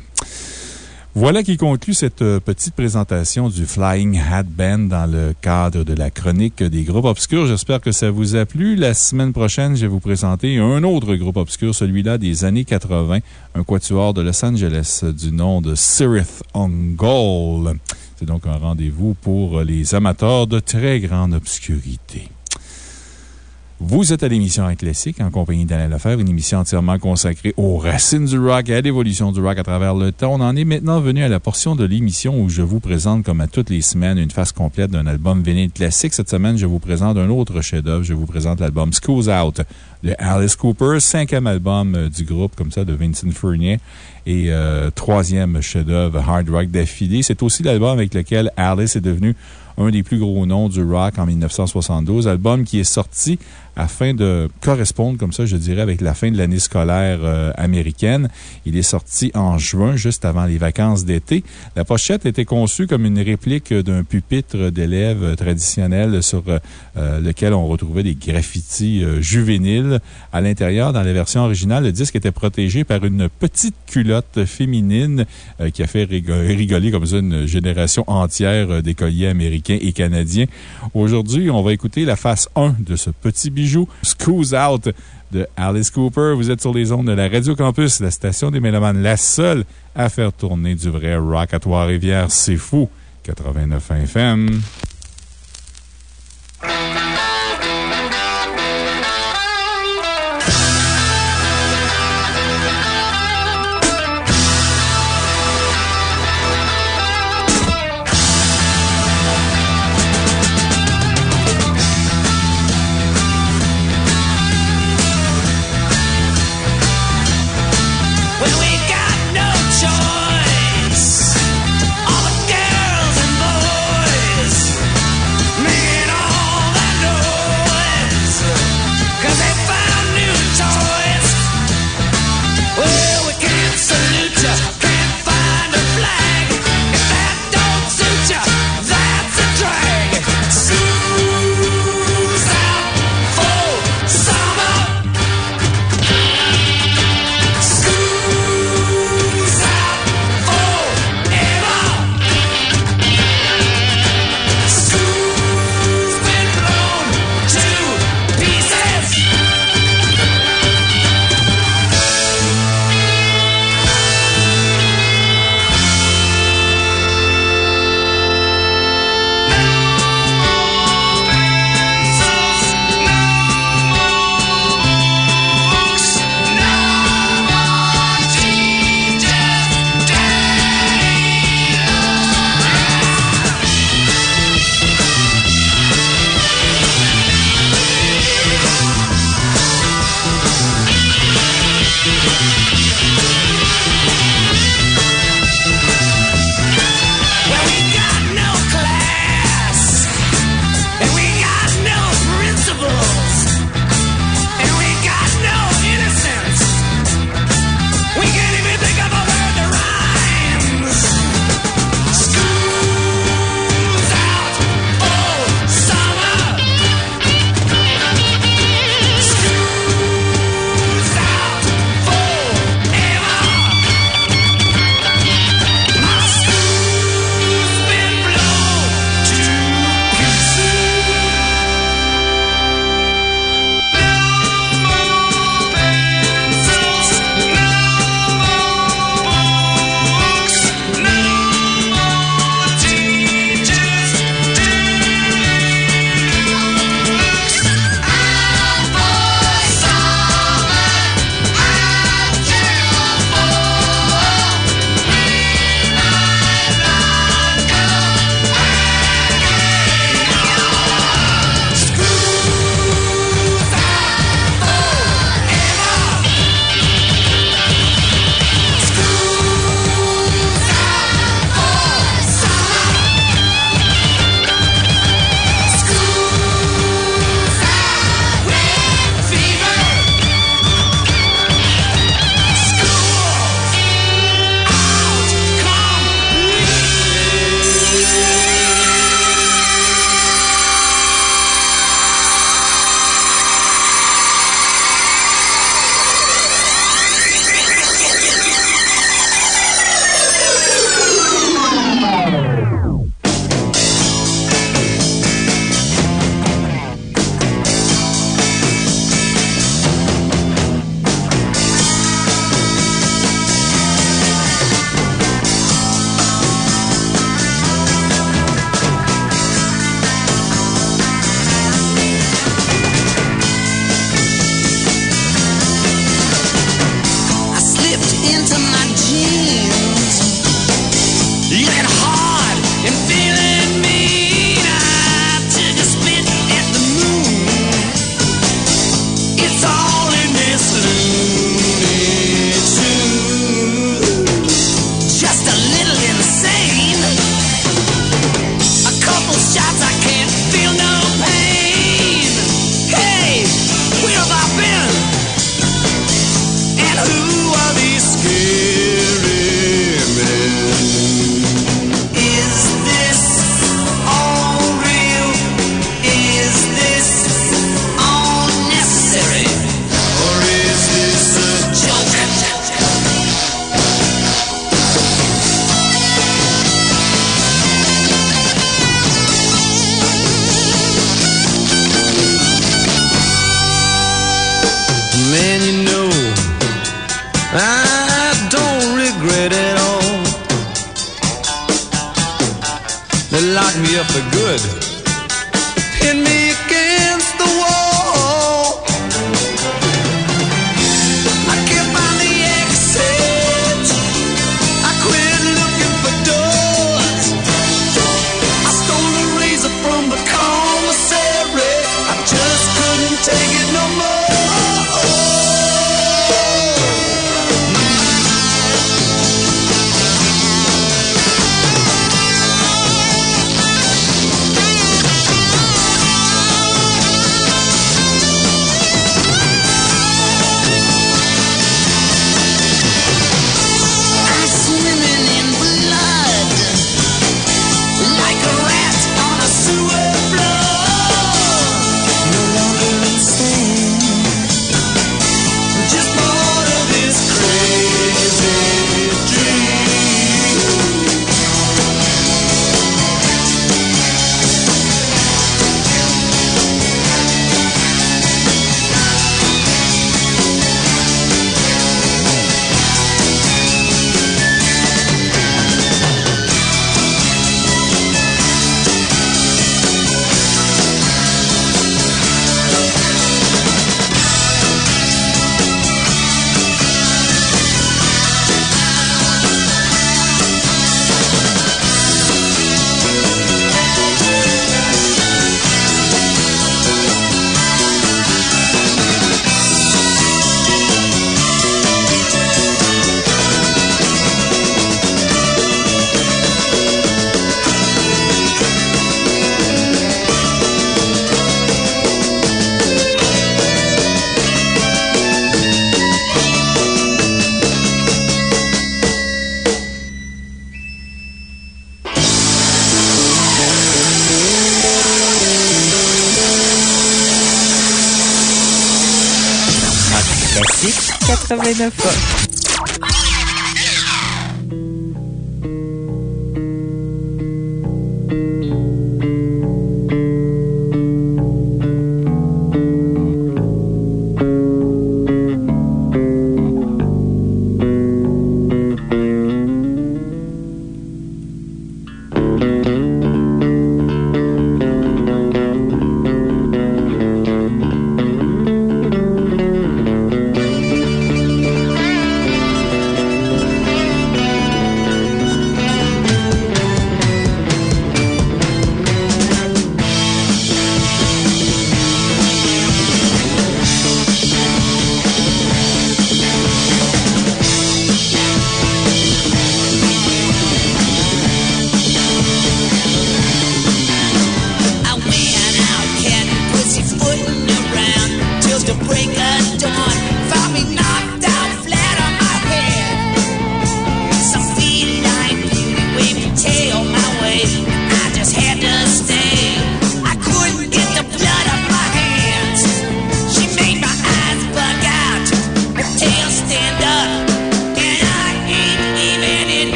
Voilà qui conclut cette euh, petite présentation du Flying Hat Band dans le cadre de la chronique des groupes obscurs. J'espère que ça vous a plu. La semaine prochaine, je vais vous présenter un autre groupe obscur, celui-là des années 80, un quatuor de Los Angeles du nom de Sirith Ungol. C'est donc un rendez-vous pour les amateurs de très grande obscurité. Vous êtes à l'émission Classique en compagnie d'Alain Lefebvre, une émission entièrement consacrée aux racines du rock et à l'évolution du rock à travers le temps. On en est maintenant venu à la portion de l'émission où je vous présente, comme à toutes les semaines, une face complète d'un album vinyle classique. Cette semaine, je vous présente un autre chef-d'œuvre. Je vous présente l'album Schools Out de Alice Cooper, cinquième album euh, du groupe, comme ça, de Vincent Furnier et euh, troisième chef-d'œuvre hard rock d'affilée. C'est aussi l'album avec lequel Alice est devenu un des plus gros noms du rock en 1972, album qui est sorti afin de correspondre, comme ça, je dirais, avec la fin de l'année scolaire euh, américaine. Il est sorti en juin, juste avant les vacances d'été. La pochette était conçue comme une réplique d'un pupitre d'élèves traditionnel sur euh, euh, lequel on retrouvait des graffitis juvéniles. À l'intérieur, dans la version originale, le disque était protégé par une petite culotte féminine qui a fait rigo- rigoler comme ça une génération entière d'écoliers américains et canadiens. Aujourd'hui, on va écouter la face 1 de ce petit bijou, Schools Out de Alice Cooper. Vous êtes sur les ondes de la Radio Campus, la station des Mélomanes, la seule à faire tourner du vrai rock à Trois-Rivières. C'est fou. 89 FM.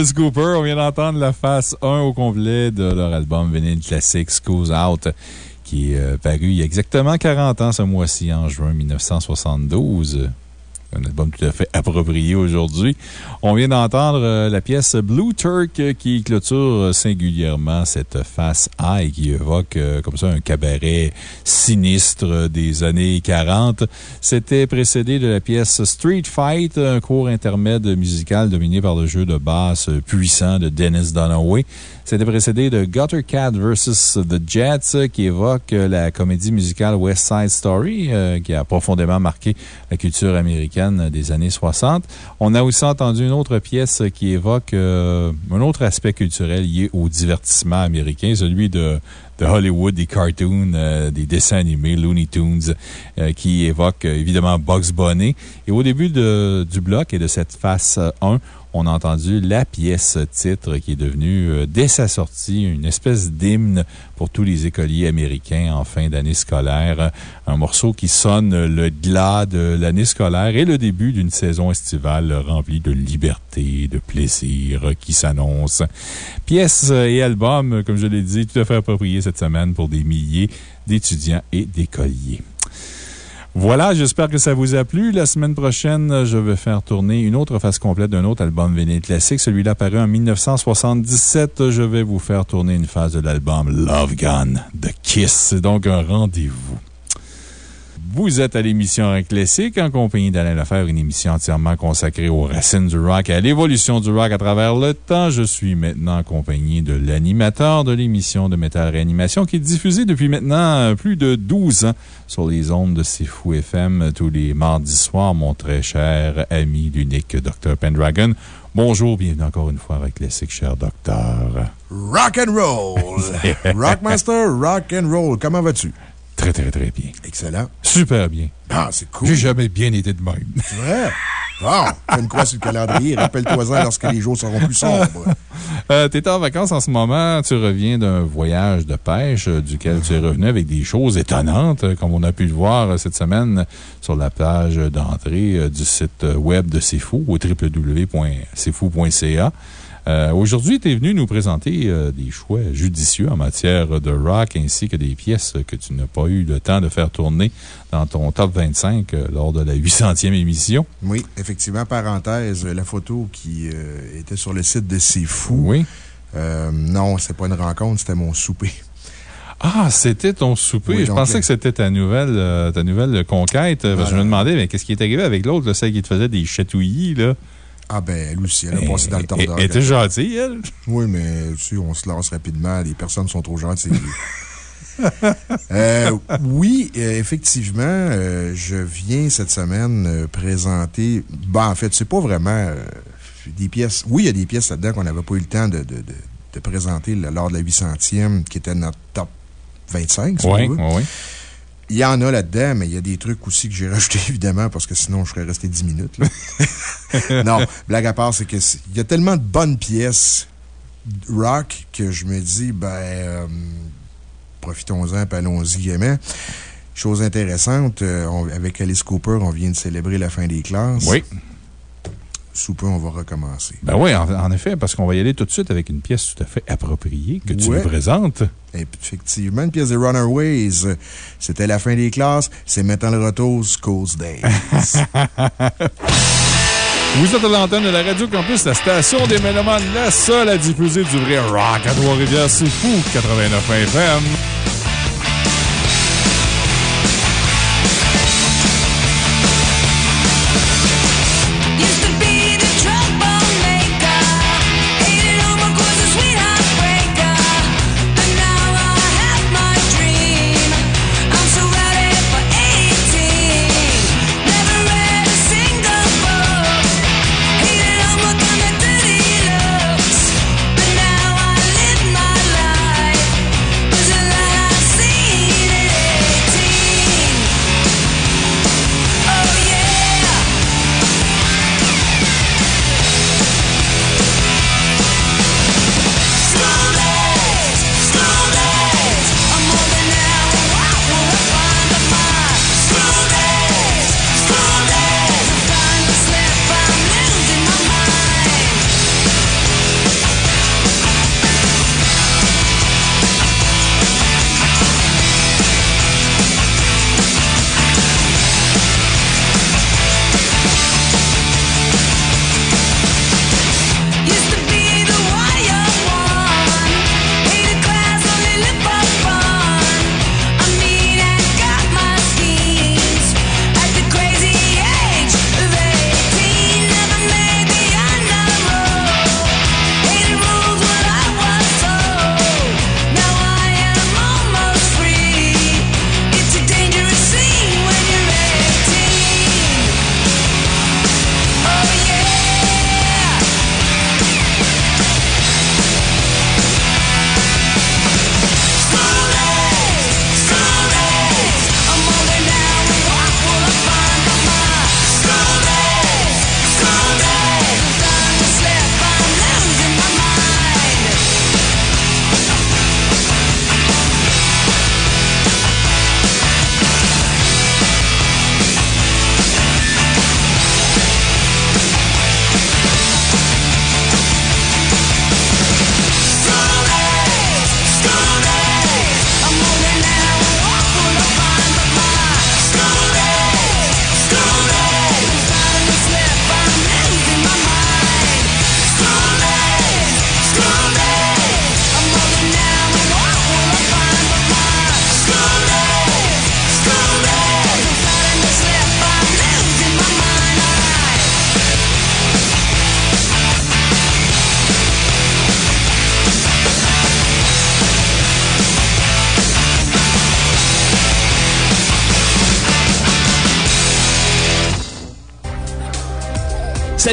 On vient d'entendre la face 1 au complet de leur album Vinyl Classic Schools Out, qui est euh, paru il y a exactement 40 ans ce mois-ci, en juin 1972. Un album tout à fait approprié aujourd'hui. On vient d'entendre euh, la pièce Blue Turk qui clôture singulièrement cette face A et qui évoque euh, comme ça un cabaret sinistre des années 40. C'était précédé de la pièce Street Fight, un court intermède musical dominé par le jeu de basse puissant de Dennis Dunaway. C'était précédé de Gutter Cat vs. The Jets, qui évoque euh, la comédie musicale West Side Story, euh, qui a profondément marqué la culture américaine des années 60. On a aussi entendu une autre pièce qui évoque euh, un autre aspect culturel lié au divertissement américain, celui de Hollywood, des cartoons, des dessins animés, Looney Tunes, qui évoquent euh, évidemment Bugs Bunny. Et au début du bloc et de cette phase 1, on a entendu la pièce titre qui est devenue, euh, dès sa sortie, une espèce d'hymne pour tous les écoliers américains en fin d'année scolaire. Un morceau qui sonne le glas de l'année scolaire et le début d'une saison estivale remplie de liberté, de plaisir qui s'annonce. Pièce et album, comme je l'ai dit, tout à fait approprié cette semaine pour des milliers d'étudiants et d'écoliers. Voilà, j'espère que ça vous a plu. La semaine prochaine, je vais faire tourner une autre phase complète d'un autre album vinyle classique. Celui-là paru en 1977. Je vais vous faire tourner une phase de l'album Love Gun de Kiss. C'est donc un rendez-vous. Vous êtes à l'émission Rock Classique en compagnie d'Alain Lefebvre, une émission entièrement consacrée aux racines du rock et à l'évolution du rock à travers le temps. Je suis maintenant en compagnie de l'animateur de l'émission de Métal Réanimation qui est diffusée depuis maintenant plus de 12 ans sur les ondes de Fou FM tous les mardis soirs, mon très cher ami, l'unique Dr. Pendragon. Bonjour, bienvenue encore une fois à Rock Classique, cher docteur. Rock and roll! Rockmaster, rock and roll. Comment vas-tu? Très, très, très bien. Excellent. Super bien. Ah, c'est cool. J'ai jamais bien été de même. Vrai? Bon, fais une croix sur le calendrier. Rappelle-toi-en lorsque les jours seront plus sombres. Euh, tu es en vacances en ce moment. Tu reviens d'un voyage de pêche euh, duquel tu es revenu avec des choses étonnantes, euh, comme on a pu le voir cette semaine sur la page d'entrée du site web de C'est Fou au www.cfou.ca. Euh, Aujourd'hui, tu es venu nous présenter euh, des choix judicieux en matière de rock ainsi que des pièces que tu n'as pas eu le temps de faire tourner dans ton top 25 euh, lors de la 800e émission. Oui, effectivement, parenthèse, la photo qui était sur le site de C'est Fou. Oui. Non, c'est pas une rencontre, c'était mon souper. Ah, c'était ton souper. Oui, je pensais que c'était ta nouvelle, euh, ta nouvelle conquête. parce que je me demandais, mais qu'est-ce qui est arrivé avec l'autre, celle qui te faisait des chatouillis, là? Ah, ben, elle aussi, elle a passé dans le Elle- tordeur. elle était gentille, elle? Oui, mais tu sais, on se lance rapidement. Les personnes sont trop gentilles. Euh, oui, euh, effectivement, euh, je viens cette semaine euh, présenter. Ben, en fait, c'est pas vraiment des pièces. Oui, il y a des pièces là-dedans qu'on n'avait pas eu le temps de, de, de, de présenter là, lors de la 800e, qui était notre top 25, si Oui, on veut. oui, oui. Il y en a là-dedans, mais il y a des trucs aussi que j'ai rajoutés, évidemment, parce que sinon, je serais resté 10 minutes. là. non, blague à part, c'est que c'est- il y a tellement de bonnes pièces rock que je me dis, ben, euh, profitons-en, puis allons-y gaiement. Chose intéressante, euh, on- avec Alice Cooper, on vient de célébrer la fin des classes. Oui. Sous peu, on va recommencer. Ben oui, en, en effet, parce qu'on va y aller tout de suite avec une pièce tout à fait appropriée que tu Ouais. nous présentes. Effectivement, une pièce de Runaways. C'était la fin des classes. C'est maintenant le retour, School's Days. Vous êtes à l'antenne de la Radio Campus, la station des Mélomanes, la seule à diffuser du vrai rock à Trois-Rivières. C'est fou, 89 FM.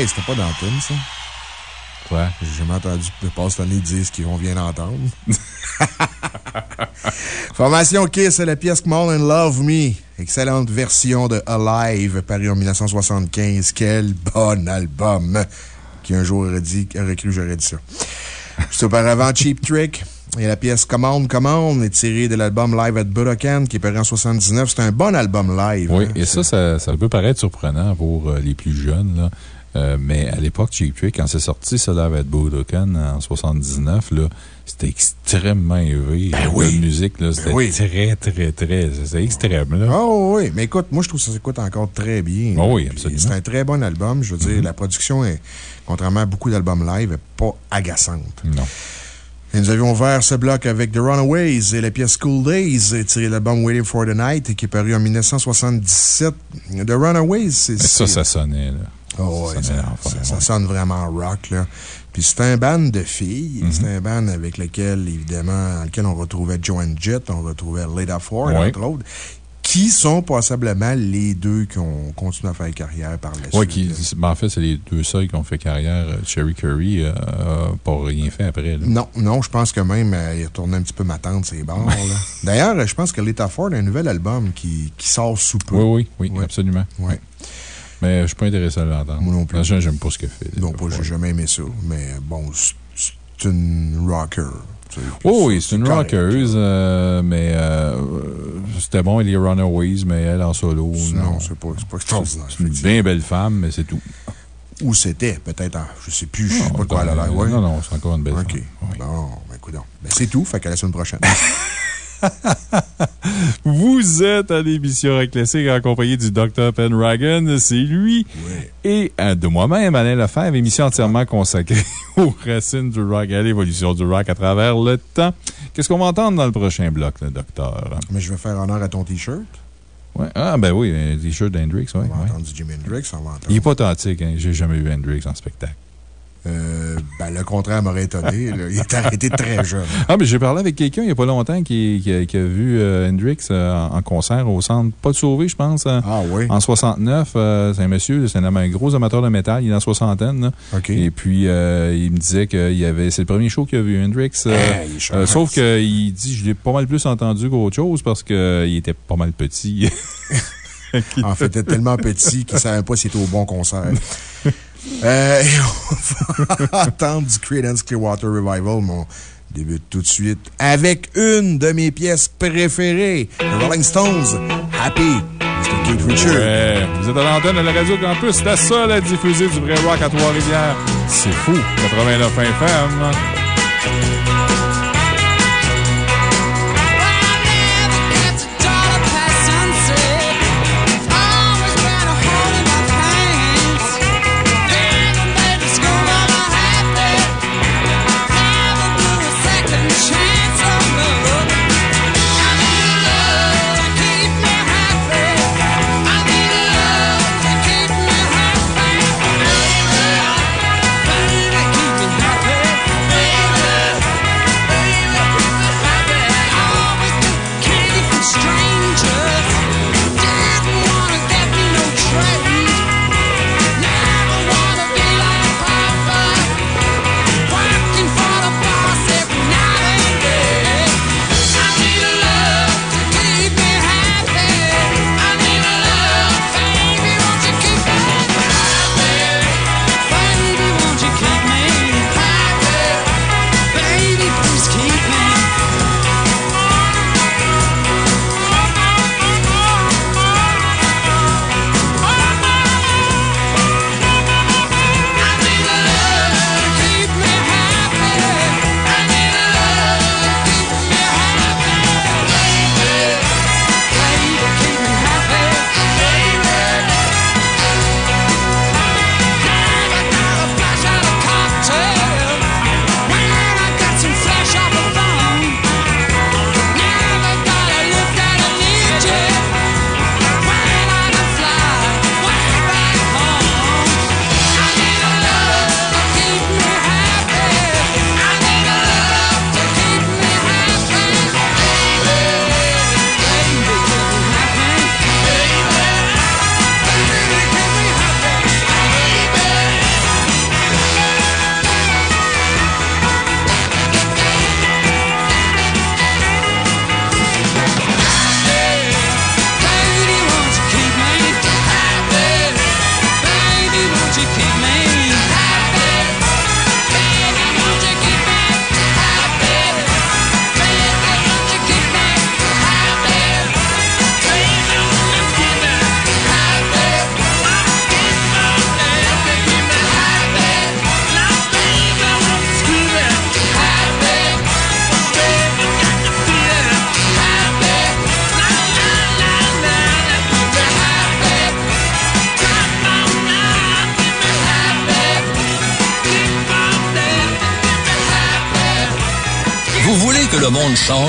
Hey, c'était pas tune, ça? Quoi? J'ai jamais entendu Paul Stanley dire ce qu'on vient d'entendre. Formation Kiss, c'est la pièce Come On and Love Me. Excellente version de Alive, paru en 1975. Quel bon album! Qui un jour aurait, dit, aurait cru que j'aurais dit ça. Juste auparavant, Cheap Trick. Et la pièce Commande, Commande est tirée de l'album Live at Budokan, qui est paru en 79. C'est un bon album live. Oui, hein? et ça, ça, ça peut paraître surprenant pour euh, les plus jeunes, là. Euh, mais à l'époque, Cheap Trick, quand c'est sorti, ça Live at Budokan en 79, là, c'était extrêmement élevé. Ben La oui. musique, là, c'était oui. très, très, très. C'est extrême, là. Ah oui, mais écoute, moi je trouve que ça s'écoute encore très bien. Ah oui, absolument. Mm-hmm. C'est un très bon album. Je veux dire, la production est, contrairement à beaucoup d'albums live, est pas agaçante. Non. Et nous avions ouvert ce bloc avec The Runaways et la pièce School Days, tirée de l'album Waiting for the Night, qui est paru en 1977. The Runaways, c'est. Ça, ça sonnait, là. Oh, ouais, Ça ouais. sonne vraiment rock, là. Puis c'est un band de filles. Mm-hmm. C'est un band avec lequel, évidemment, dans lequel on retrouvait Joan Jett, on retrouvait Leda Ford, Ouais. entre autres, qui sont passablement les deux qui ont continué à faire carrière par la Oui, suite. là. ben, en fait, c'est les deux seuls qui ont fait carrière. Euh, Cherry Curry n'a pas rien fait après. là. Non, non, je pense que même, euh, il retournait un petit peu ma tante, ses là. D'ailleurs, euh, je pense que Leta Ford a un nouvel album qui, qui sort sous peu. Oui, oui, oui, Ouais. absolument. Ouais. Mais je suis pas intéressé à l'entendre. Moi non plus. J'aime j'aime pas ce qu'elle fait. Non, pas, j'ai jamais aimé ça. Mais bon, c'est une rocker. Oh oui, c'est une correct. rockeuse, euh, mais euh, c'était bon, les Runaways, mais elle en solo. Non, c'est pas, pas extraordinaire. C'est une bien belle femme, mais c'est tout. Où c'était, peut-être, je sais plus, je sais Non, pas de quoi elle a l'air. non, ouais. non, non, c'est encore une belle OK. femme. Oui. Bon, ben, écoute. Ben, c'est tout, fait qu'à la semaine prochaine. Vous êtes à l'émission Rock Classique accompagné du Dr. Penragon. C'est lui. Et euh, de moi-même, Alain Lefebvre, émission entièrement consacrée aux racines du rock et à l'évolution du rock à travers le temps. Qu'est-ce qu'on va entendre dans le prochain bloc, le docteur? Mais je vais faire honneur à ton T-shirt. Ouais. Ah, ben oui, un T-shirt d'Hendrix, oui. On va entendre du Hendrix, on va entendre. Il n'est pas authentique, hein. J'ai jamais vu Hendrix en spectacle. Euh, ben, le contraire m'aurait étonné. là. Il est arrêté très jeune. Ah, mais j'ai parlé avec quelqu'un il n'y a pas longtemps qui, qui a, qui a vu euh, Hendrix euh, en, en concert au centre Pas de Sauvé, je pense. Ah oui. En 69. euh, c'est un monsieur, c'est un, un gros amateur de métal. Il est la soixantaine. là. Et puis, il me disait que c'est le premier show qu'il a vu, Hendrix. euh, sauf qu'il dit je l'ai pas mal plus entendu qu'autre chose parce qu'il était pas mal petit. En fait, il était tellement petit qu'il ne savait pas s'il était au bon concert. Euh, et on va entendre du Creedence Clearwater Revival, mon débute tout de suite avec une de mes pièces préférées, les Rolling Stones, Happy, Mr. Keith Richards. Ouais, vous êtes à l'antenne de la Radio Campus. C'était ça, la diffuser du vrai rock à Trois-Rivières. C'est fou. 89 FM.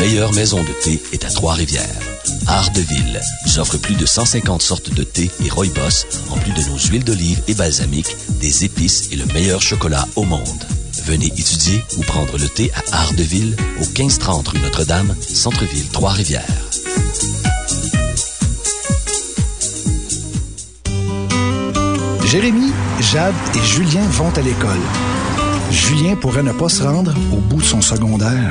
Meilleure maison de thé est à Trois-Rivières. Art de Ville plus de 150 sortes de thé et rooibos, en plus de nos huiles d'olive et balsamique, des épices et le meilleur chocolat au monde. Venez étudier ou prendre le thé à Ardeville, au 1530 rue Notre-Dame, Centre-Ville, Trois-Rivières. Jérémy, Jade et Julien vont à l'école. Julien pourrait ne pas se rendre au bout de son secondaire.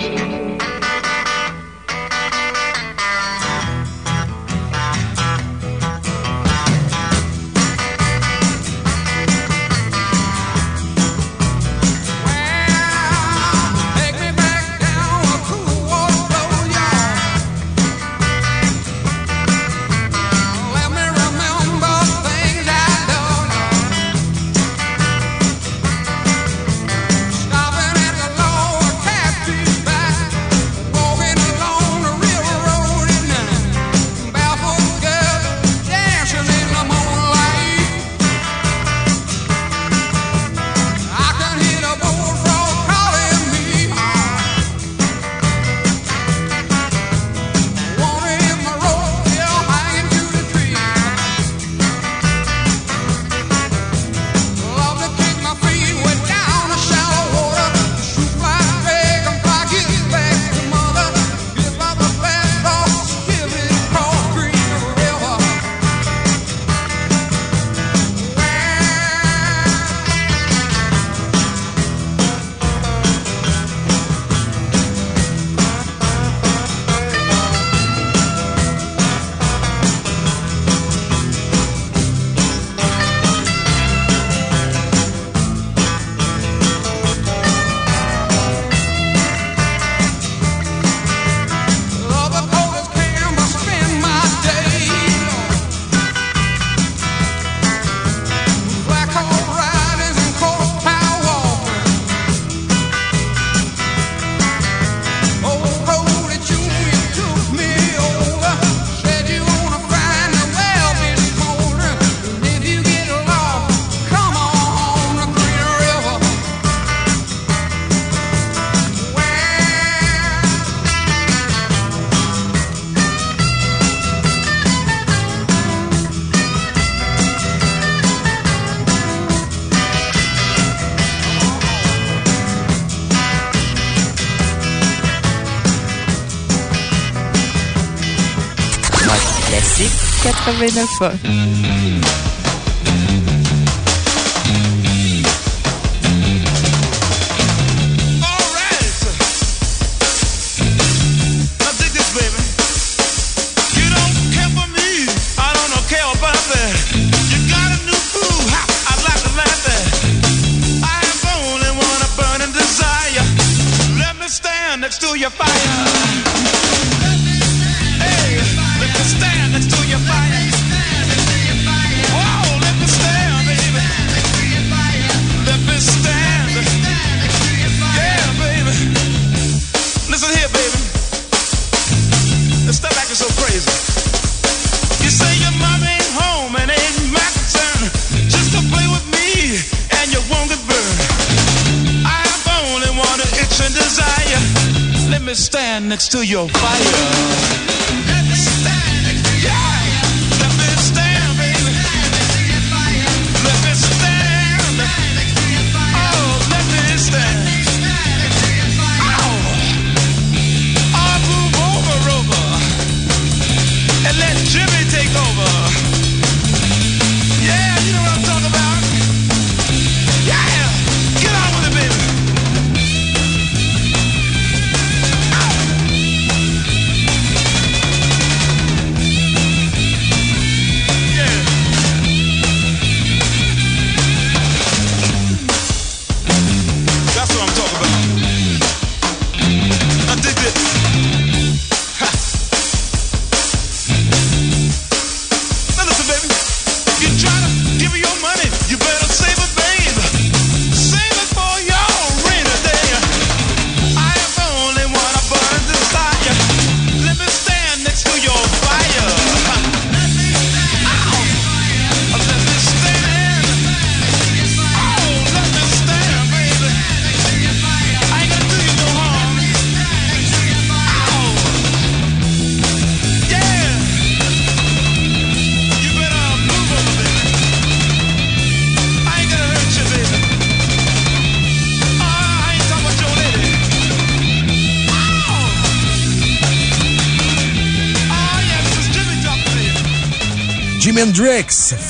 Tá vendo só?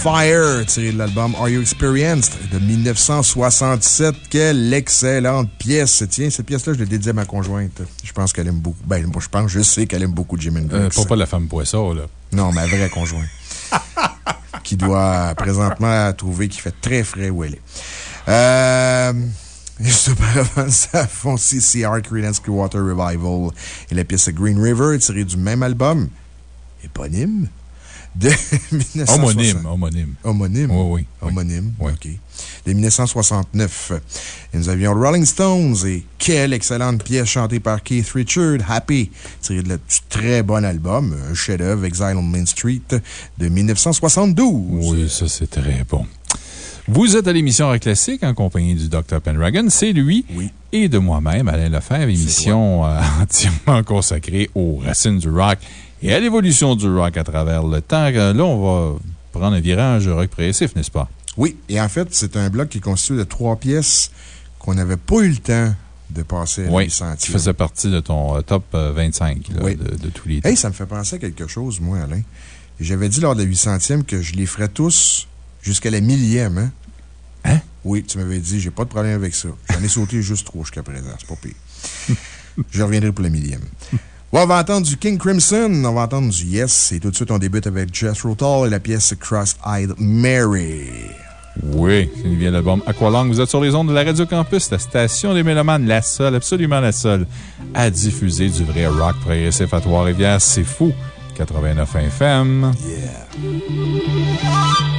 Fire, tiré de l'album Are You Experienced de 1967. Quelle excellente pièce. Tiens, cette pièce-là, je l'ai dédiée à ma conjointe. Je pense qu'elle aime beaucoup. Ben, moi, je pense, je sais qu'elle aime beaucoup Jimi Hendrix. Euh, pas, pas la femme poisson, là. Non, ma vraie conjointe. qui doit présentement trouver qu'il fait très frais où elle est. Euh. Juste auparavant, ça a foncé CR Creedence Clearwater Revival et la pièce Green River, tirée du même album, éponyme, de 1960. Homonyme, homonyme. Homonyme? Oui, oui. Homonyme, OK. De 1969. Et nous avions Rolling Stones et quelle excellente pièce chantée par Keith Richard, Happy, tirée de le très bon album, un chef-d'œuvre, Exile on Main Street, de 1972. Oui, ça, c'est très bon. Vous êtes à l'émission Rock Classique en compagnie du Dr. Pendragon. C'est lui et de moi-même, Alain Lefebvre, émission euh, entièrement consacrée aux racines du rock et à l'évolution du rock à travers le temps. Euh, Là, on va prendre un virage rock progressif, n'est-ce pas? Oui, et en fait, c'est un bloc qui est constitué de trois pièces qu'on n'avait pas eu le temps de passer à Oui, 800e. qui faisait partie de ton euh, top euh, 25 là, Oui. de, de tous les temps. Hey, ça me fait penser à quelque chose, moi, Alain. J'avais dit lors de la 800e que je les ferais tous jusqu'à la millième, hein? Hein? Oui, tu m'avais dit, j'ai pas de problème avec ça. J'en ai sauté juste trois jusqu'à présent, c'est pas pire. je reviendrai pour la millième. Bon, on va entendre du King Crimson, on va entendre du Yes, et tout de suite, on débute avec Jess Rotal et la pièce Cross-Eyed Mary. Oui, c'est une vieille album Aqualung. Vous êtes sur les ondes de la Radio Campus, la station des Mélomanes, la seule, absolument la seule, à diffuser du vrai rock progressif à Trois-Rivières. C'est fou. 89 FM. would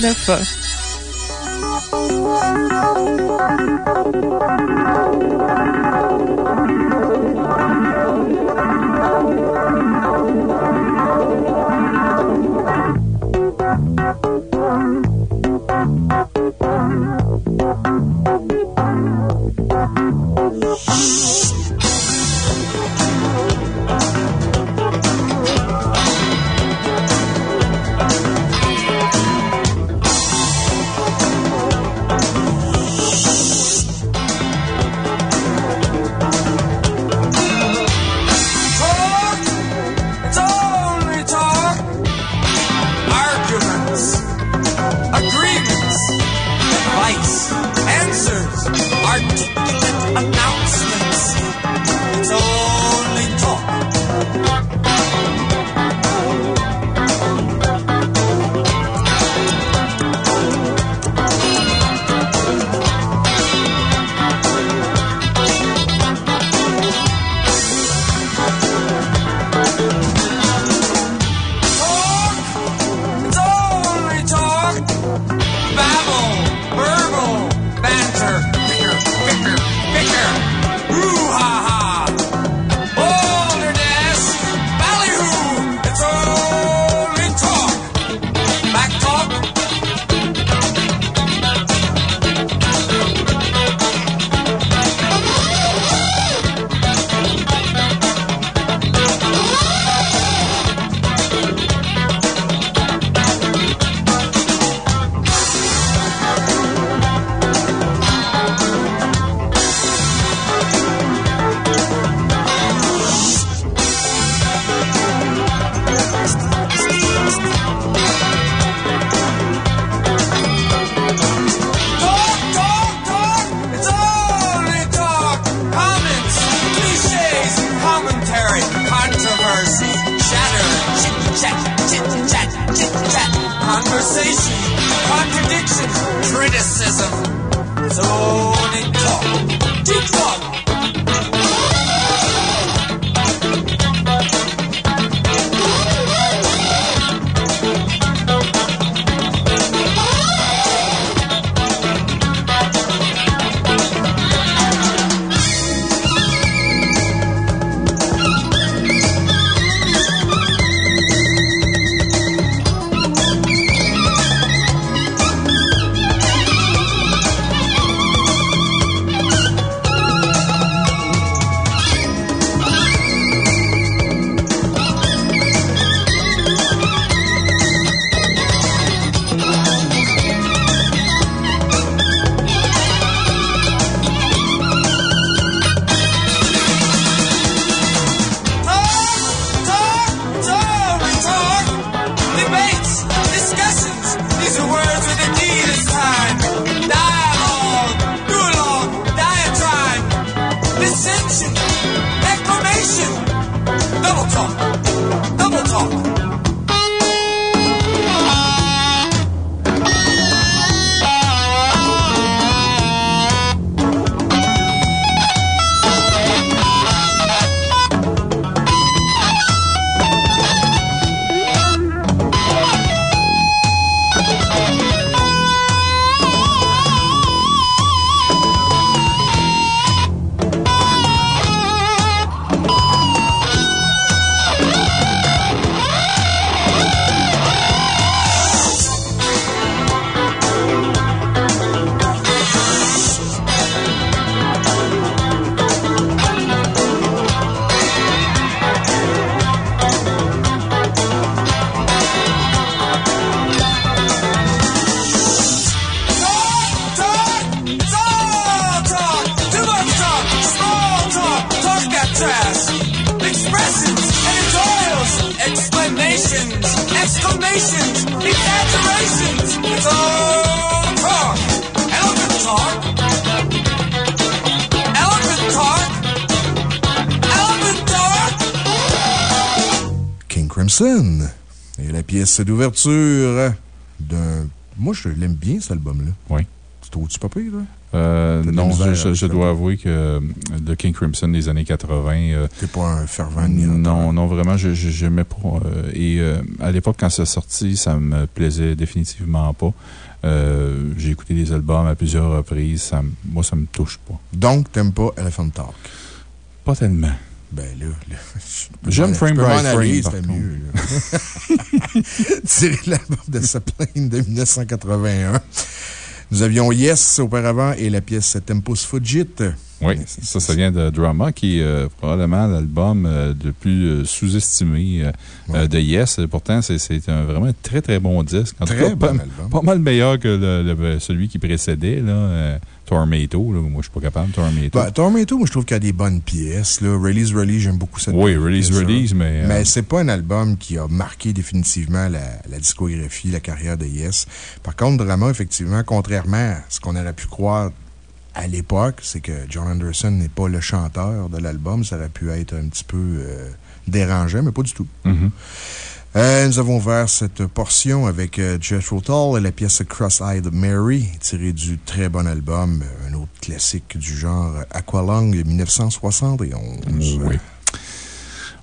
89 d'ouverture d'un. Moi, je l'aime bien, cet album-là. Oui. Tu trouves-tu pas pire, là? Euh, la non, misère je, dois avouer que euh, le King Crimson des années 80. euh, T'es pas un fervent Non, non, vraiment, je j'aimais pas. euh, et euh, à l'époque, quand c'est sorti, ça me plaisait définitivement pas. Euh, J'ai écouté les albums à plusieurs reprises. Ça, moi, ça me touche pas. Donc, t'aimes pas Elephant Talk? Pas tellement. Ben là, là, J'aime Frame by Frame, C'était par mieux. Tiré de l'album de Zeppelin de 1981. Nous avions Yes auparavant et la pièce Tempus Fugit. Oui, ça, ça vient de Drama, qui est euh, probablement l'album euh, le plus euh, sous-estimé euh, euh, de Yes. Pourtant, c'est- un vraiment très, très bon disque. En tout Très cas, bon pas, album. pas mal meilleur que le- le- celui qui précédait, là, Tormato. là. Moi, je suis pas capable, Tormato. Ben, Tormento, moi, je trouve qu'il y a des bonnes pièces. Là. Release, Release, j'aime beaucoup cette Oui, pièce, Release. Release, mais, euh, Mais c'est pas un album qui a marqué définitivement la, la discographie, la carrière de Yes. Par contre, Drama, effectivement, contrairement à ce qu'on aurait pu croire à l'époque, c'est que John Anderson n'est pas le chanteur de l'album. Ça aurait pu être un petit peu euh, dérangeant, mais pas du tout. Mhm. Euh, nous avons ouvert cette portion avec euh, Jethro Tull et la pièce Cross-Eyed Mary, tirée du très bon album, euh, un autre classique du genre Aqualung 1971. Oui.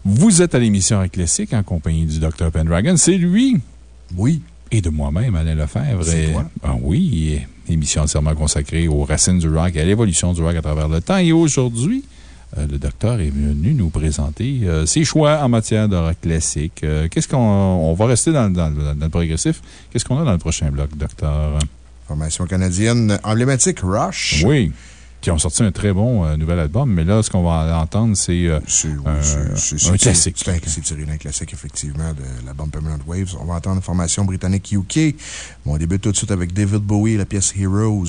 Vous êtes à l'émission Classique en compagnie du Dr. Pendragon. C'est lui? Oui. Et de moi-même, Alain Lefebvre. C'est toi. Ah oui, émission entièrement consacrée aux racines du rock et à l'évolution du rock à travers le temps. Et aujourd'hui, le docteur est venu nous présenter euh, ses choix en matière de rock classique. Euh, Qu'est-ce qu'on. On va rester dans, dans- dans le progressif. Qu'est-ce qu'on a dans le prochain bloc, docteur? Formation canadienne emblématique Rush. Oui. Qui ont sorti un très bon euh, nouvel album, mais là, ce qu'on va entendre, c'est euh, un, classique. C'est tiré d'un classique, effectivement, de l'album Permanent Waves. On va entendre formation britannique UK. Bon, on débute tout de suite avec David Bowie et la pièce Heroes.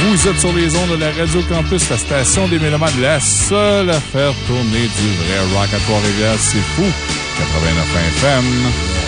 Vous êtes sur les ondes de la Radio Campus, la station des Mélomanes, la seule à faire tourner du vrai rock à Trois-Rivières. C'est fou. 89 FM.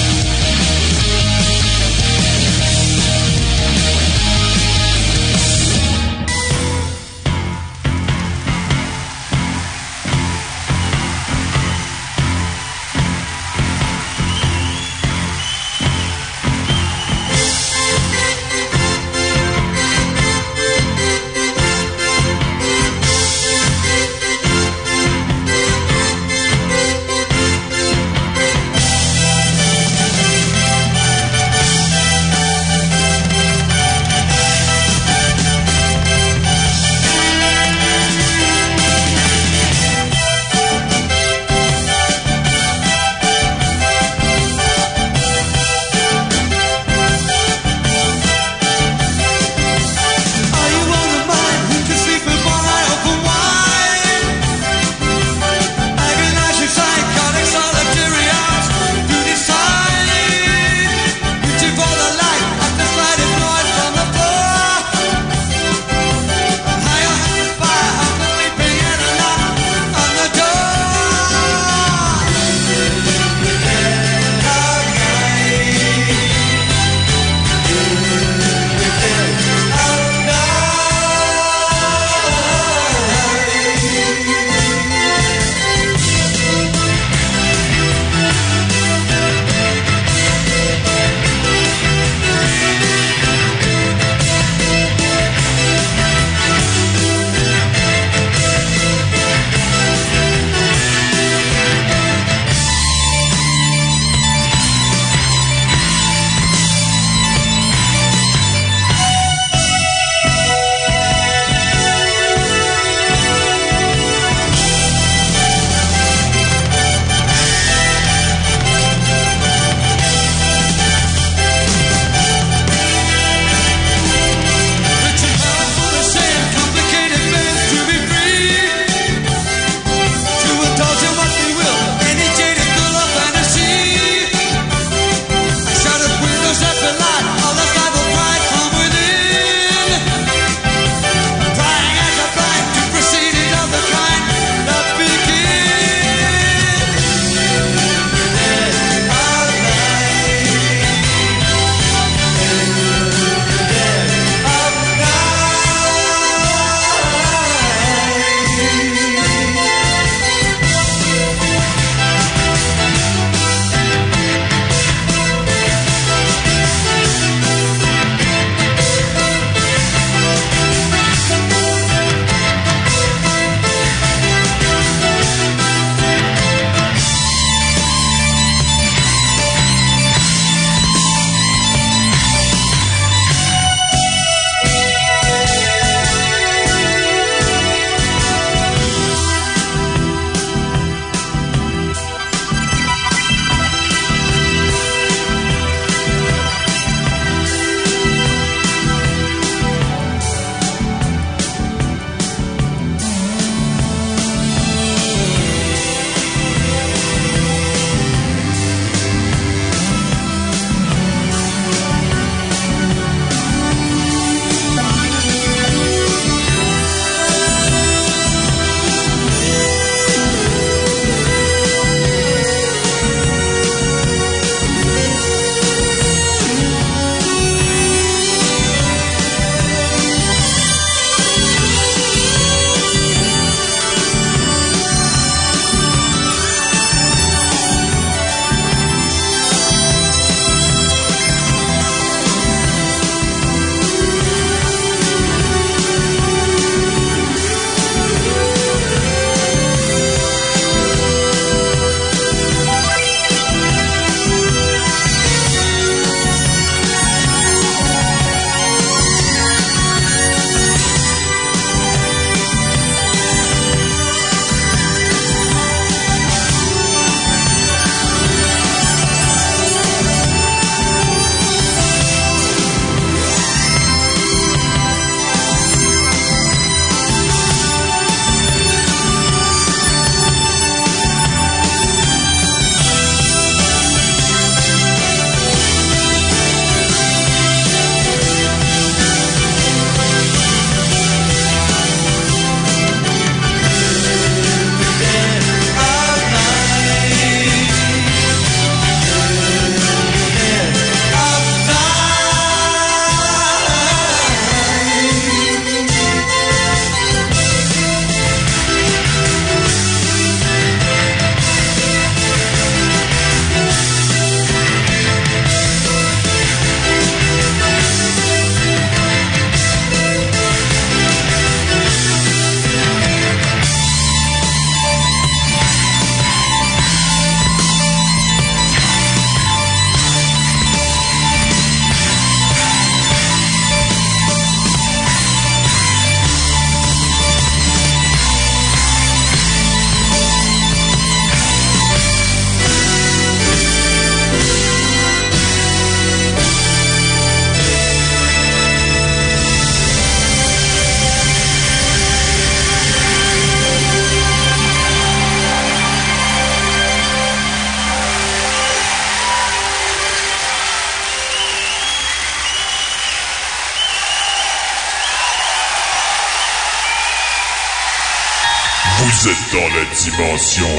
La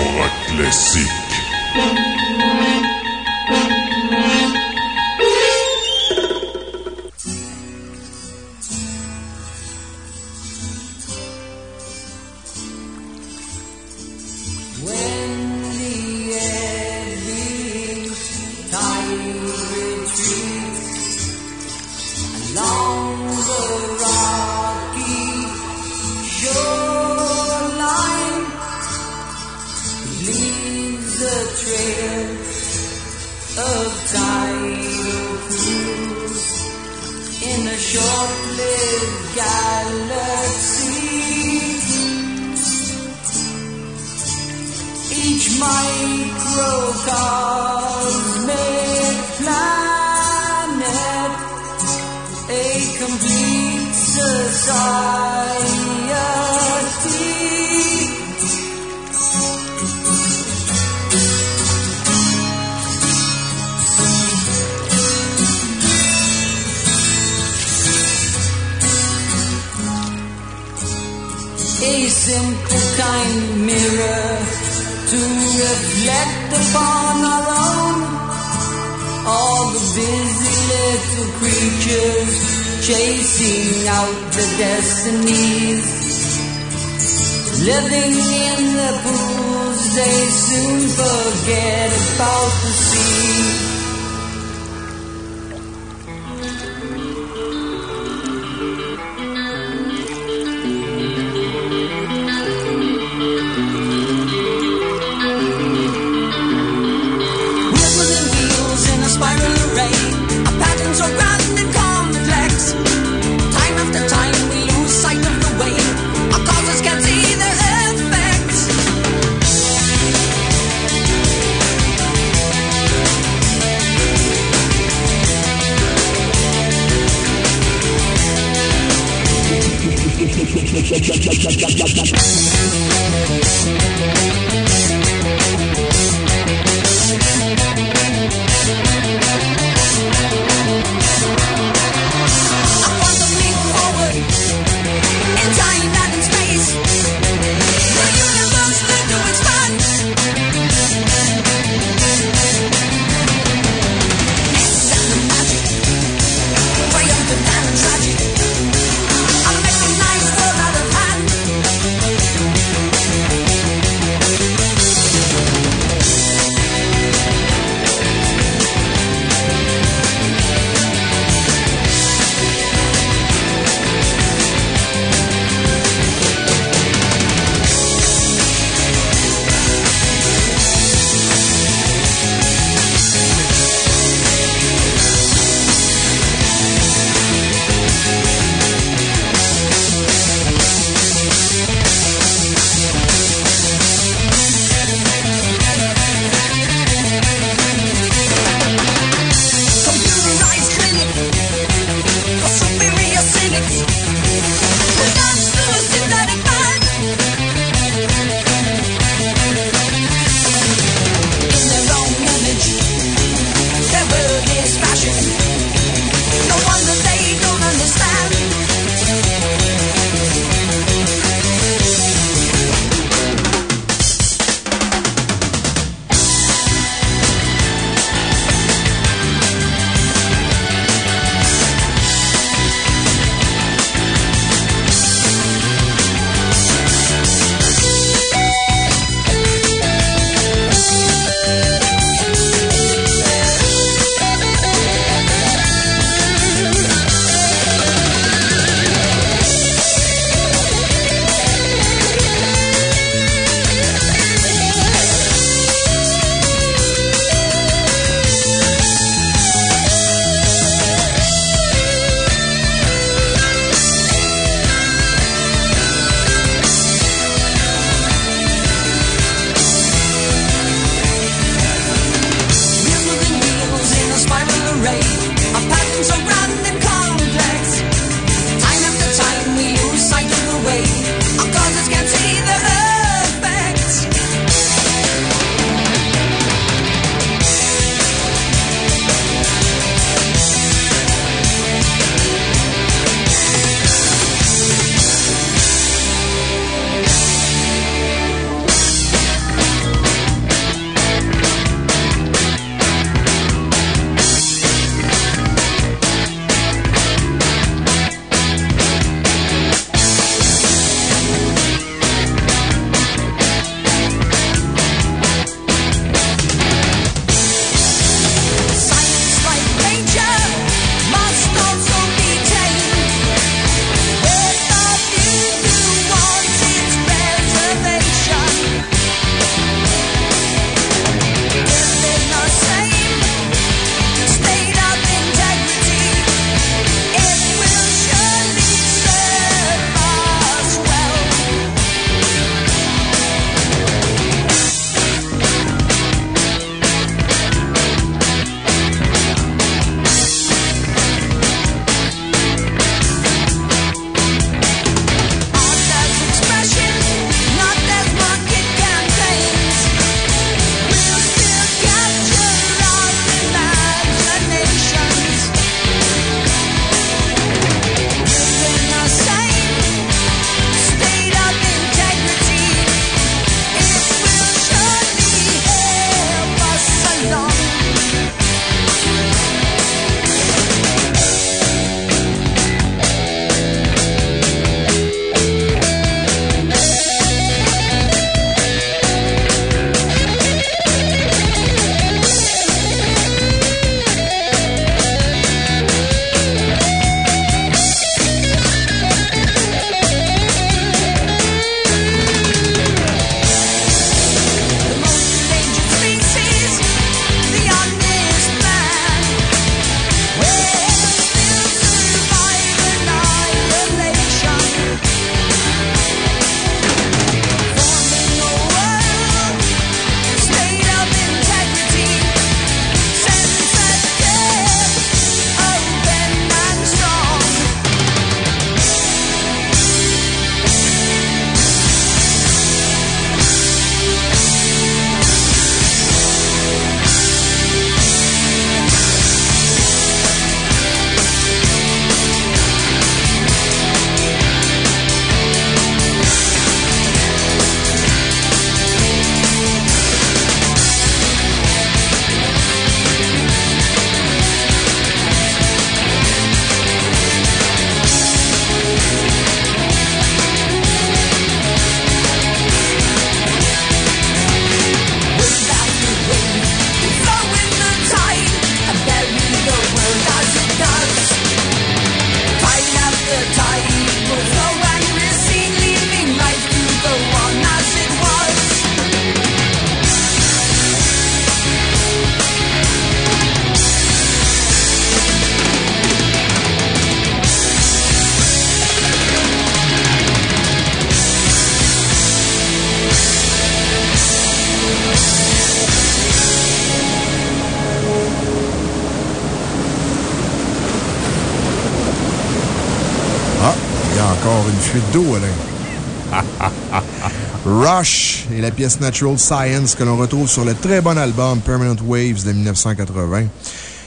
la pièce Natural Science que l'on retrouve sur le très bon album Permanent Waves de 1980.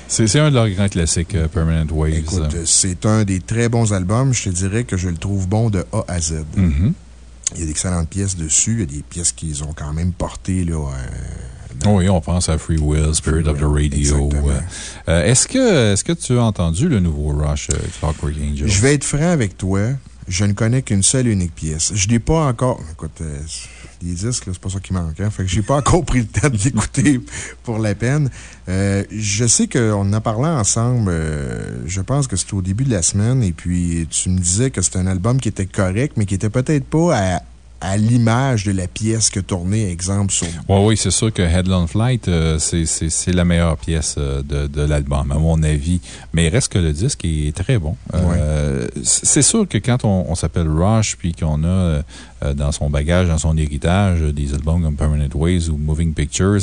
C'est un de leurs grands classiques, euh, Permanent Waves. Écoute, c'est un des très bons albums. Je te dirais que je le trouve bon de A à Z. Mhm. Il y a d'excellentes pièces dessus. Il y a des pièces qu'ils ont quand même portées, là. euh, Oui, on pense à Free Will, Spirit of the Radio. Euh, Est-ce que, est que tu as entendu le nouveau Rush, Clockwork Angel? Je vais être franc avec toi. Je ne connais qu'une seule et unique pièce. Je n'ai pas encore. Écoute, les disques, c'est pas ça qui manque. Hein? Fait que j'ai pas encore pris le temps de l'écouter pour la peine. Euh, je sais qu'on en a parlé ensemble, euh, je pense que c'était au début de la semaine, et puis tu me disais que c'était un album qui était correct, mais qui était peut-être pas à, à l'image de la pièce que tournait, exemple, sur. Oui, oui, c'est sûr que Headland Flight, euh, c'est- la meilleure pièce euh, de, de l'album, à mon avis. Mais il reste que le disque est très bon. Euh, c'est c'est sûr que quand on, on s'appelle Rush, puis qu'on a euh, dans son bagage, dans son héritage, des albums comme Permanent Ways ou Moving Pictures,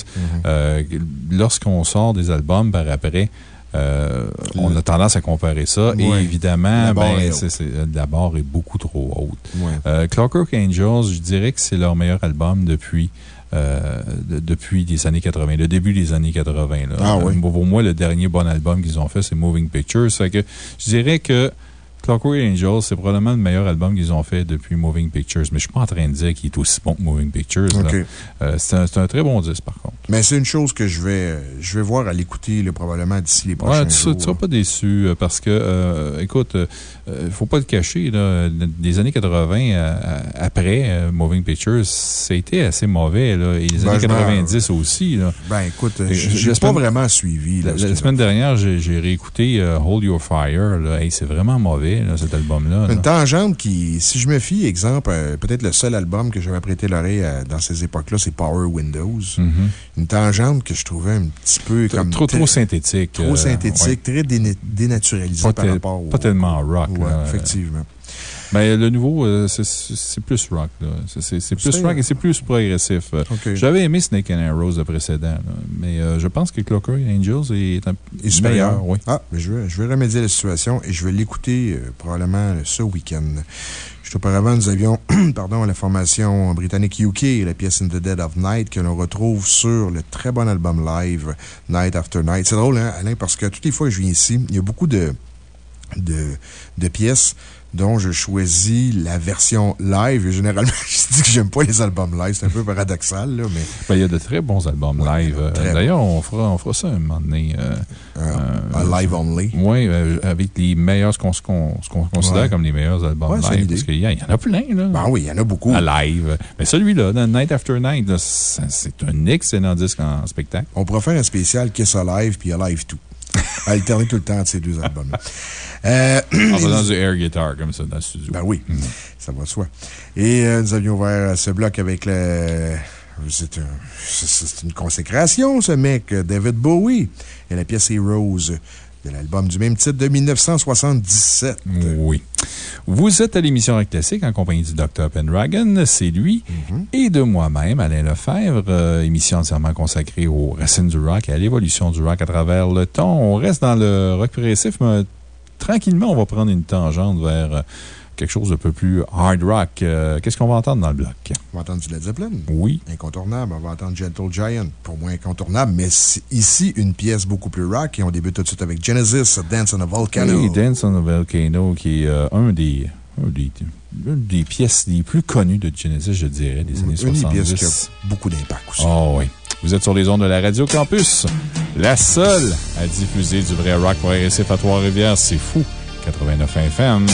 euh, lorsqu'on sort des albums par après, euh, on a tendance à comparer ça. Et évidemment, La barre ben, est c'est- c'est- la barre est beaucoup trop haute. Ouais. Euh, Clockwork Angels, je dirais que c'est leur meilleur album depuis. euh, de- depuis les années 80, le début des années 80. Là. Ah oui. Pour moi, le dernier bon album qu'ils ont fait, c'est Moving Pictures. Fait que je dirais que Clockwork Angels, c'est probablement le meilleur album qu'ils ont fait depuis Moving Pictures. Mais je suis pas en train de dire qu'il est aussi bon que Moving Pictures. Euh, c'est un, très bon disque, par contre. Mais c'est une chose que je vais, euh, je vais voir à l'écouter, probablement d'ici les prochains Ouais, tu jours. ne seras pas déçu euh, parce que, euh, écoute, il ne faut pas le cacher, là, les années 80, euh, après Moving Pictures, ça a été assez mauvais. Là, et les Ben, années je m'en- 90 aussi. Là. Ben, écoute, la j'ai pas vraiment suivi. là, La, la semaine dernière, j'ai réécouté Hold Your Fire. Hey, c'est vraiment mauvais, là, cet album-là. là. Une tangente qui, si je me fie, exemple, euh, peut-être le seul album que j'avais prêté l'oreille à- dans ces époques-là, c'est Power Windows. Mhm. Une tangente que je trouvais un petit peu comme. Trop, trop synthétique. Trop euh, synthétique, ouais. très déna- dénaturalisé Pas, par rapport au. pas tellement rock. Effectivement. Ben, le nouveau, euh, c'est- plus rock. là. C'est- plus rock et c'est plus progressif. Euh. J'avais aimé Snake and Arrows le précédent, là, mais euh, je pense que Clockwork Angels est un Et supérieur. meilleur. Oui. Ah, mais je vais, je vais remédier à la situation et je vais l'écouter euh, probablement ce week-end. Juste auparavant, nous avions, pardon, la formation britannique UK, la pièce In the Dead of Night, que l'on retrouve sur le très bon album live Night After Night. C'est drôle, hein, Alain, parce que toutes les fois que je viens ici, il y a beaucoup de, de, de pièces dont je choisis la version live. Et généralement, je dis que j'aime pas les albums live. C'est un peu paradoxal, là, mais. Ben, il y a de très bons albums live. Euh, D'ailleurs, on fera, on fera ça un moment donné. euh, un live only. Oui, avec les meilleurs, ce qu'on considère Ouais. comme les meilleurs albums Ouais, live. Parce qu'il y, en- il y en a plein, là. Ben oui, il y en a beaucoup. À live. Mais celui-là, Night After Night, c'est un excellent disque en spectacle. On pourrait faire un spécial Kiss Alive puis Alive 2. Alterner tout le temps de ces deux albums. Euh, En faisant du air guitar comme ça dans le studio. Ben oui, ça va de soi. Et euh, nous avions ouvert ce bloc avec le. C'est un- une consécration, ce mec, David Bowie. Et la pièce Heroes de l'album du même titre de 1977. Oui. Vous êtes à l'émission Rock Classique en compagnie du Dr. Pendragon, c'est lui, et de moi-même, Alain Lefebvre, euh, émission entièrement consacrée aux racines du rock et à l'évolution du rock à travers le temps. On reste dans le rock progressif, mais tranquillement, on va prendre une tangente vers euh, quelque chose de peu plus hard rock. Euh, Qu'est-ce qu'on va entendre dans le bloc? On va entendre du Led Zeppelin. Oui. Incontournable. On va entendre Gentle Giant. Pour moi, incontournable. Mais ici, une pièce beaucoup plus rock. Et on débute tout de suite avec Genesis, Dance on a Volcano. Oui, Dance on a Volcano, qui est euh, un des, un des, une des pièces les plus connues de Genesis, je dirais, des années Une des 70. pièces qui a beaucoup d'impact aussi. Oh oui. Vous êtes sur les ondes de la Radio Campus, la seule à diffuser du vrai rock progressif à Trois-Rivières. C'est fou. 89 FM.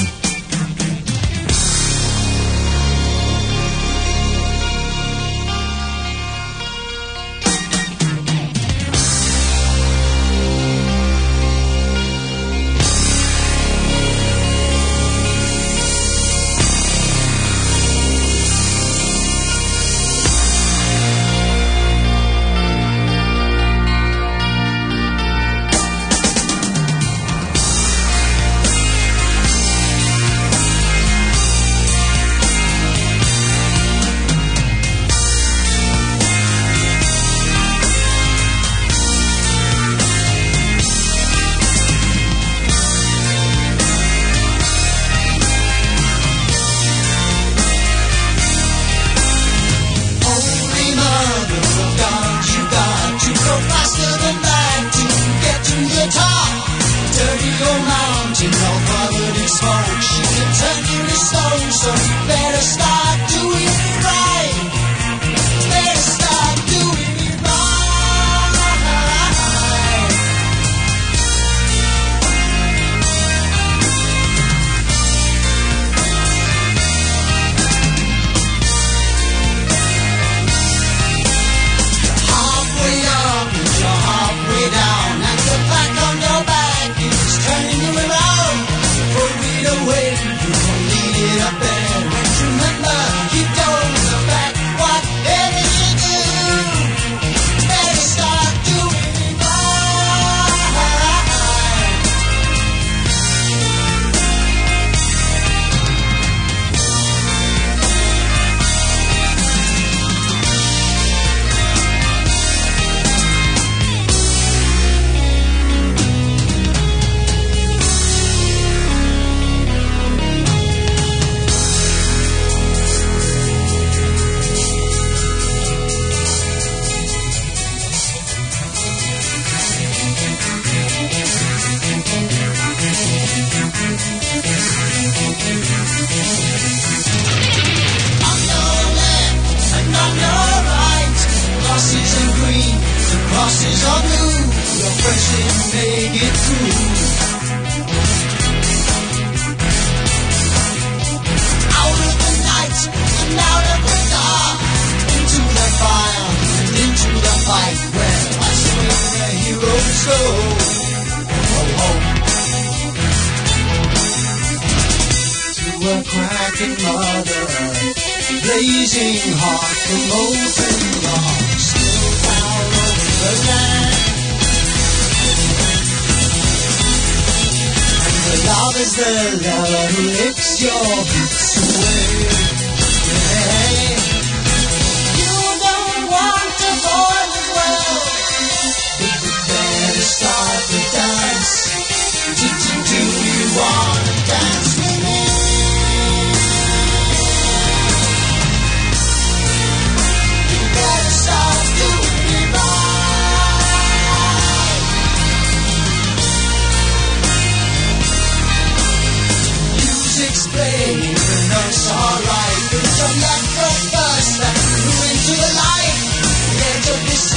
Love is the lover who licks your boots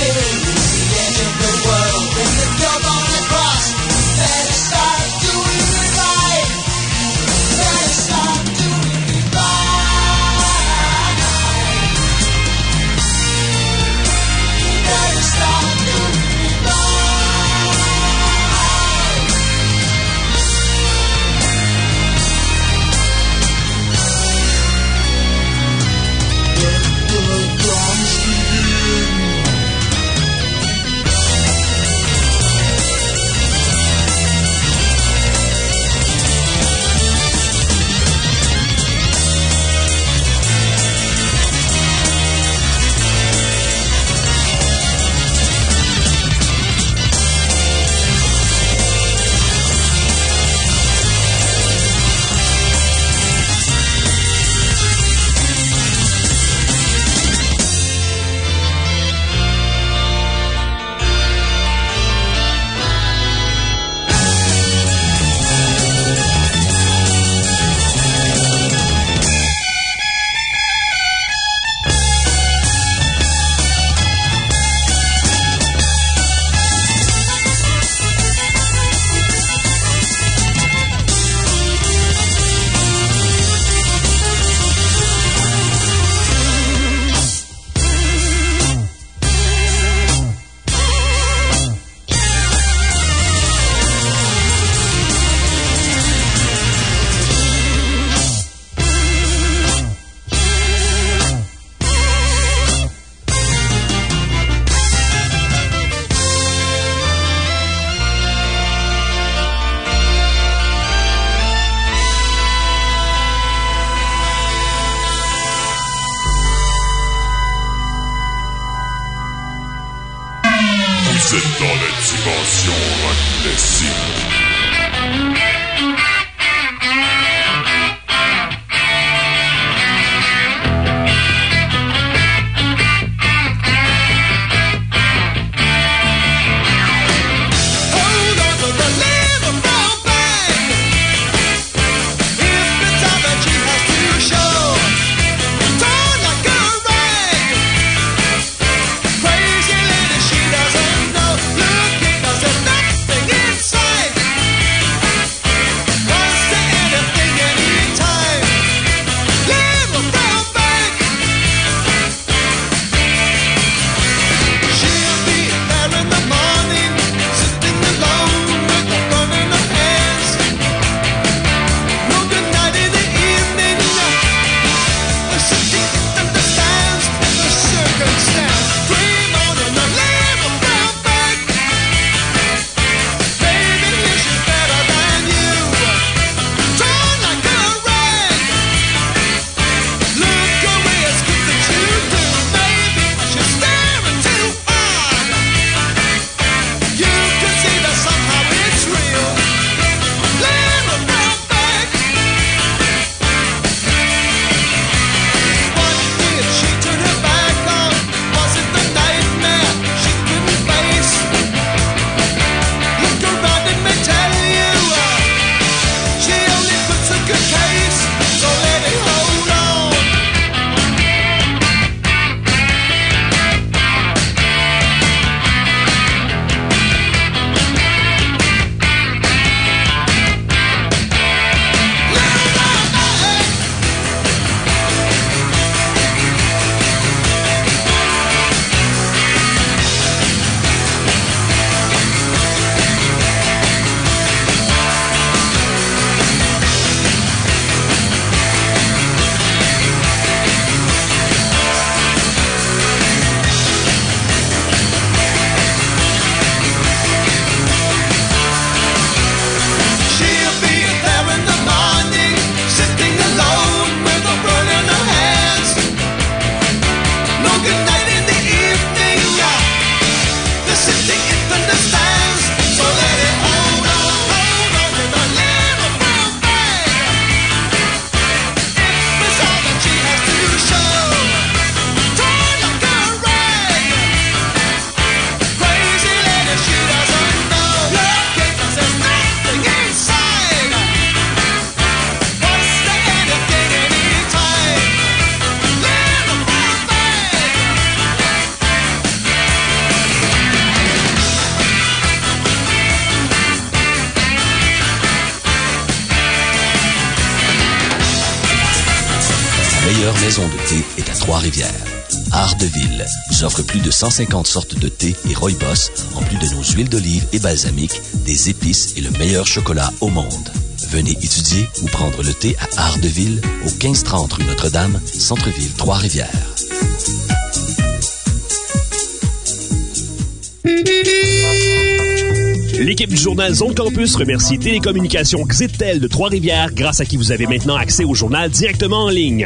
baby. 150 sortes de thé et rooibos, en plus de nos huiles d'olive et balsamiques, des épices et le meilleur chocolat au monde. Venez étudier ou prendre le thé à Art de Ville au 1530 rue Notre-Dame, Centre-Ville, Trois-Rivières. L'équipe du journal Zone Campus remercie Télécommunications Xitel de Trois-Rivières, grâce à qui vous avez maintenant accès au journal directement en ligne.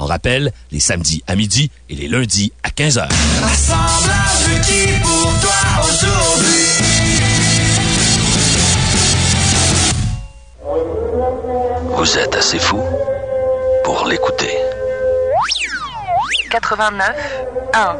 En rappel, les samedis à midi et les lundis à 15h. Assemblage requis pour toi aujourd'hui. Vous êtes assez fou pour l'écouter. 89 1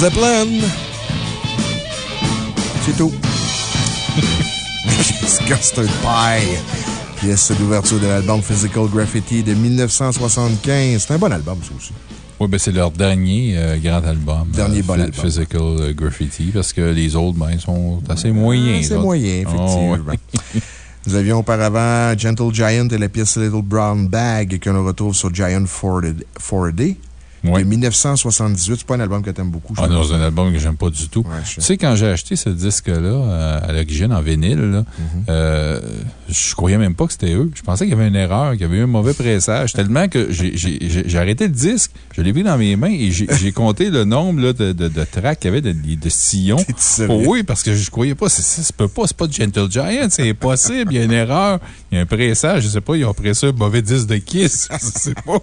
Zeppelin. C'est tout. Custard Pie. Pièce d'ouverture de l'album Physical Graffiti de 1975. C'est un bon album, ça aussi. Oui, ben c'est leur dernier euh, grand album. Dernier euh, bon Phy- album. Physical euh, Graffiti, parce que les autres, ben, sont assez moyens. C'est là. moyen, effectivement. Oh, ouais. Nous avions auparavant Gentle Giant et la pièce Little Brown Bag que l'on retrouve sur Giant 4D. 4D De 1978. C'est pas un album que t'aimes beaucoup. Ah non, c'est un album que j'aime pas du tout. tu sais, quand j'ai acheté ce disque-là, euh, à l'origine, en vinyle, là, Mhm. euh, je croyais même pas que c'était eux. Je pensais qu'il y avait une erreur, qu'il y avait eu un mauvais pressage. Tellement que j'ai- arrêté le disque, je l'ai vu dans mes mains et j'ai compté le nombre là, de, de, de tracks qu'il y avait, de, de sillons. Oh oui, parce que je croyais pas, ça se peut pas, c'est pas de Gentle Giant, c'est impossible, il y a une erreur, il y a un pressage, je sais pas, ils ont pressé un mauvais disque de Kiss, je sais pas.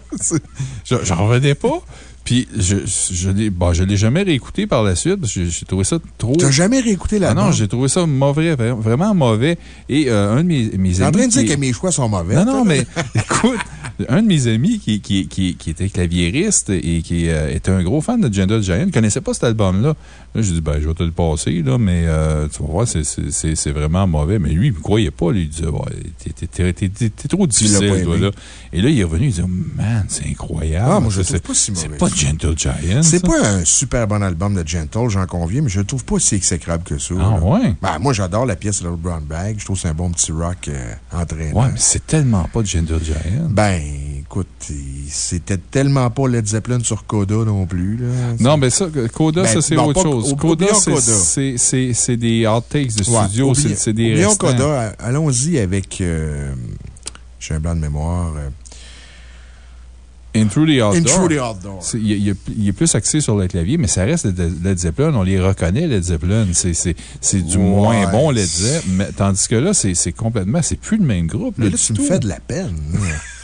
J'en revenais pas. Puis, je, je l'ai bon, je l'ai jamais réécouté par la suite j'ai trouvé ça trop. T'as jamais réécouté Ah l'album? non, j'ai trouvé ça mauvais, vra- vraiment mauvais. Et euh, un de mes, mes T'es en amis. train de dire que mes choix sont mauvais. non, non, mais écoute, un de mes amis qui, qui, qui, qui était claviériste et qui euh, était un gros fan de Gentle Giant ne connaissait pas cet album-là. Là, j'ai dit, ben, je vais te le passer, là, mais euh, tu vas voir, c'est- vraiment mauvais. Mais lui, il me croyait pas. Lui, il disait, ouais, t'es- trop difficile, toi, là. Et là, il est revenu, il dit, man, c'est incroyable. Ah, moi, je trouve pas si mauvais. C'est pas Gentle Giant. C'est pas un super bon album de Gentle, j'en conviens, mais je le trouve pas si exécrable que ça. Ah, là. ouais? Ben, moi, j'adore la pièce Little Brown Bag. Je trouve que c'est un bon petit rock euh, entraînant. Ouais, mais c'est tellement pas Gentle Giant. Ben, écoute, c'était tellement pas Led Zeppelin sur Coda non plus. Là. Non, mais ça, Coda, Ben, ça, c'est autre chose. Coda, c'est- des outtakes de Ouais, studio, c'est des restants. Coda. Allons-y avec. euh, J'ai un blanc de mémoire. euh, In Through the Outdoor. In Through the Outdoor. C'est- Il, il- il est plus axé sur le clavier, mais ça reste Led Led Zeppelin. On les reconnaît, Led Zeppelin. C'est du Ouais. moins bon Led Zeppelin. Tandis que là, c'est complètement. C'est plus le même groupe. Mais là, là, tu me fais de la peine.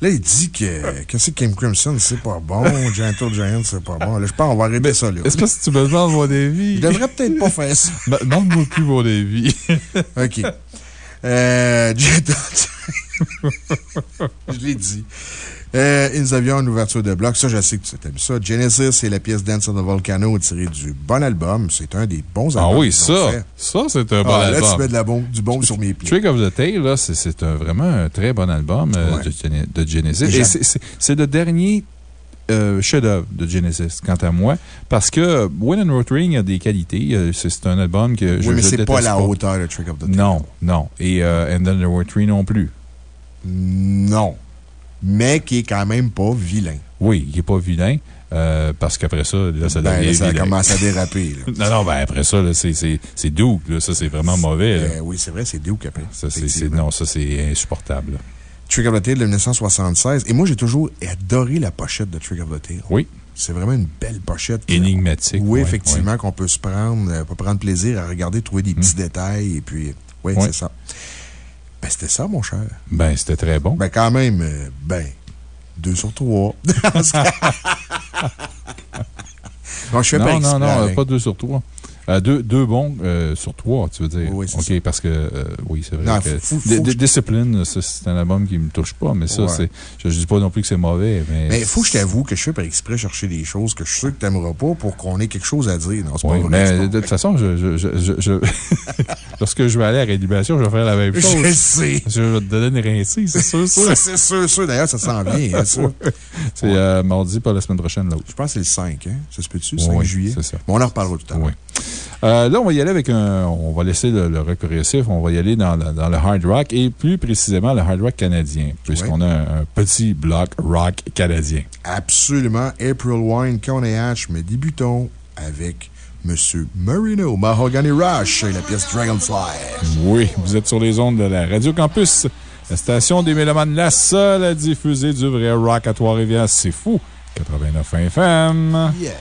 là. Il dit que, que c'est Kim Crimson, c'est pas bon. Gentle Giant, c'est pas bon. Là, je pense qu'on va arrêter ça, là. Est-ce parce que tu me demandes mon avis? Je devrais peut-être pas faire ça. Ben, Demande-moi plus mon avis. OK. Euh, Je l'ai dit. Euh, et nous avions une ouverture de bloc. Ça, je sais que tu aimes ça. Genesis et la pièce Dance on the Volcano tirée du bon album. C'est un des bons Ah albums. oui, qu'ils ont ça. fait. Ça, c'est un bon Ah, Là, album. tu mets de la bombe, du bon sur mes pieds. Trick of the Tail, c'est- vraiment un très bon album euh, Ouais. de, Gene- de Genesis. Et Et c'est le dernier euh, chef-d'œuvre de Genesis, quant à moi, parce que Win and Rotring a des qualités. euh, C'est un album que je Oui, mais c'est pas à la hauteur de Trick of the Tail. Non, non. Et euh, And Then Three non plus. Non. Mais qui est quand même pas vilain. Oui, il n'est pas vilain. euh, parce qu'après ça, là, ça Ben, là, ça commence à déraper. non, non, ben après ça, c'est- Duke. là. Ça, c'est vraiment mauvais. là. Euh, oui, c'est vrai, c'est Duke après. Ça, non, ça, c'est insupportable. Trick of the Tail de 1976. Et moi, j'ai toujours adoré la pochette de Trick of the Tail. Oui. C'est vraiment une belle pochette. Énigmatique. Oui, ouais, effectivement, qu'on peut se prendre, peut prendre plaisir à regarder, trouver des petits détails. Et puis, oui, Ouais. c'est ça. Ben, c'était ça, mon cher. Ben, c'était très bon. Ben, quand même, euh, ben, deux sur trois. non, je fais non, pas non, non, euh, pas deux sur trois. Euh, deux, deux bons euh, sur trois, tu veux dire. Oui, c'est parce que, euh, oui, c'est vrai. Non, que que je- Discipline, c'est un album qui me touche pas, mais ça, Ouais. c'est. Je, je dis pas non plus que c'est mauvais, mais. Mais il faut que je t'avoue que je fais par exprès chercher des choses que je suis sûr que tu n'aimeras pas pour qu'on ait quelque chose à dire. Non, c'est Oui, pas vrai. mais c'est pas de toute façon, je, je, je, je- je- lorsque je vais aller à la réanimation, je vais faire la même Je chose. sais. Je vais te donner une rincée, c'est sûr, Ça, c'est sûr, sûr. D'ailleurs, ça s'en vient, hein, ça. C'est mardi, pas la semaine prochaine, l'autre. Je pense que c'est le 5, hein? Ça se peut-tu, 5 Oui, juillet? c'est ça. Bon, on en reparlera tout à l'heure. Euh, là, on va y aller avec un. On va laisser le, le rock progressif, on va y aller dans, le- dans le hard rock et plus précisément le hard rock canadien, puisqu'on a un, un petit bloc rock canadien. Absolument. April Wine, Hatch, mais débutons avec Monsieur Marino, Mahogany Rush et la pièce Dragonfly. Oui, vous êtes sur les ondes de la Radio Campus, la station des Mélomanes, la seule à diffuser du vrai rock à Trois-Rivières. C'est fou! 89 FM. Yeah.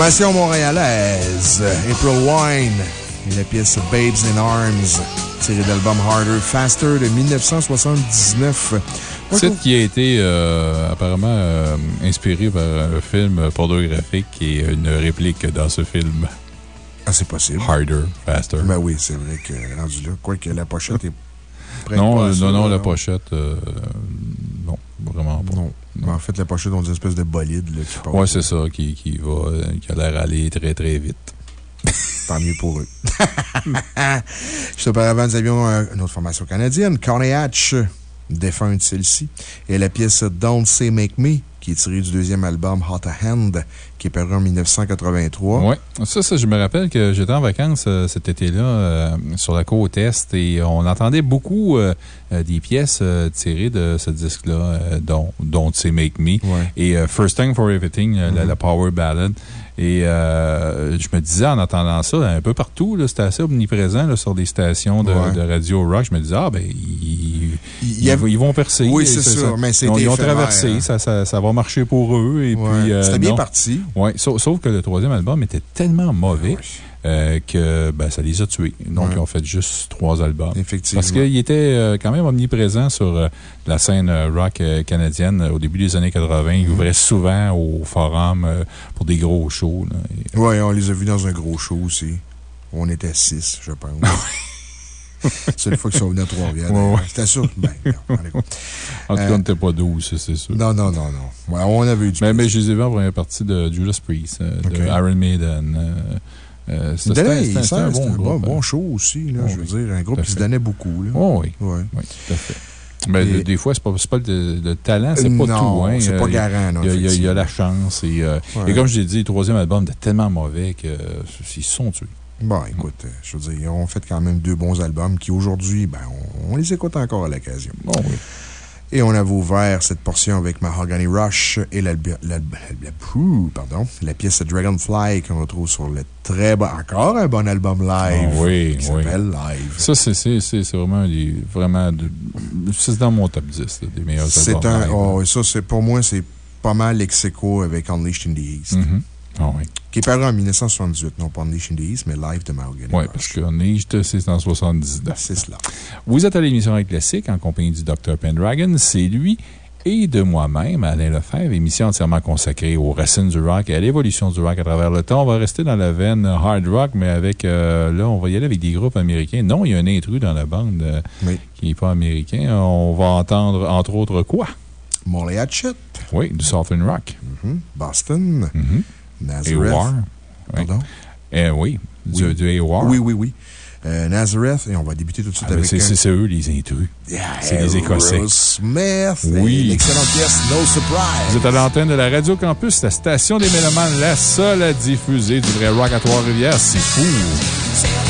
Formation montréalaise, April Wine et la pièce Babes in Arms, tirée de l'album Harder, Faster de 1979. Titre qui a été euh, apparemment euh, inspiré par un film pornographique et une réplique dans ce film. Ah, c'est possible. Harder, Faster. Ben oui, c'est vrai que rendu là, quoique la pochette est. prête Non, euh, non, non, la pochette, euh, non, vraiment pas. Non. En fait, la pochette, on dit une espèce de bolide là, qui c'est ça, qui, qui va, euh, qui a l'air aller très, très vite. Tant mieux pour eux. Juste auparavant, nous avions euh, une autre formation canadienne, Coney Hatch, défunte celle-ci, et la pièce Don't Say Make Me, qui est tirée du deuxième album Hot a Hand, qui est paru en 1983. Oui, ça, ça, je me rappelle que j'étais en vacances euh, cet été-là euh, sur la côte Est et on entendait beaucoup euh, des pièces tirées de ce disque-là, dont Don't Say Make Me et First Time for Everything, euh, la, la Power Ballad. Et je me disais en entendant ça un peu partout, là, c'était assez omniprésent là, sur des stations de, Ouais. de radio rock. Je me disais, ah, ben, ils, ils, ils vont percer. Oui, c'est sûr, mais ils c'était ont, ils traversé, hein. ça, ça, ça va marcher pour eux. Et Ouais. puis, euh, C'était bien non. parti. Sauf, sauf que le troisième album était tellement mauvais euh, que ben, ça les a tués. Donc, Ouais. ils ont fait juste trois albums. Effectivement. Parce qu'il était euh, quand même omniprésent sur euh, la scène rock canadienne au début des années 80. Mm-hmm. Il ouvrait souvent au forum pour des gros shows. Oui, on les a vus dans un gros show aussi. On était six, je pense. c'est une fois qu'ils sont venus à Trois-Rivières. Ouais, ouais. C'était sûr. Ben, non. En tout cas, Euh, on n'était pas 12, ça, c'est sûr. Non, non, non, non. Ouais, on avait eu du mais, mais je les ai vus en première partie de Judas Priest, euh, de Iron Maiden. euh, c'était- un un bon, groupe. bon hein. show aussi, là, Oh, je veux oui. dire. Un groupe qui se donnait beaucoup. Là. Oh, oui. Ouais. Oui, tout à fait. Et- de- des fois, c'est pas, pas le, le talent, c'est pas Non, tout. Hein. c'est pas il y a- garant, Il y a- il y, a- il y a effectivement. la chance. Et, euh, Ouais. et comme je l'ai dit, le troisième album était tellement mauvais que, ils se sont tués. Bon, écoute, euh, je veux dire, ils ont fait quand même deux bons albums qui, aujourd'hui, ben, on, on les écoute encore à l'occasion. Bon, oui. Et on avait ouvert cette portion avec Mahogany Rush et pardon, la pièce Dragonfly qu'on retrouve sur le très bon, encore un bon album live. Ah oui, qui oui. s'appelle Live. Ça, c'est vraiment, des- vraiment c'est dans mon top 10 là, des meilleurs C'est albums un, live. oh, ça, c'est, pour moi, c'est pas mal ex avec Unleashed in the East. Mhm. Ah oui. Qui est paru en 1978, non pas in the East, mais Live de Mahogany Oui, parce que Unleashed, c'est en 79. C'est cela. Vous êtes à l'émission Rock Classique en compagnie du Dr. Pendragon. C'est lui et de moi-même, Alain Lefebvre, émission entièrement consacrée aux racines du rock et à l'évolution du rock à travers le temps. On va rester dans la veine hard rock, mais avec, euh, là, on va y aller avec des groupes américains. Non, il y a un intrus dans la bande euh, qui n'est pas américain. On va entendre, entre autres, quoi? Molly Hatchet. Oui, du Southern Rock. Mhm. Boston. Nazareth. AOR. Oui. Pardon? Eh oui, du, Oui. du AOR. Oui, oui, oui. Euh, Nazareth, et on va débuter tout de suite Ah, avec. c'est un- eux, les intrus. C'est les Écossais. Oui. Et L'excellente pièce No Surprise. Vous êtes à l'antenne de la Radio Campus, la station des Mélomanes, la seule à diffuser du vrai rock à Trois-Rivières. C'est fou!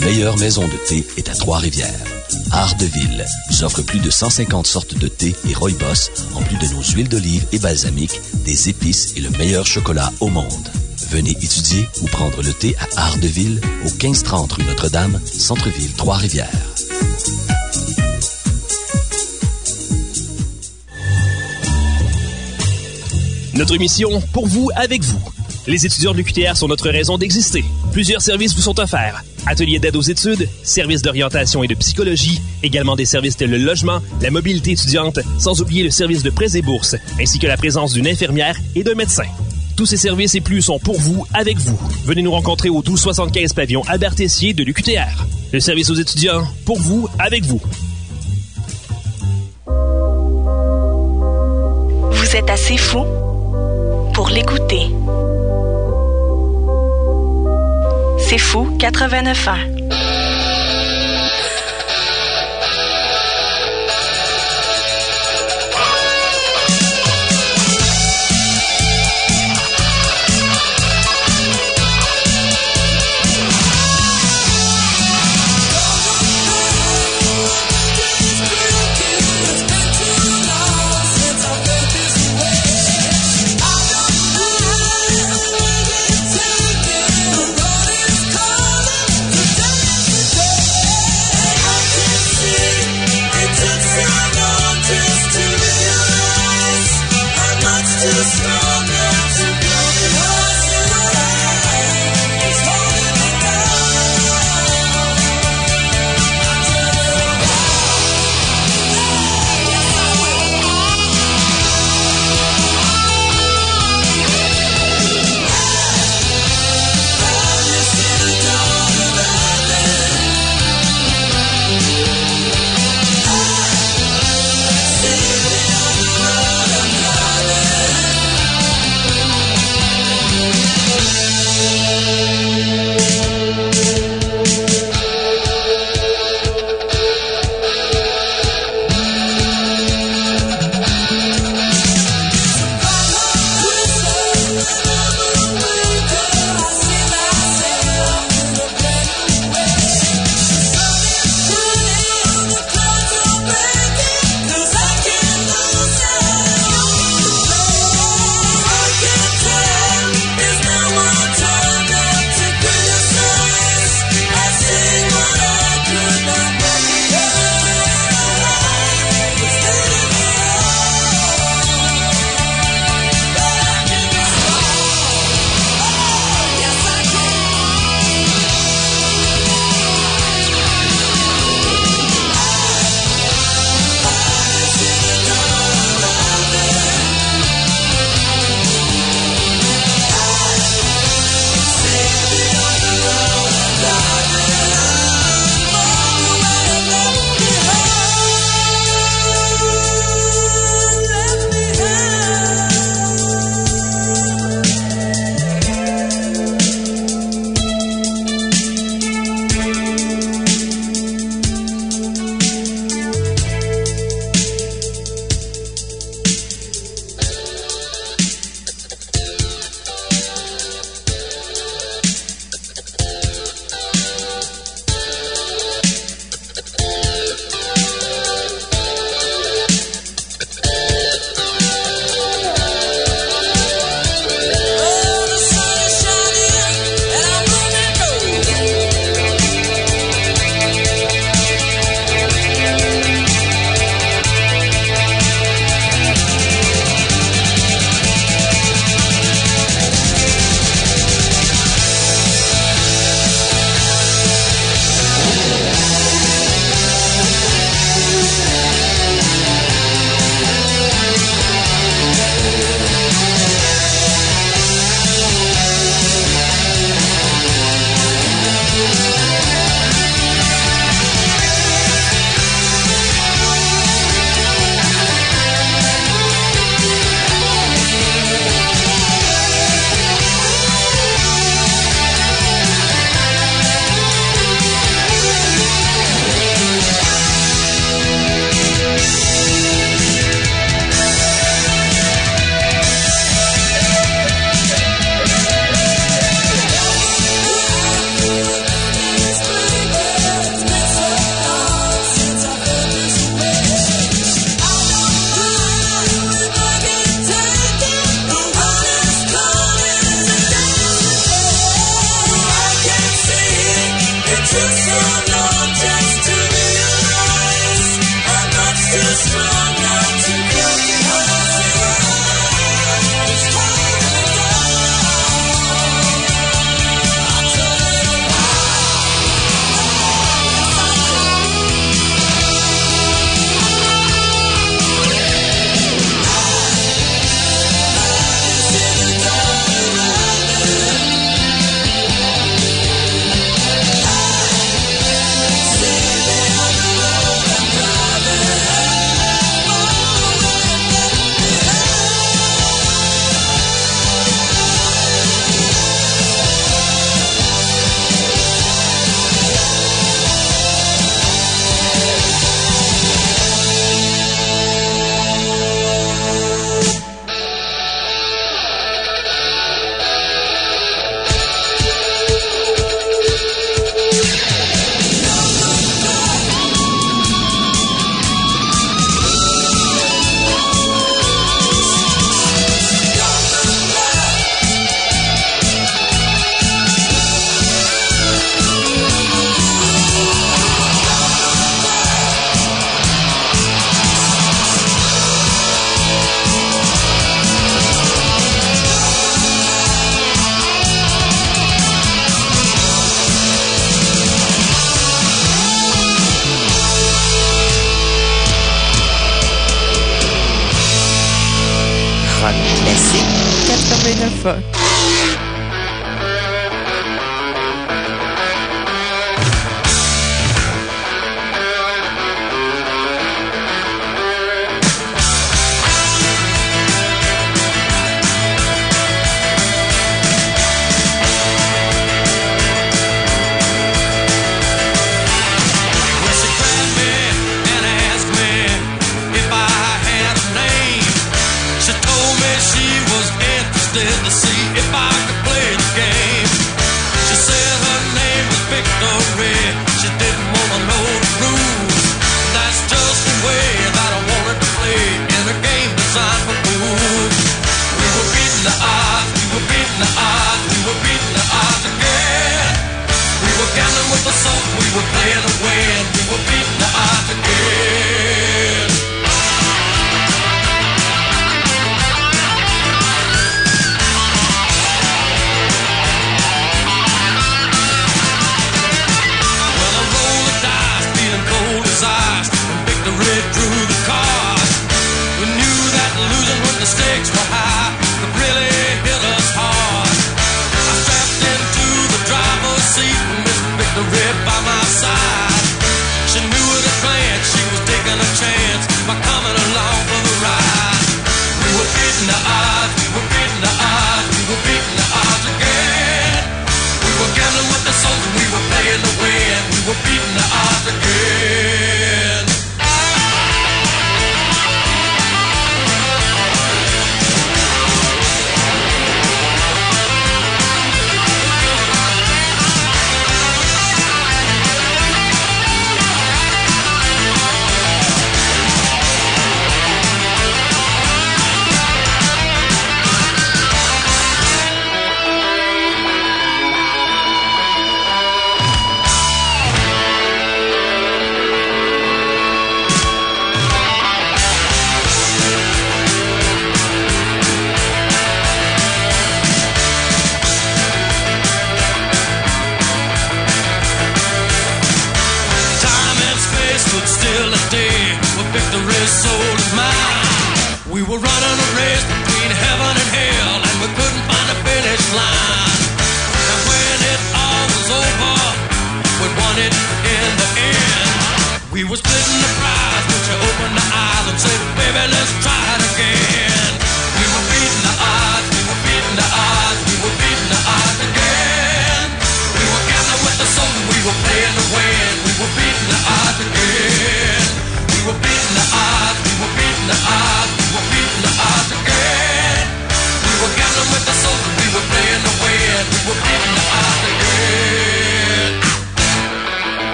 La meilleure maison de thé est à Trois-Rivières. Art de vous offre plus de 150 sortes de thé et rooibos, en plus de nos huiles d'olive et balsamiques, des épices et le meilleur chocolat au monde. Venez étudier ou prendre le thé à Art au 1530 rue Notre-Dame, Centre-Ville, Trois-Rivières. Notre mission, pour vous, avec vous. Les étudiants de l'UQTR sont notre raison d'exister. Plusieurs services vous sont offerts. Ateliers d'aide aux études, services d'orientation et de psychologie, également des services tels le logement, la mobilité étudiante, sans oublier le service de prêts et bourses, ainsi que la présence d'une infirmière et d'un médecin. Tous ces services et plus sont pour vous, avec vous. Venez nous rencontrer au 1275 pavillon Albert Tessier de l'UQTR. Le service aux étudiants, pour vous, avec vous. Vous êtes assez fou pour l'écouter. C'est fou 89 ans.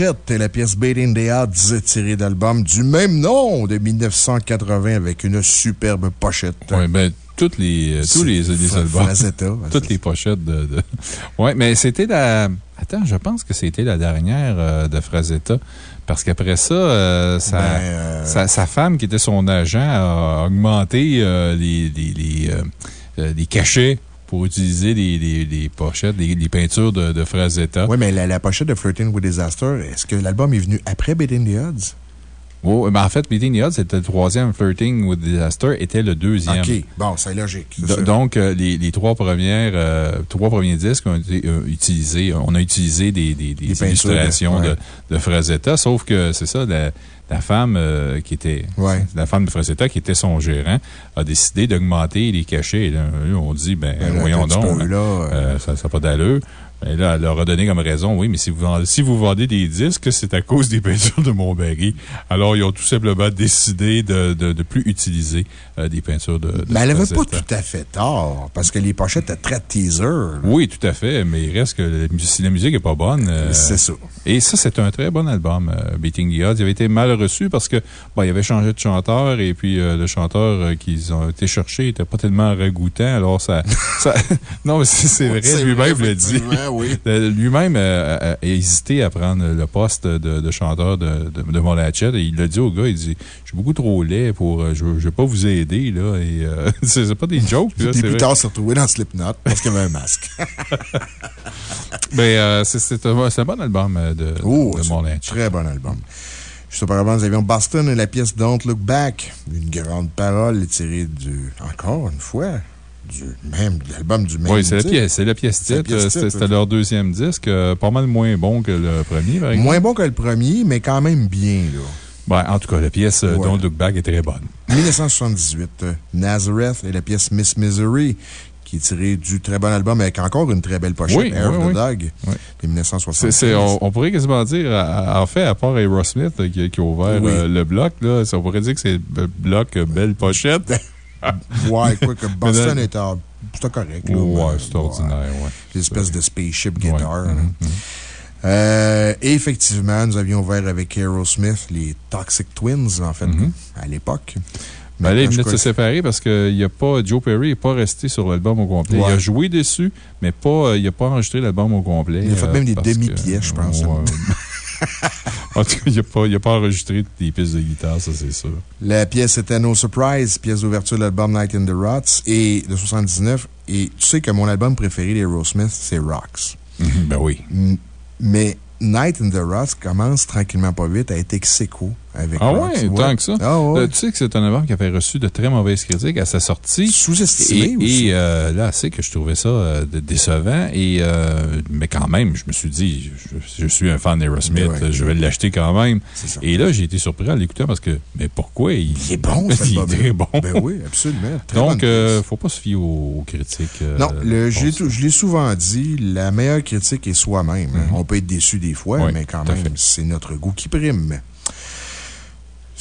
Hatchet et la pièce Beating the Odds tirée d'album du même nom de 1980 avec une superbe pochette. Oui, ben, toutes les, euh, tous les, les albums. Frazetta, toutes les pochettes de. de... Ouais, mais c'était la. Attends, je pense que c'était la dernière euh, de Frazetta. Parce qu'après ça, euh, sa, Ben, euh, sa, sa femme, qui était son agent, a augmenté les, les, les, les cachets pour utiliser les, les, les pochettes, les peintures de, de Frazetta. Oui, mais la, la pochette de Flirting with Disaster, est-ce que l'album est venu après Beating the Odds? Oh, ben en fait, Beating the Odds, c'était le troisième. Flirting with Disaster était le deuxième. OK, bon, c'est logique. Do-. Donc, euh, les, les trois, premières, euh, trois premiers disques ont été euh, utilisés. On a utilisé des, des, des Des peintures de- illustrations de, ouais. de Frazetta, sauf que c'est ça, la, la femme qui était. Ouais. La femme de Frazetta, qui était son gérant, a décidé d'augmenter les cachets. Et là, on dit, ben, Ben là, voyons donc. petit peu, là, ça n'a pas d'allure. Là, elle leur a donné comme raison, oui, mais si vous, vendez, si vous vendez des disques, c'est à cause des peintures de Montbarry. Alors, ils ont tout simplement décidé de ne de, de plus utiliser euh, des peintures de, de Mais elle n'avait pas tout à fait tort, parce que les pochettes étaient très teaser. Oui, tout à fait, mais il reste que la si la musique n'est pas bonne. euh, C'est ça. Et ça, c'est un très bon album, euh, Beating the Odds. Il avait été mal reçu parce que, bon, il avait changé de chanteur et puis euh, le chanteur qu'ils ont été chercher n'était pas tellement ragoûtant. Alors, ça. ça non, mais c'est vrai, lui-même le dit. Oui. Euh, Lui-même euh, a, a hésité à prendre le poste de, de chanteur de, de, de Mon Hatchet et il l'a dit au gars il dit Je suis beaucoup trop laid pour. euh, je ne vais pas vous aider, là. Et euh, c'est pas des jokes, là. Puis plus vrai. tard, s'est retrouvé dans Slipknot parce qu'il avait un masque. Ben, euh, c'est un, bon album euh, de, Oh, de Mon Hatchet. Très bon album. Juste auparavant, nous avions Boston et la pièce Don't Look Back. Une grande parole tirée du, encore une fois, du même, de l'album du même Oui, c'est la pièce, c'est la pièce titre. C'était leur deuxième disque, euh, pas mal moins bon que le premier, par exemple. Moins bon que le premier, mais quand même bien, là. Ben, en tout cas, la pièce euh, Ouais. Don't Look Back est très bonne. 1978, euh, Nazareth et la pièce Miss Misery, qui est tirée du très bon album avec encore une très belle pochette, Oui, Air oui, of the. Dog, Oui. de 1975. C'est- c'est- on, on pourrait quasiment dire, en fait, à part Aerosmith qui, qui a ouvert euh, le bloc, là, on pourrait dire que c'est le bloc Belle Pochette. Ouais, quoi que Boston était en- correct. là, Ouais, c'est ordinaire, ouais. L'espèce de spaceship guitar. Ouais, là. Euh, et effectivement, nous avions ouvert avec Aerosmith les Toxic Twins, en fait, Mhm. à l'époque. Ben là, il Maintenant, venait de se séparer parce que y a pas, Joe Perry n'est pas resté sur l'album au complet. Il a joué dessus, mais pas, euh, il n'a pas enregistré l'album au complet. Il a fait euh, même des demi-pièces, je pense. Ouais. en tout cas, il n'a pas, pas enregistré des pistes de guitare, ça, c'est sûr. La pièce était No Surprise, pièce d'ouverture de l'album Night in the Rots et de 79. Et tu sais que mon album préféré d'Aerosmith, c'est Rocks. ben oui. Mais Night in the Rots commence tranquillement pas vite à être ex aequo avec Ah ouais, tant que ça. Ah ouais. Tu sais que c'est un album qui avait reçu de très mauvaises critiques à sa sortie. Sous-estimé Et, aussi. et euh, là, c'est que je trouvais ça euh, décevant. Et, euh, mais quand même, je me suis dit, je, je suis un fan d'Aerosmith, Ouais. je vais l'acheter quand même. ça. Et là, j'ai été surpris en l'écoutant parce que, mais pourquoi il, Il est bon, cet Il est très bon. Ben oui, absolument. Très Donc, euh, faut pas se fier aux, aux critiques. Non, le- je l'ai souvent dit, la meilleure critique est soi-même. hein. On peut être déçu des fois, Mhm. Mais quand même, c'est notre goût qui prime.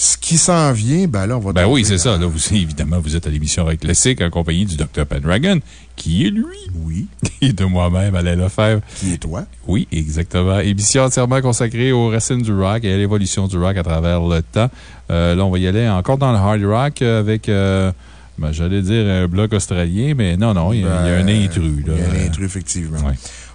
Ce qui s'en vient, ben là, on va Ben oui, c'est ça. Là, vous, évidemment, vous êtes à l'émission Rock Classique en compagnie du Dr. Pendragon, qui est lui. Oui. Et de moi-même, Alain Lefebvre. Qui est toi? Oui, exactement. Émission entièrement consacrée aux racines du rock et à l'évolution du rock à travers le temps. Euh, là, on va y aller encore dans le hard rock avec, euh, ben, j'allais dire un bloc australien, mais non, non, il y, a- il y a un Ben, intrus. Il y a un intrus, effectivement.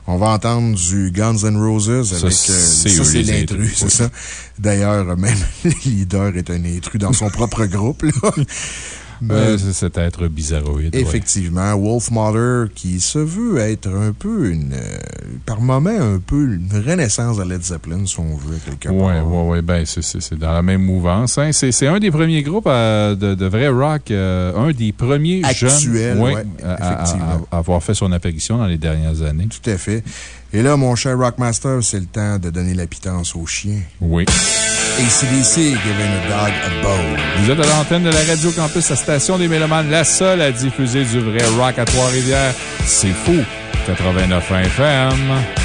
On va entendre du Guns N' Roses avec. euh, c'est ça, c'est l'intrus, intrus, c'est ça. D'ailleurs, même le leader est un intrus dans son propre groupe, là. Euh, c'est cet être bizarroïde. ouais. Effectivement, Wolf Mother, qui se veut être un peu une, euh, par moment, un peu une renaissance de Led Zeppelin, si on veut, quelque part. Oui, oui, oui. Ben, c'est- dans la même mouvance. hein. C'est un des premiers groupes euh, de, de vrai rock, euh, un des premiers Actuels, jeunes ouais, ouais, à- à, effectivement. à- à avoir fait son apparition dans les dernières années. Tout à fait. Et là, mon cher Rockmaster, c'est le temps de donner la pitance aux chiens. Oui. ACDC, Giving a Dog a Bone. Vous êtes à l'antenne de la Radio Campus, la station des Mélomanes, la seule à diffuser du vrai rock à Trois-Rivières. C'est fou. 89 FM.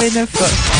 29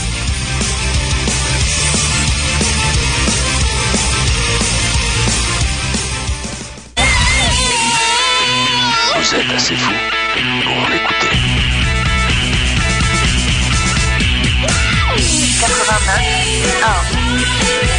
Vous êtes assez fou. Pour l'écouter. 89 Thank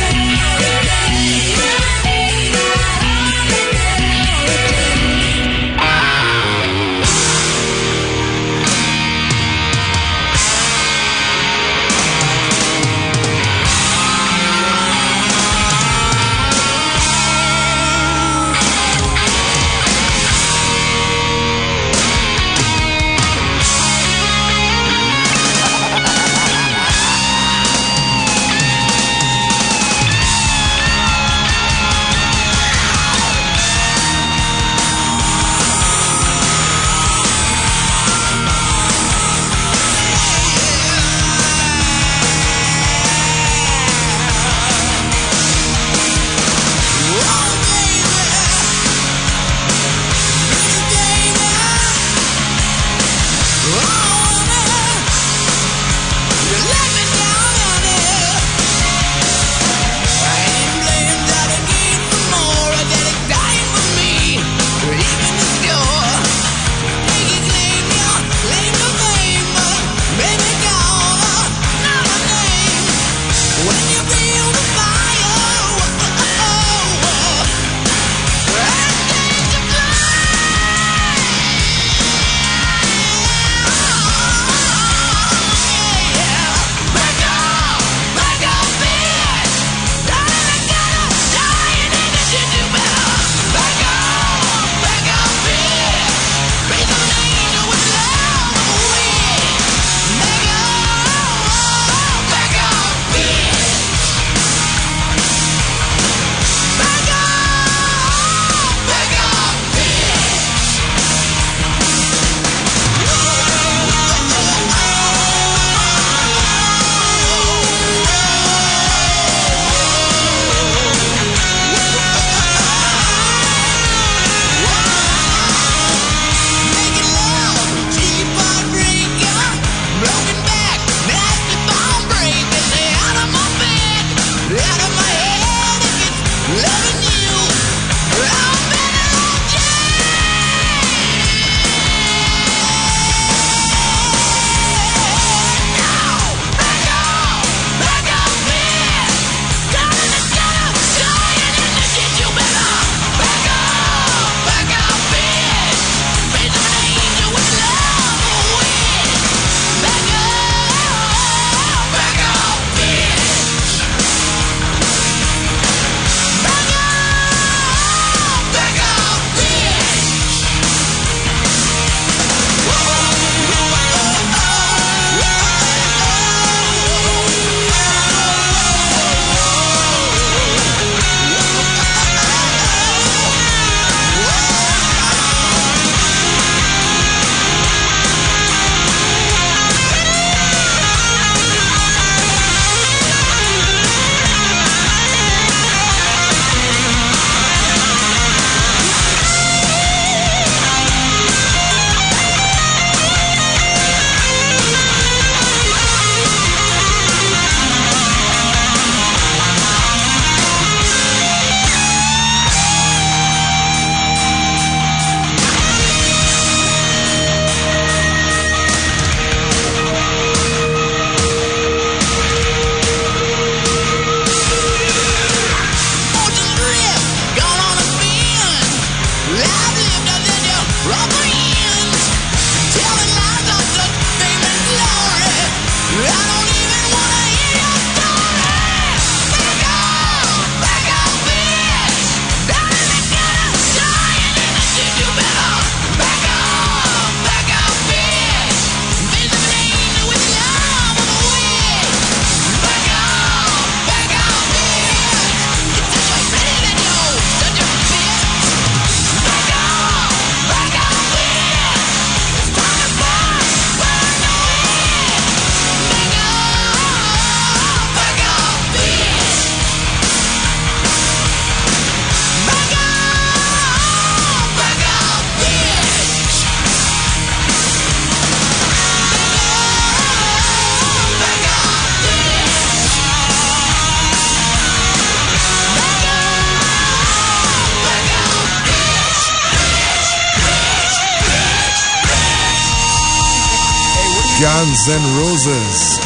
Guns N' Roses.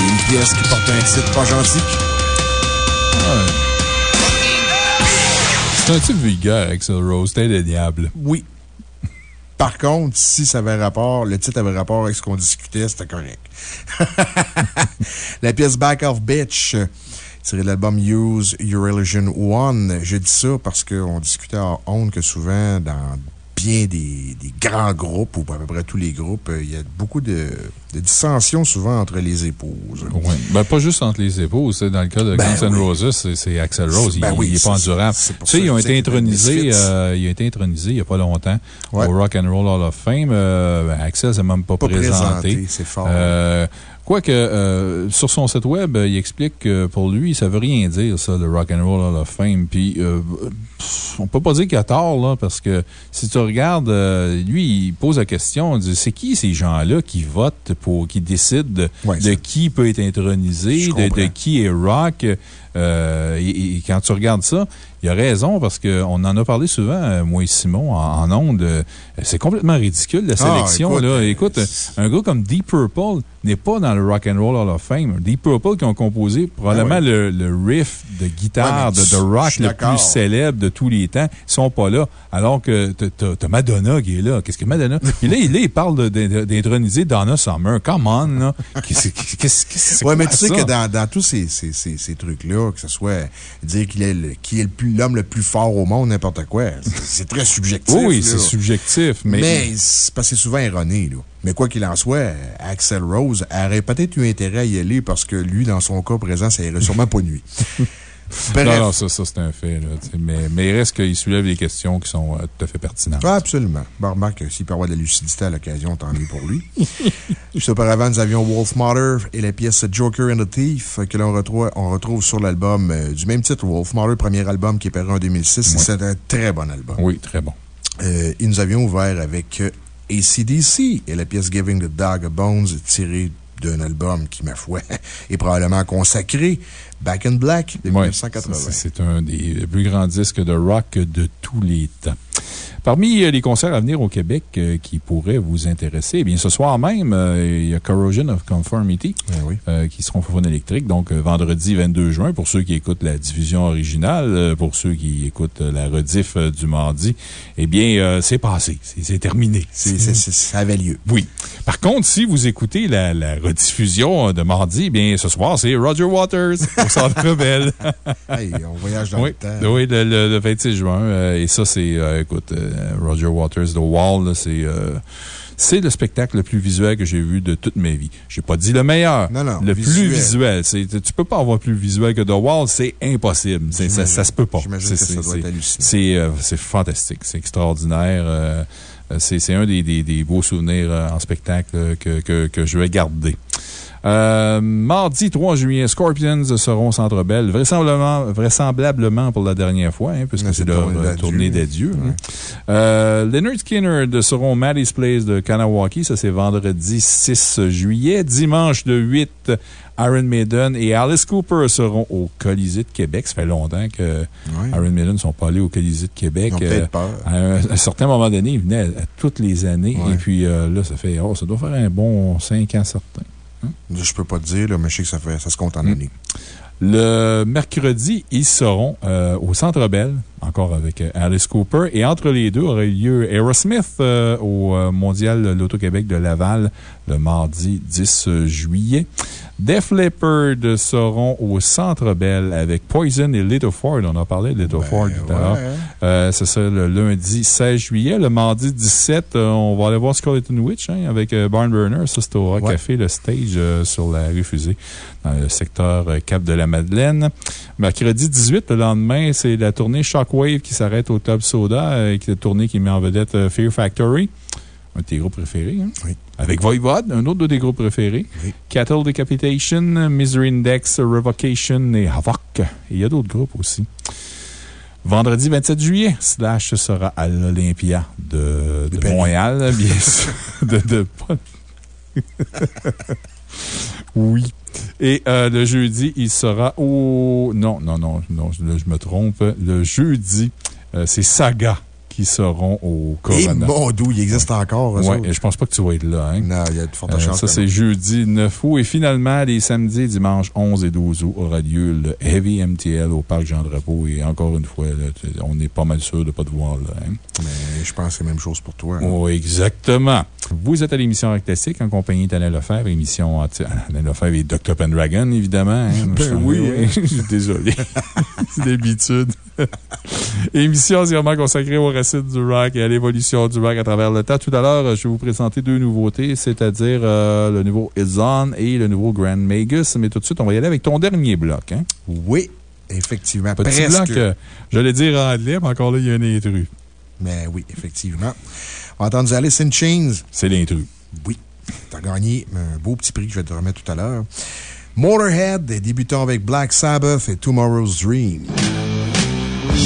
Une pièce qui porte un titre pas gentil. C'est un type vulgaire, Axel Rose. C'était le diable. Oui. Par contre, si ça avait rapport, le titre avait rapport avec ce qu'on discutait, c'était correct. La pièce Back of Bitch, tirée de l'album Use Your Religion One. Je dis ça parce qu'on discutait en honte que souvent, dans des, des grands groupes, ou à peu près tous les groupes, euh, il y a beaucoup de, de dissensions souvent entre les épouses. Oui. Ben, pas juste entre les épouses. Dans le cas de Ben Guns N' oui. Roses, c'est- Axel Rose. Ben il, oui, il est pas endurable. Tu sais, ils ont été intronisés, euh, ils ont été intronisés il n'y a pas longtemps Ouais. au Rock and Roll Hall of Fame. Euh, ben, Axel s'est même pas, Pas présenté. présenté, c'est fort. Euh, Quoique, euh, sur son site web, il explique que pour lui, ça veut rien dire, ça, le Rock and Roll Hall of Fame. Puis, euh, on peut pas dire qu'il a tort, là, parce que si tu regardes, euh, lui, il pose la question, il dit, c'est qui ces gens-là qui votent pour, qui décident de, de qui peut être intronisé, de, qui est rock? Euh, et, et quand tu regardes ça, il a raison parce qu'on en a parlé souvent, euh, moi et Simon, en, en ondes. C'est complètement ridicule, la Ah, sélection. écoute, là. Écoute, un gars comme Deep Purple n'est pas dans le Rock and Roll Hall of Fame. Deep Purple qui ont composé probablement Ah ouais. le, le riff de guitare, Ouais, de, rock le plus célèbre de tous les temps. Ils sont pas là. Alors que t'as- Madonna qui est là. Qu'est-ce que Madonna? Et là, il, là, il parle d'introniser Donna Summer. Come on, là. Qu'est-ce que c'est Ouais, mais tu sais ça? que dans, dans tous ces, ces, ces, ces trucs-là, que ce soit dire qu'il est le- est le plus- l'homme le plus fort au monde, n'importe quoi, c'est- très subjectif. Oui, c'est subjectif, mais- Mais c'est parce que souvent erroné, là. Mais quoi qu'il en soit, Axel Rose aurait peut-être eu intérêt à y aller parce que lui, dans son cas présent, ça irait sûrement pas nuit. Bref. Non, non, ça, ça c'est un fait. Là, mais, mais il reste qu'il soulève des questions qui sont euh, tout à fait pertinentes. Ah, absolument. Bon, remarque, s'il peut avoir de la lucidité à l'occasion, tant mieux pour lui. Juste auparavant, nous avions Wolf Mother et la pièce Joker and the Thief, que l'on retrouve, on retrouve sur l'album euh, du même titre, Wolf Mother, premier album qui est paru en 2006. C'est un très bon album. Oui, très bon. Euh, et nous avions ouvert avec euh, ACDC et la pièce Giving the Dog a Bones, tirée d'un album qui, ma foi, est probablement consacré, Back in Black de Ouais, 1980. c'est- C'est un des plus grands disques de rock de tous les temps. Parmi euh, les concerts à venir au Québec euh, qui pourraient vous intéresser, eh bien, ce soir même, euh, il y a Corrosion of Conformity euh, qui seront au électrique. Donc, vendredi 22 juin, pour ceux qui écoutent la diffusion originale, pour ceux qui écoutent la rediff du mardi, eh bien, c'est passé. C'est terminé. Ça avait lieu. Oui. Par contre, si vous écoutez la, la rediffusion de mardi, eh bien, ce soir, c'est Roger Waters au Centre Bell. Hey, on voyage dans oui, le temps. Oui, le, le- le 26 juin. et ça, c'est, écoute, Roger Waters, The Wall, c'est. euh, c'est le spectacle le plus visuel que j'ai vu de toute ma vie. J'ai pas dit le meilleur. Non, non, Le visuel. plus visuel. Tu peux pas avoir plus visuel que The Wall. C'est impossible. Ça, ça se peut pas. J'imagine C'est- que ça doit être hallucinant. C'est euh, c'est fantastique. C'est extraordinaire. euh, euh, c'est un des, des- des beaux souvenirs euh, en spectacle euh, que, que, que je vais garder. Euh, mardi 3 juillet, Scorpions seront au Centre Bell, vraisemblablement, vraisemblablement pour la dernière fois, hein, puisque c'est leur tournée euh, d'adieu. hein. Euh, Leonard Skinner seront au Maddie's Place de Kanawaki, ça c'est vendredi 6 juillet. Dimanche de 8, Iron Maiden et Alice Cooper seront au Colisée de Québec. Ça fait longtemps que Iron Maiden ne sont pas allés au Colisée de Québec. Ils ont peut-être peur. à, un, à un certain moment donné, ils venaient à, à toutes les années. Et puis euh, là, ça fait, oh, ça doit faire un bon 5 ans certain. Je peux pas te dire, là, mais je sais que ça, fait, ça se compte en Mm. années. Le mercredi, ils seront euh, au Centre Bell, encore avec euh, Alice Cooper. Et entre les deux aurait eu lieu Aerosmith euh, au Mondial de l'Auto-Québec de Laval le mardi 10 juillet. Def Leppard seront au Centre Bell avec Poison et Little Ford. On en parlait de Little Ford tout à l'heure. Euh, C'est ça le lundi 16 juillet. Le mardi 17, euh, on va aller voir Skeleton Witch hein, avec euh, Barn Burner. Ça, c'est au Rock Café, le stage euh, sur la rue Fusée, dans le secteur euh, Cap de la Madeleine. Mercredi 18, le lendemain, c'est la tournée Shockwave qui s'arrête au Club Soda, euh, qui est la tournée qui met en vedette Fear Factory. Un de tes groupes préférés. Hein? Avec Voivod, un autre de tes groupes préférés. Cattle Decapitation, Misery Index, Revocation et Havoc. Et il y a d'autres groupes aussi. Vendredi 27 juillet, Slash sera à l'Olympia de, de Montréal, bien sûr. De, de, oui. Et euh, le jeudi, il sera au. Non, non, non, non, je me trompe. Le jeudi, euh, c'est Saga qui seront au Et Corona. mon doux, il existe encore. et je pense pas que tu vas être là. Hein? Non, il y a de fortes Euh, chances. ça, c'est jeudi 9 août. Et finalement, les samedis et dimanches 11 et 12 août aura lieu le Heavy MTL au Parc Jean-Drapeau. Et encore une fois, là, on est pas mal sûr de ne pas te voir là. hein. Mais je pense que c'est la même chose pour toi. hein. Oui, exactement. Vous êtes à l'émission Rock Classique en compagnie d'Alain Lefebvre, émission Alain Lefebvre et Dr. Pendragon, évidemment. Ben oui. Je suis désolé. C'est d'habitude. émission entièrement consacrée aux racines du rock et à l'évolution du rock à travers le temps. Tout à l'heure, je vais vous présenter deux nouveautés, c'est-à-dire euh, le nouveau It's On et le nouveau Grand Magus. Mais tout de suite, on va y aller avec ton dernier bloc. Hein? Oui, effectivement. Petit presque. bloc, euh, j'allais dire anglais, mais encore là, il y a un intrus. Mais oui, effectivement. On va entendre du Alice in Chains. C'est l'intrus. Oui. Tu as gagné un beau petit prix que je vais te remettre tout à l'heure. Motorhead, et débutons avec Black Sabbath et Tomorrow's Dream.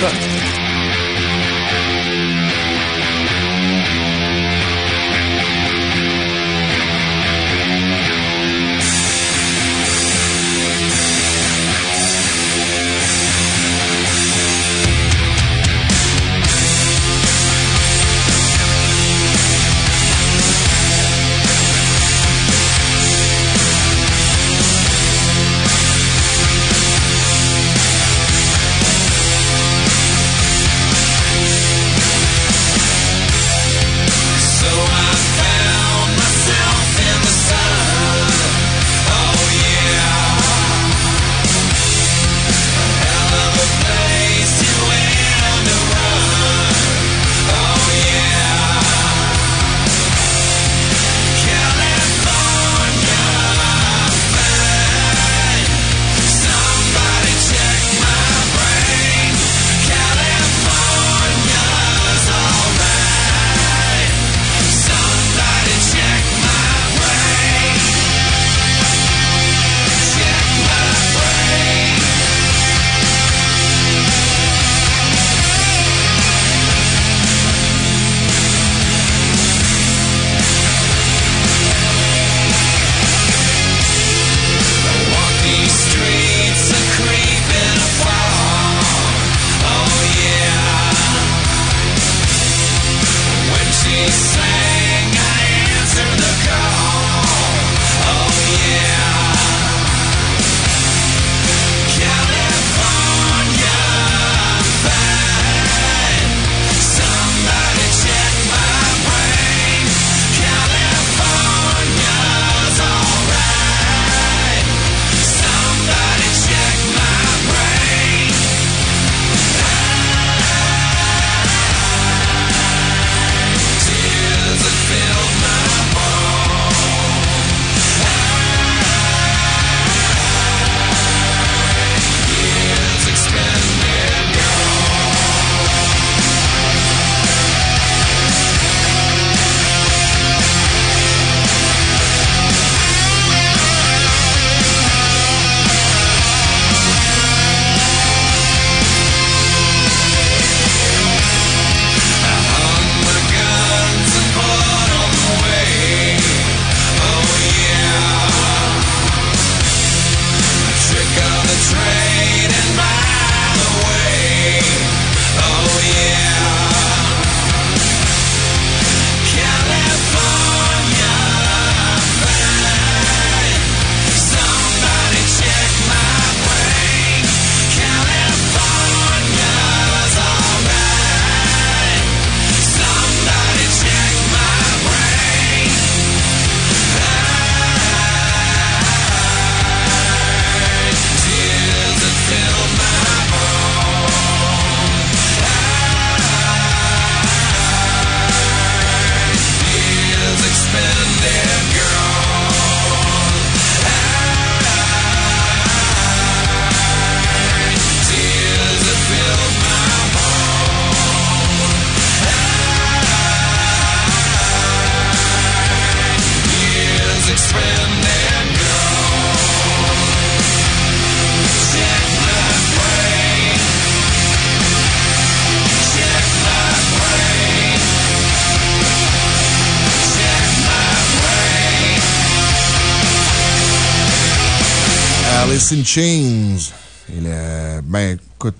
89 Alice in Chains. Et le- ben, écoute,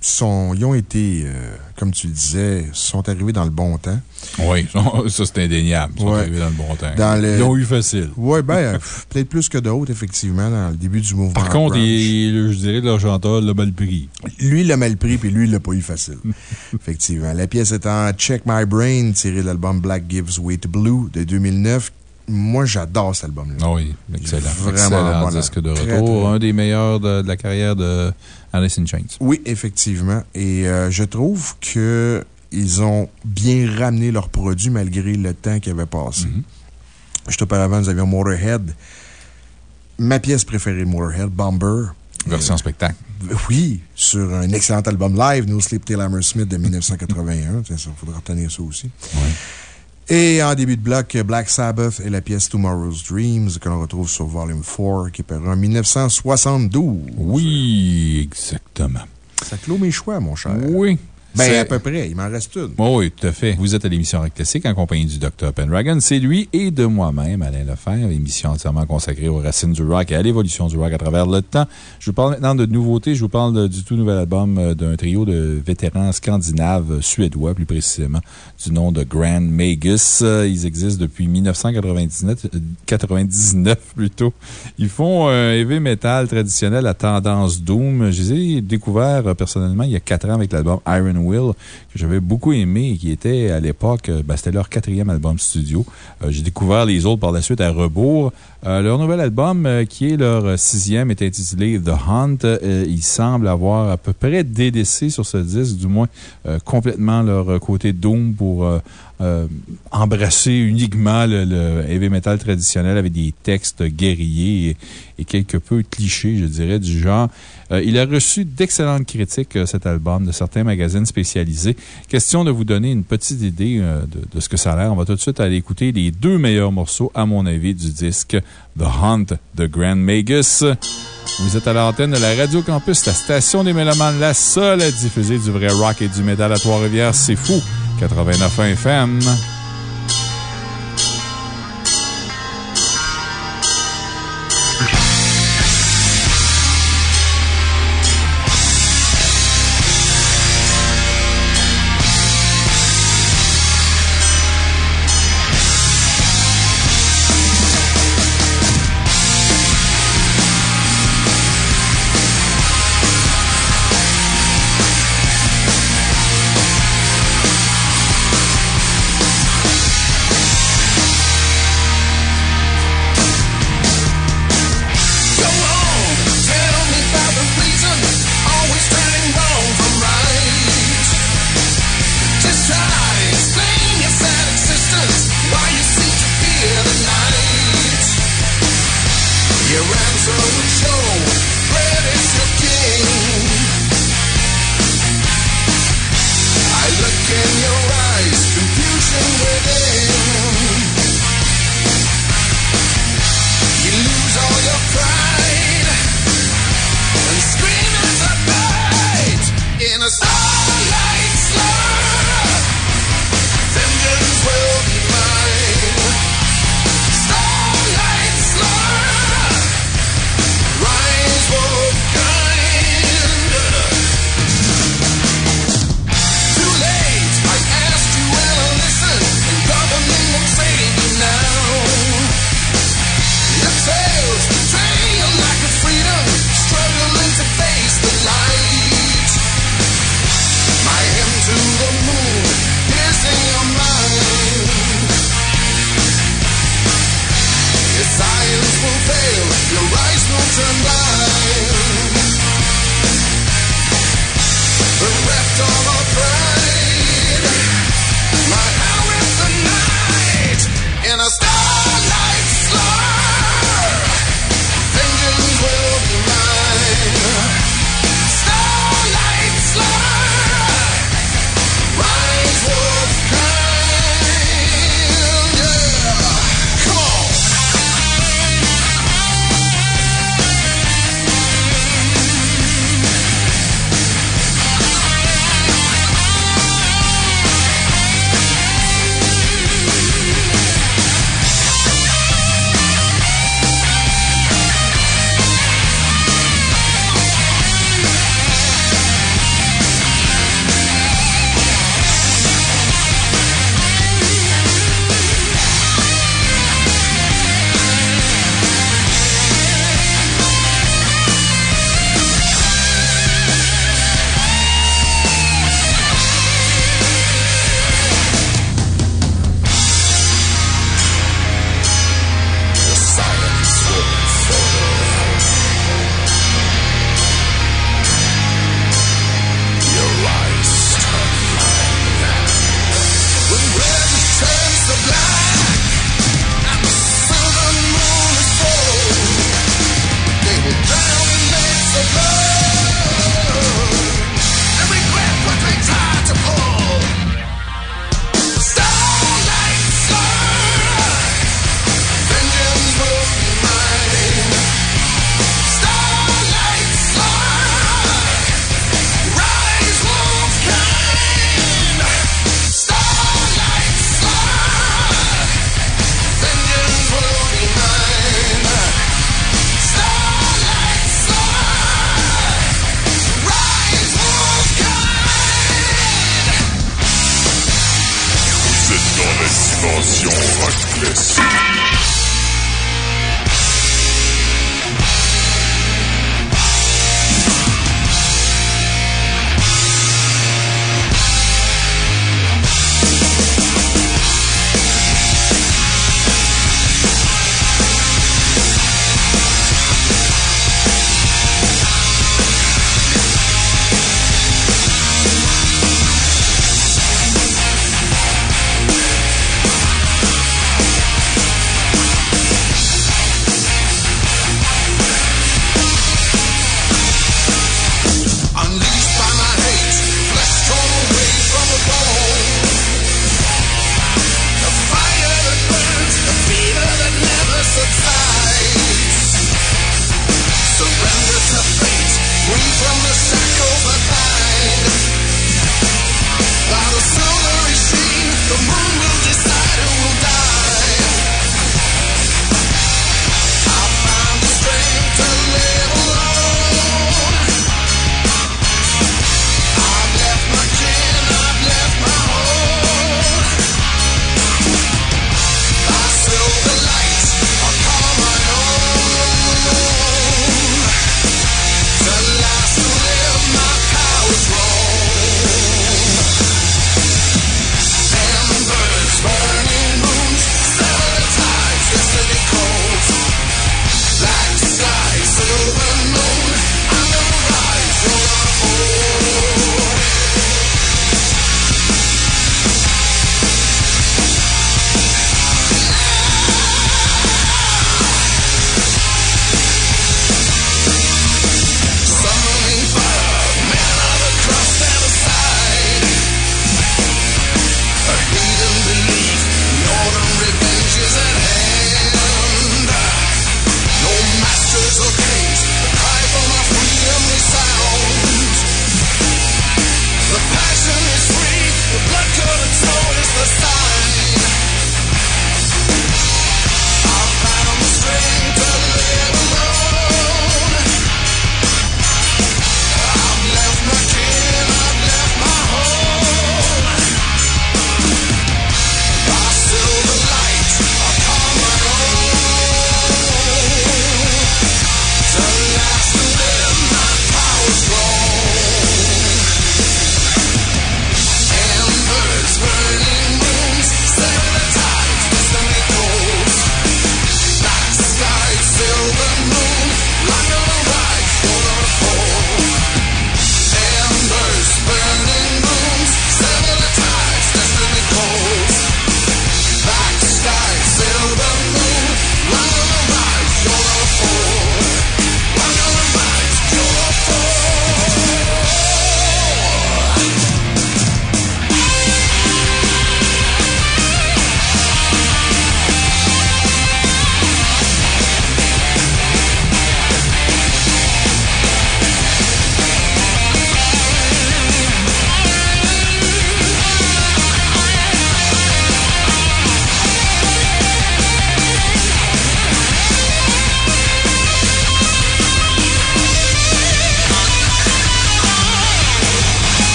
sont, ils ont été, euh, comme tu le disais, sont arrivés dans le bon temps. Oui, ça c'est indéniable. Ils sont Ouais. arrivés dans le bon temps. Dans le- Ils ont eu facile. Oui, ben, euh, peut-être plus que d'autres, effectivement, dans le début du mouvement. Par contre, il- je dirais que leur chanteur l'a mal pris. Lui, il l'a mal pris, puis lui, il l'a pas eu facile. Effectivement. La pièce étant Check My Brain, tirée de l'album Black Gives Way to Blue de 2009. Moi, j'adore cet album-là. Ah oui, excellent. Vraiment excellent bon disque de retour. Très, très Un des meilleurs de, de la carrière de Alice in Chains. Oui, effectivement. Et euh, je trouve que ils ont bien ramené leur produit malgré le temps qui avait passé. Mm-hmm. Juste auparavant, nous avions Motorhead. Ma pièce préférée de Motorhead, Bomber. Version spectacle. Oui, sur un excellent album live, No Sleep Till Hammersmith de 1981. Tiens, ça, faudra retenir ça aussi. Et en début de bloc, Black Sabbath et la pièce Tomorrow's Dreams que l'on retrouve sur Volume 4 qui est paru en 1972. Oui, exactement. Ça clôt mes choix, mon cher. Oui. Ben, à peu près. Il m'en reste une. Oh oui, tout à fait. Vous êtes à l'émission Rock Classique en compagnie du Dr. Pendragon. C'est lui et de moi-même, Alain Lefebvre, émission entièrement consacrée aux racines du rock et à l'évolution du rock à travers le temps. Je vous parle maintenant de nouveautés. Je vous parle de- du tout nouvel album euh, d'un trio de vétérans scandinaves, euh, suédois plus précisément, du nom de Grand Magus. Euh, Ils existent depuis 1999, euh, 99 plutôt. Ils font un heavy metal traditionnel à tendance Doom. Je les ai découverts euh, personnellement il y a quatre ans avec l'album Iron Que j'avais beaucoup aimé et qui était à l'époque, euh, ben, c'était leur quatrième album studio. Euh, J'ai découvert les autres par la suite à rebours. Euh, leur nouvel album, qui est leur sixième, est intitulé The Hunt. Euh, il semble avoir à peu près délaissé sur ce disque, du moins complètement leur côté Doom pour embrasser uniquement le, heavy metal traditionnel avec des textes guerriers et quelque peu clichés, je dirais, du genre. Euh, il a reçu d'excellentes critiques, euh, cet album, de certains magazines spécialisés. Question de vous donner une petite idée euh, de, ce que ça a l'air. On va tout de suite aller écouter les deux meilleurs morceaux, à mon avis, du disque The Hunt de Grand Magus. Vous êtes à l'antenne de la Radio Campus, la station des Mélomanes, la seule à diffuser du vrai rock et du métal à Trois-Rivières. C'est fou! 89 FM.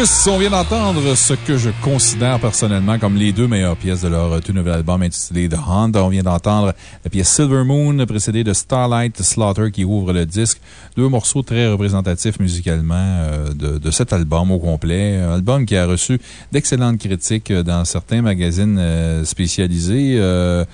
On vient d'entendre ce que je considère personnellement comme les deux meilleures pièces de leur tout nouvel album intitulé The Hunt. On vient d'entendre la pièce Silver Moon, précédée de Starlight Slaughter qui ouvre le disque. Deux morceaux très représentatifs musicalement euh, de, de cet album au complet. Un album qui a reçu d'excellentes critiques dans certains magazines euh, spécialisés. Euh,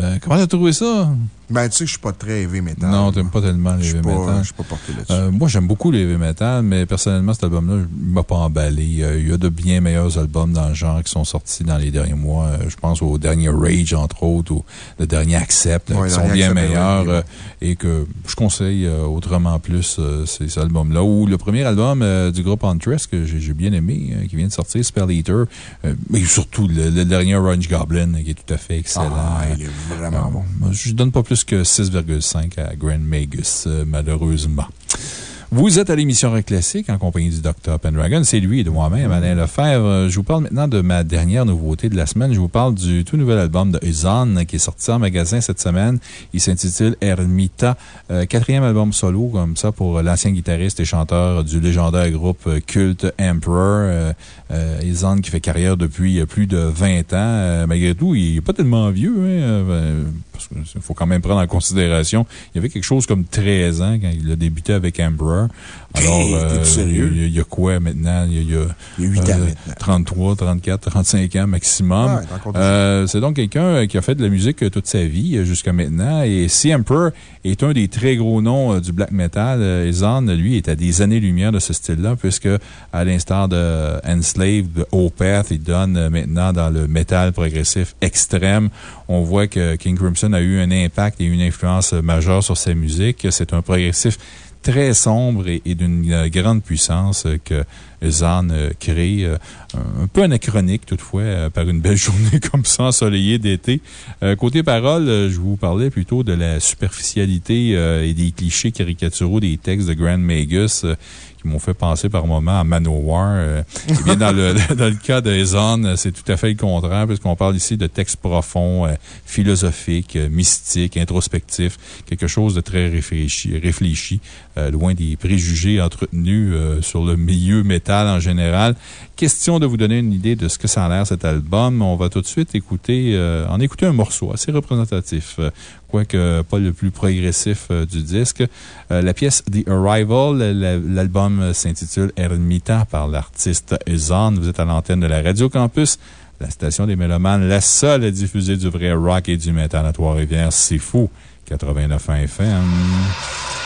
euh, comment t'as trouvé ça? Ben, tu sais, je suis pas très heavy metal. Non, t'aimes pas tellement les heavy metal. je suis pas porté là-dessus. Euh, moi, j'aime beaucoup les heavy metal, mais personnellement, cet album-là, il m'a pas emballé. Euh, Il y a de bien meilleurs albums dans le genre qui sont sortis dans les derniers mois. Euh, Je pense au dernier Rage, entre autres, ou le dernier Accept, euh, Ouais, qui sont bien meilleurs euh, et que je conseille euh, autrement plus euh, ces albums-là. Ou le premier album euh, du groupe Huntress que j'ai bien aimé, euh, qui vient de sortir, Spell Eater, mais surtout le, le dernier Orange Goblin, qui est tout à fait excellent. Ah, il est vraiment bon. Je donne pas plus que 6,5 à Grand Magus, malheureusement. Vous êtes à l'émission Rock Classique en compagnie du Dr. Pendragon. C'est lui et de moi-même, Alain Lefebvre. Euh, Je vous parle maintenant de ma dernière nouveauté de la semaine. Je vous parle du tout nouvel album de Uzan qui est sorti en magasin cette semaine. Il s'intitule Ermita. Euh, quatrième album solo, comme ça, pour l'ancien guitariste et chanteur du légendaire groupe euh, culte Emperor. Euh, euh, Uzan qui fait carrière depuis euh, plus de 20 ans. Euh, malgré tout, il n'est pas tellement vieux, hein, euh, ben, parce qu'il faut quand même prendre en considération. Il y avait quelque chose comme 13 ans quand il a débuté avec Emperor. Alors, Hey, euh, il y a- il y, a quoi maintenant? Il y a, il y a, Il y a huit ans euh, maintenant. 33, 34, 35 ans maximum. Ouais, Euh, C'est donc quelqu'un euh, qui a fait de la musique toute sa vie jusqu'à maintenant. Et si Emperor est un des très gros noms du black metal, Ezan, lui, est à des années-lumière de ce style-là, puisque, à l'instar de Enslaved, de Opeth, il donne maintenant dans le métal progressif extrême. On voit que King Crimson a eu un impact et une influence majeure sur sa musique. C'est un progressif très sombre et, d'une euh, grande puissance euh, que Zahn euh, crée, un peu anachronique toutefois, par une belle journée comme ça, ensoleillée d'été. Côté parole, je vous parlais plutôt de la superficialité et des clichés caricaturaux des textes de Grand Magus qui m'ont fait penser par moments à Manowar. Eh bien, dans le, dans le cas de Zahn, c'est tout à fait le contraire, puisqu'on parle ici de textes profonds, philosophiques, mystiques, introspectifs, quelque chose de très réfléchi euh, loin des préjugés entretenus euh, sur le milieu métal en général. Question de vous donner une idée de ce que ça a l'air cet album. On va tout de suite écouter, euh, en écouter un morceau assez représentatif, euh, quoique pas le plus progressif du disque. La pièce The Arrival, la- l'album s'intitule Ermita par l'artiste Ezan. Vous êtes à l'antenne de la Radio Campus. La station des Mélomanes, la seule à diffuser du vrai rock et du métal à Trois-Rivières. C'est fou. 89 FM.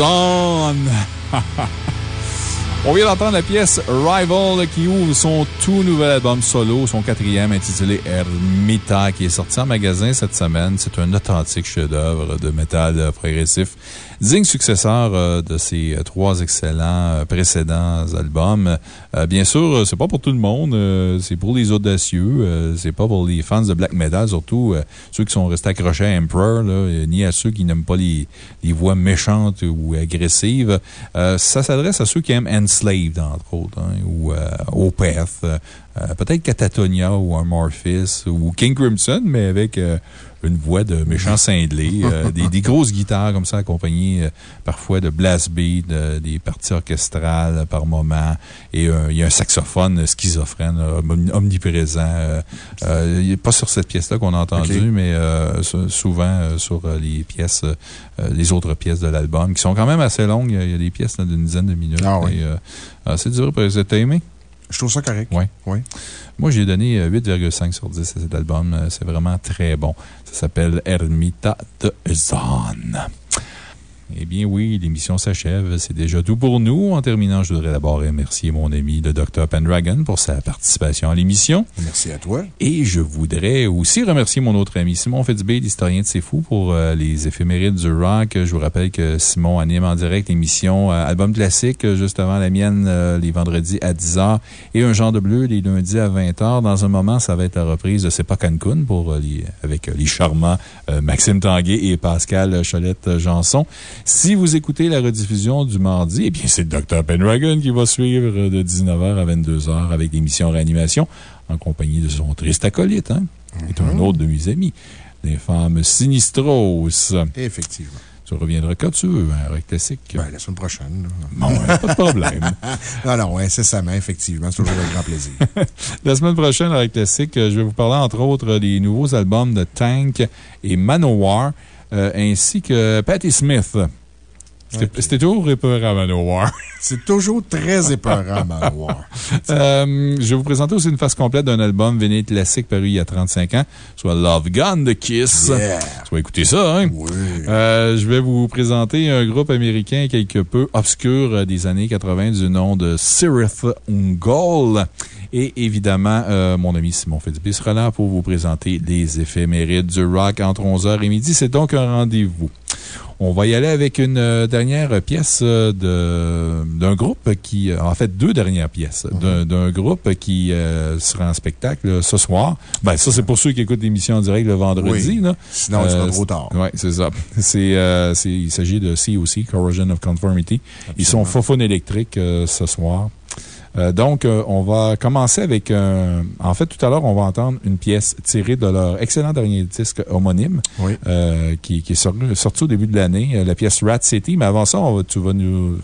On! On vient d'entendre la pièce Rival qui ouvre son tout nouvel album solo, son quatrième intitulé Ermita, qui est sorti en magasin cette semaine. C'est un authentique chef-d'œuvre de métal progressif, digne successeur euh, de ses trois excellents euh, précédents albums. Euh, bien sûr, c'est pas pour tout le monde, euh, c'est pour les audacieux, euh, c'est pas pour les fans de black metal, surtout euh, ceux qui sont restés accrochés à Emperor, là, euh, ni à ceux qui n'aiment pas les, voix méchantes ou agressives. Euh, ça s'adresse à ceux qui aiment Enslaved, entre autres, hein, ou euh, Opeth, euh, euh, peut-être Catatonia ou Amorphis ou King Crimson, mais avec euh, une voix de méchant cinglé, euh, des, des grosses guitares comme ça, accompagnées euh, parfois de blast beat, des parties orchestrales par moment, et euh, il y a un saxophone schizophrène, omni- omniprésent. euh, euh, pas sur cette pièce-là qu'on a entendu, mais euh, sou- souvent euh, sur les pièces, euh, les autres pièces de l'album, qui sont quand même assez longues. Il y a, il y a des pièces d'une dizaine de minutes. Ah oui. euh, c'est dur, t'as aimé? Je trouve ça correct. Oui. Oui. Moi, j'ai donné euh, 8,5 sur 10 à cet album. C'est vraiment très bon. Ça s'appelle Ermita de Zon. Eh bien, oui, l'émission s'achève. C'est déjà tout pour nous. En terminant, je voudrais d'abord remercier mon ami, le Dr. Pendragon, pour sa participation à l'émission. Merci à toi. Et je voudrais aussi remercier mon autre ami, Simon Fitzbé, l'historien de C'est Fou, pour euh, les éphémérides du rock. Je vous rappelle que Simon anime en direct l'émission euh, Album classique, juste avant la mienne, euh, les vendredis à 10h, et Un genre de bleu les lundis à 20h. Dans un moment, ça va être la reprise de C'est pas Cancun pour, les, avec les charmants Maxime Tanguay et Pascal Cholette-Janson. Si vous écoutez la rediffusion du mardi, eh bien, c'est le Dr. Pendragon qui va suivre euh, de 19h à 22h avec l'émission Réanimation en compagnie de son triste acolyte, hein? est un autre de mes amis, l'infâme Sinistros. Effectivement. Tu reviendras quand tu veux, un rock classique. Ben, la semaine prochaine. Bon, ouais, pas de problème. non, incessamment, effectivement. C'est toujours un grand plaisir. La semaine prochaine, avec Classique, euh, je vais vous parler entre autres des nouveaux albums de Tank et Manowar, ainsi que Patti Smith. C'était toujours épeurant, Manowar. C'est toujours très épeurant, Manowar. Euh, je vais vous présenter aussi une face complète d'un album vinyle classique paru il y a 35 ans, soit Love Gun de Kiss. Yeah. Vas écouter ça, hein? Euh, je vais vous présenter un groupe américain quelque peu obscur euh, des années 80 du nom de Sirith Ungol. Et évidemment, euh, mon ami Simon Fitzbé sera là pour vous présenter les éphémérides du rock entre 11h et midi. C'est donc un rendez-vous. On va y aller avec une euh, dernière pièce euh, de- d'un groupe qui, euh, en fait, deux dernières pièces d'un- d'un groupe qui euh, sera en spectacle ce soir. Ben, ça, c'est pour ceux qui écoutent l'émission en direct le vendredi. Oui. là. Sinon, il sera Euh, trop tard. Oui, c'est ça. C'est, euh, c'est- il s'agit de COC, Corrosion of Conformity. Ils sont Fofone électriques euh, ce soir. Euh, donc, euh, on va commencer avec un. En fait, tout à l'heure, on va entendre une pièce tirée de leur excellent dernier disque homonyme, euh, qui, qui est sorti, sorti au début de l'année, euh, la pièce Rat City. Mais avant ça, on va- tu vas nous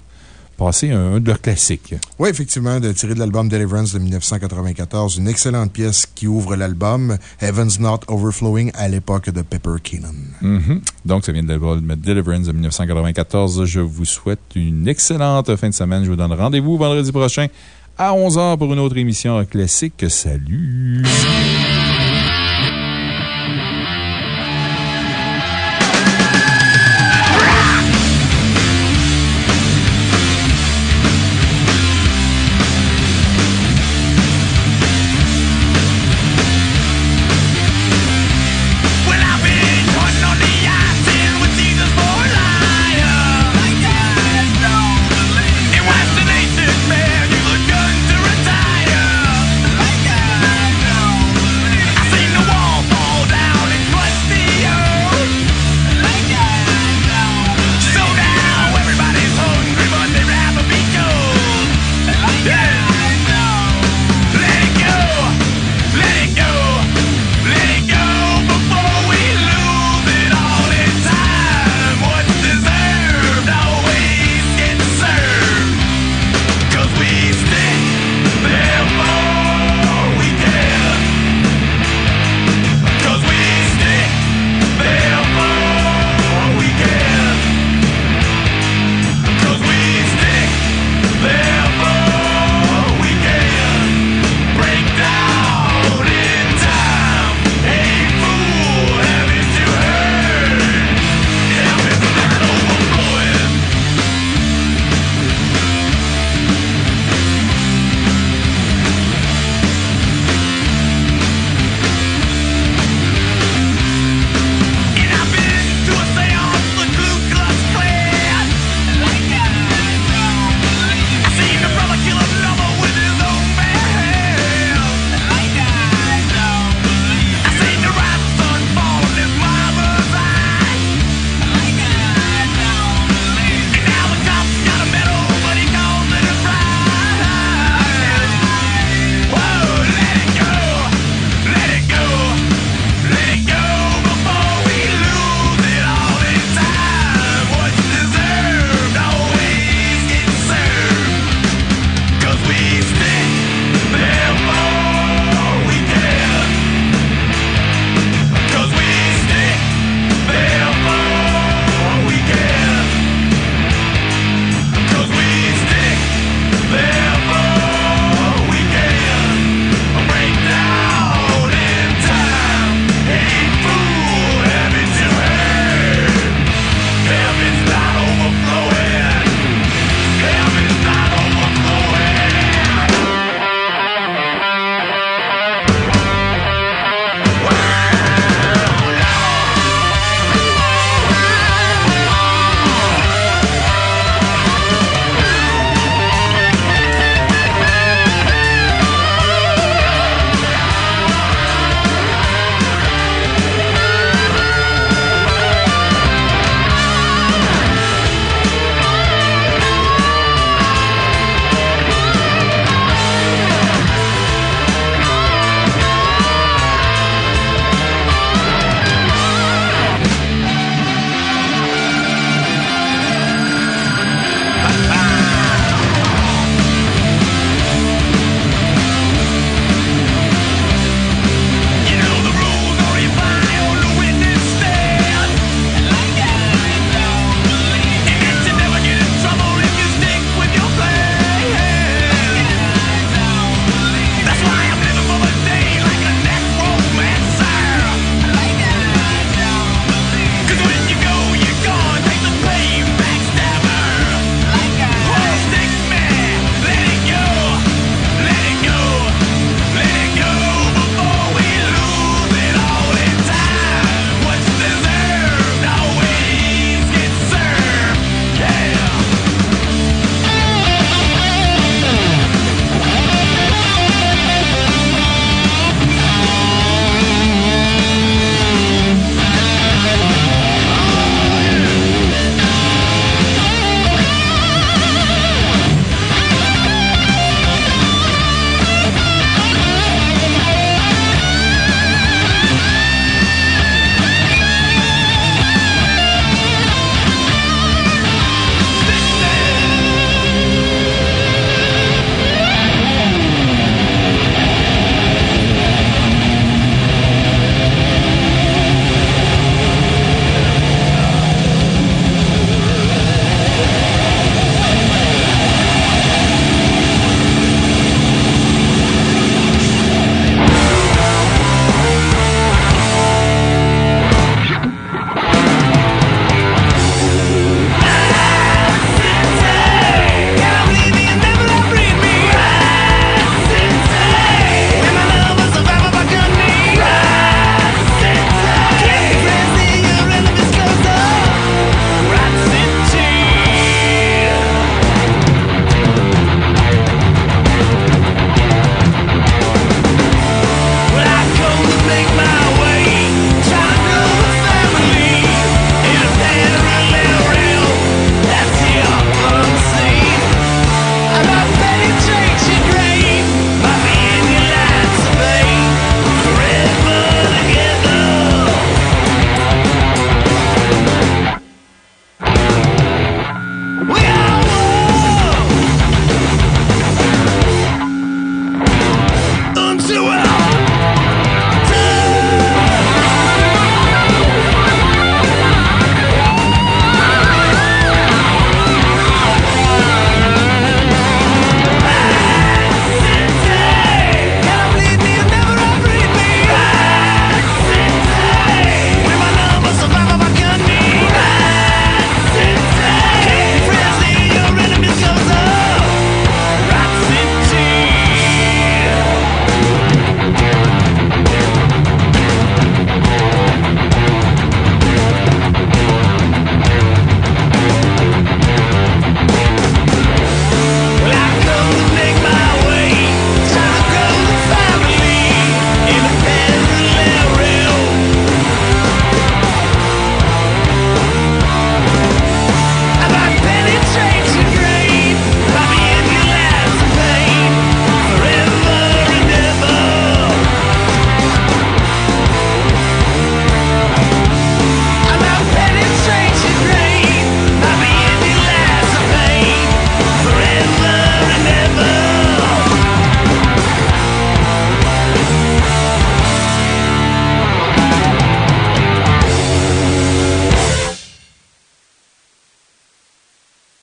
passer un, un de leurs classiques. Oui, effectivement, de tirer de l'album Deliverance de 1994, une excellente pièce qui ouvre l'album Heaven's Not Overflowing à l'époque de Pepper Keenan. Mhm. Donc, ça vient de l'album Deliverance de 1994. Je vous souhaite une excellente fin de semaine. Je vous donne rendez-vous vendredi prochain à 11h pour une autre émission classique. Salut!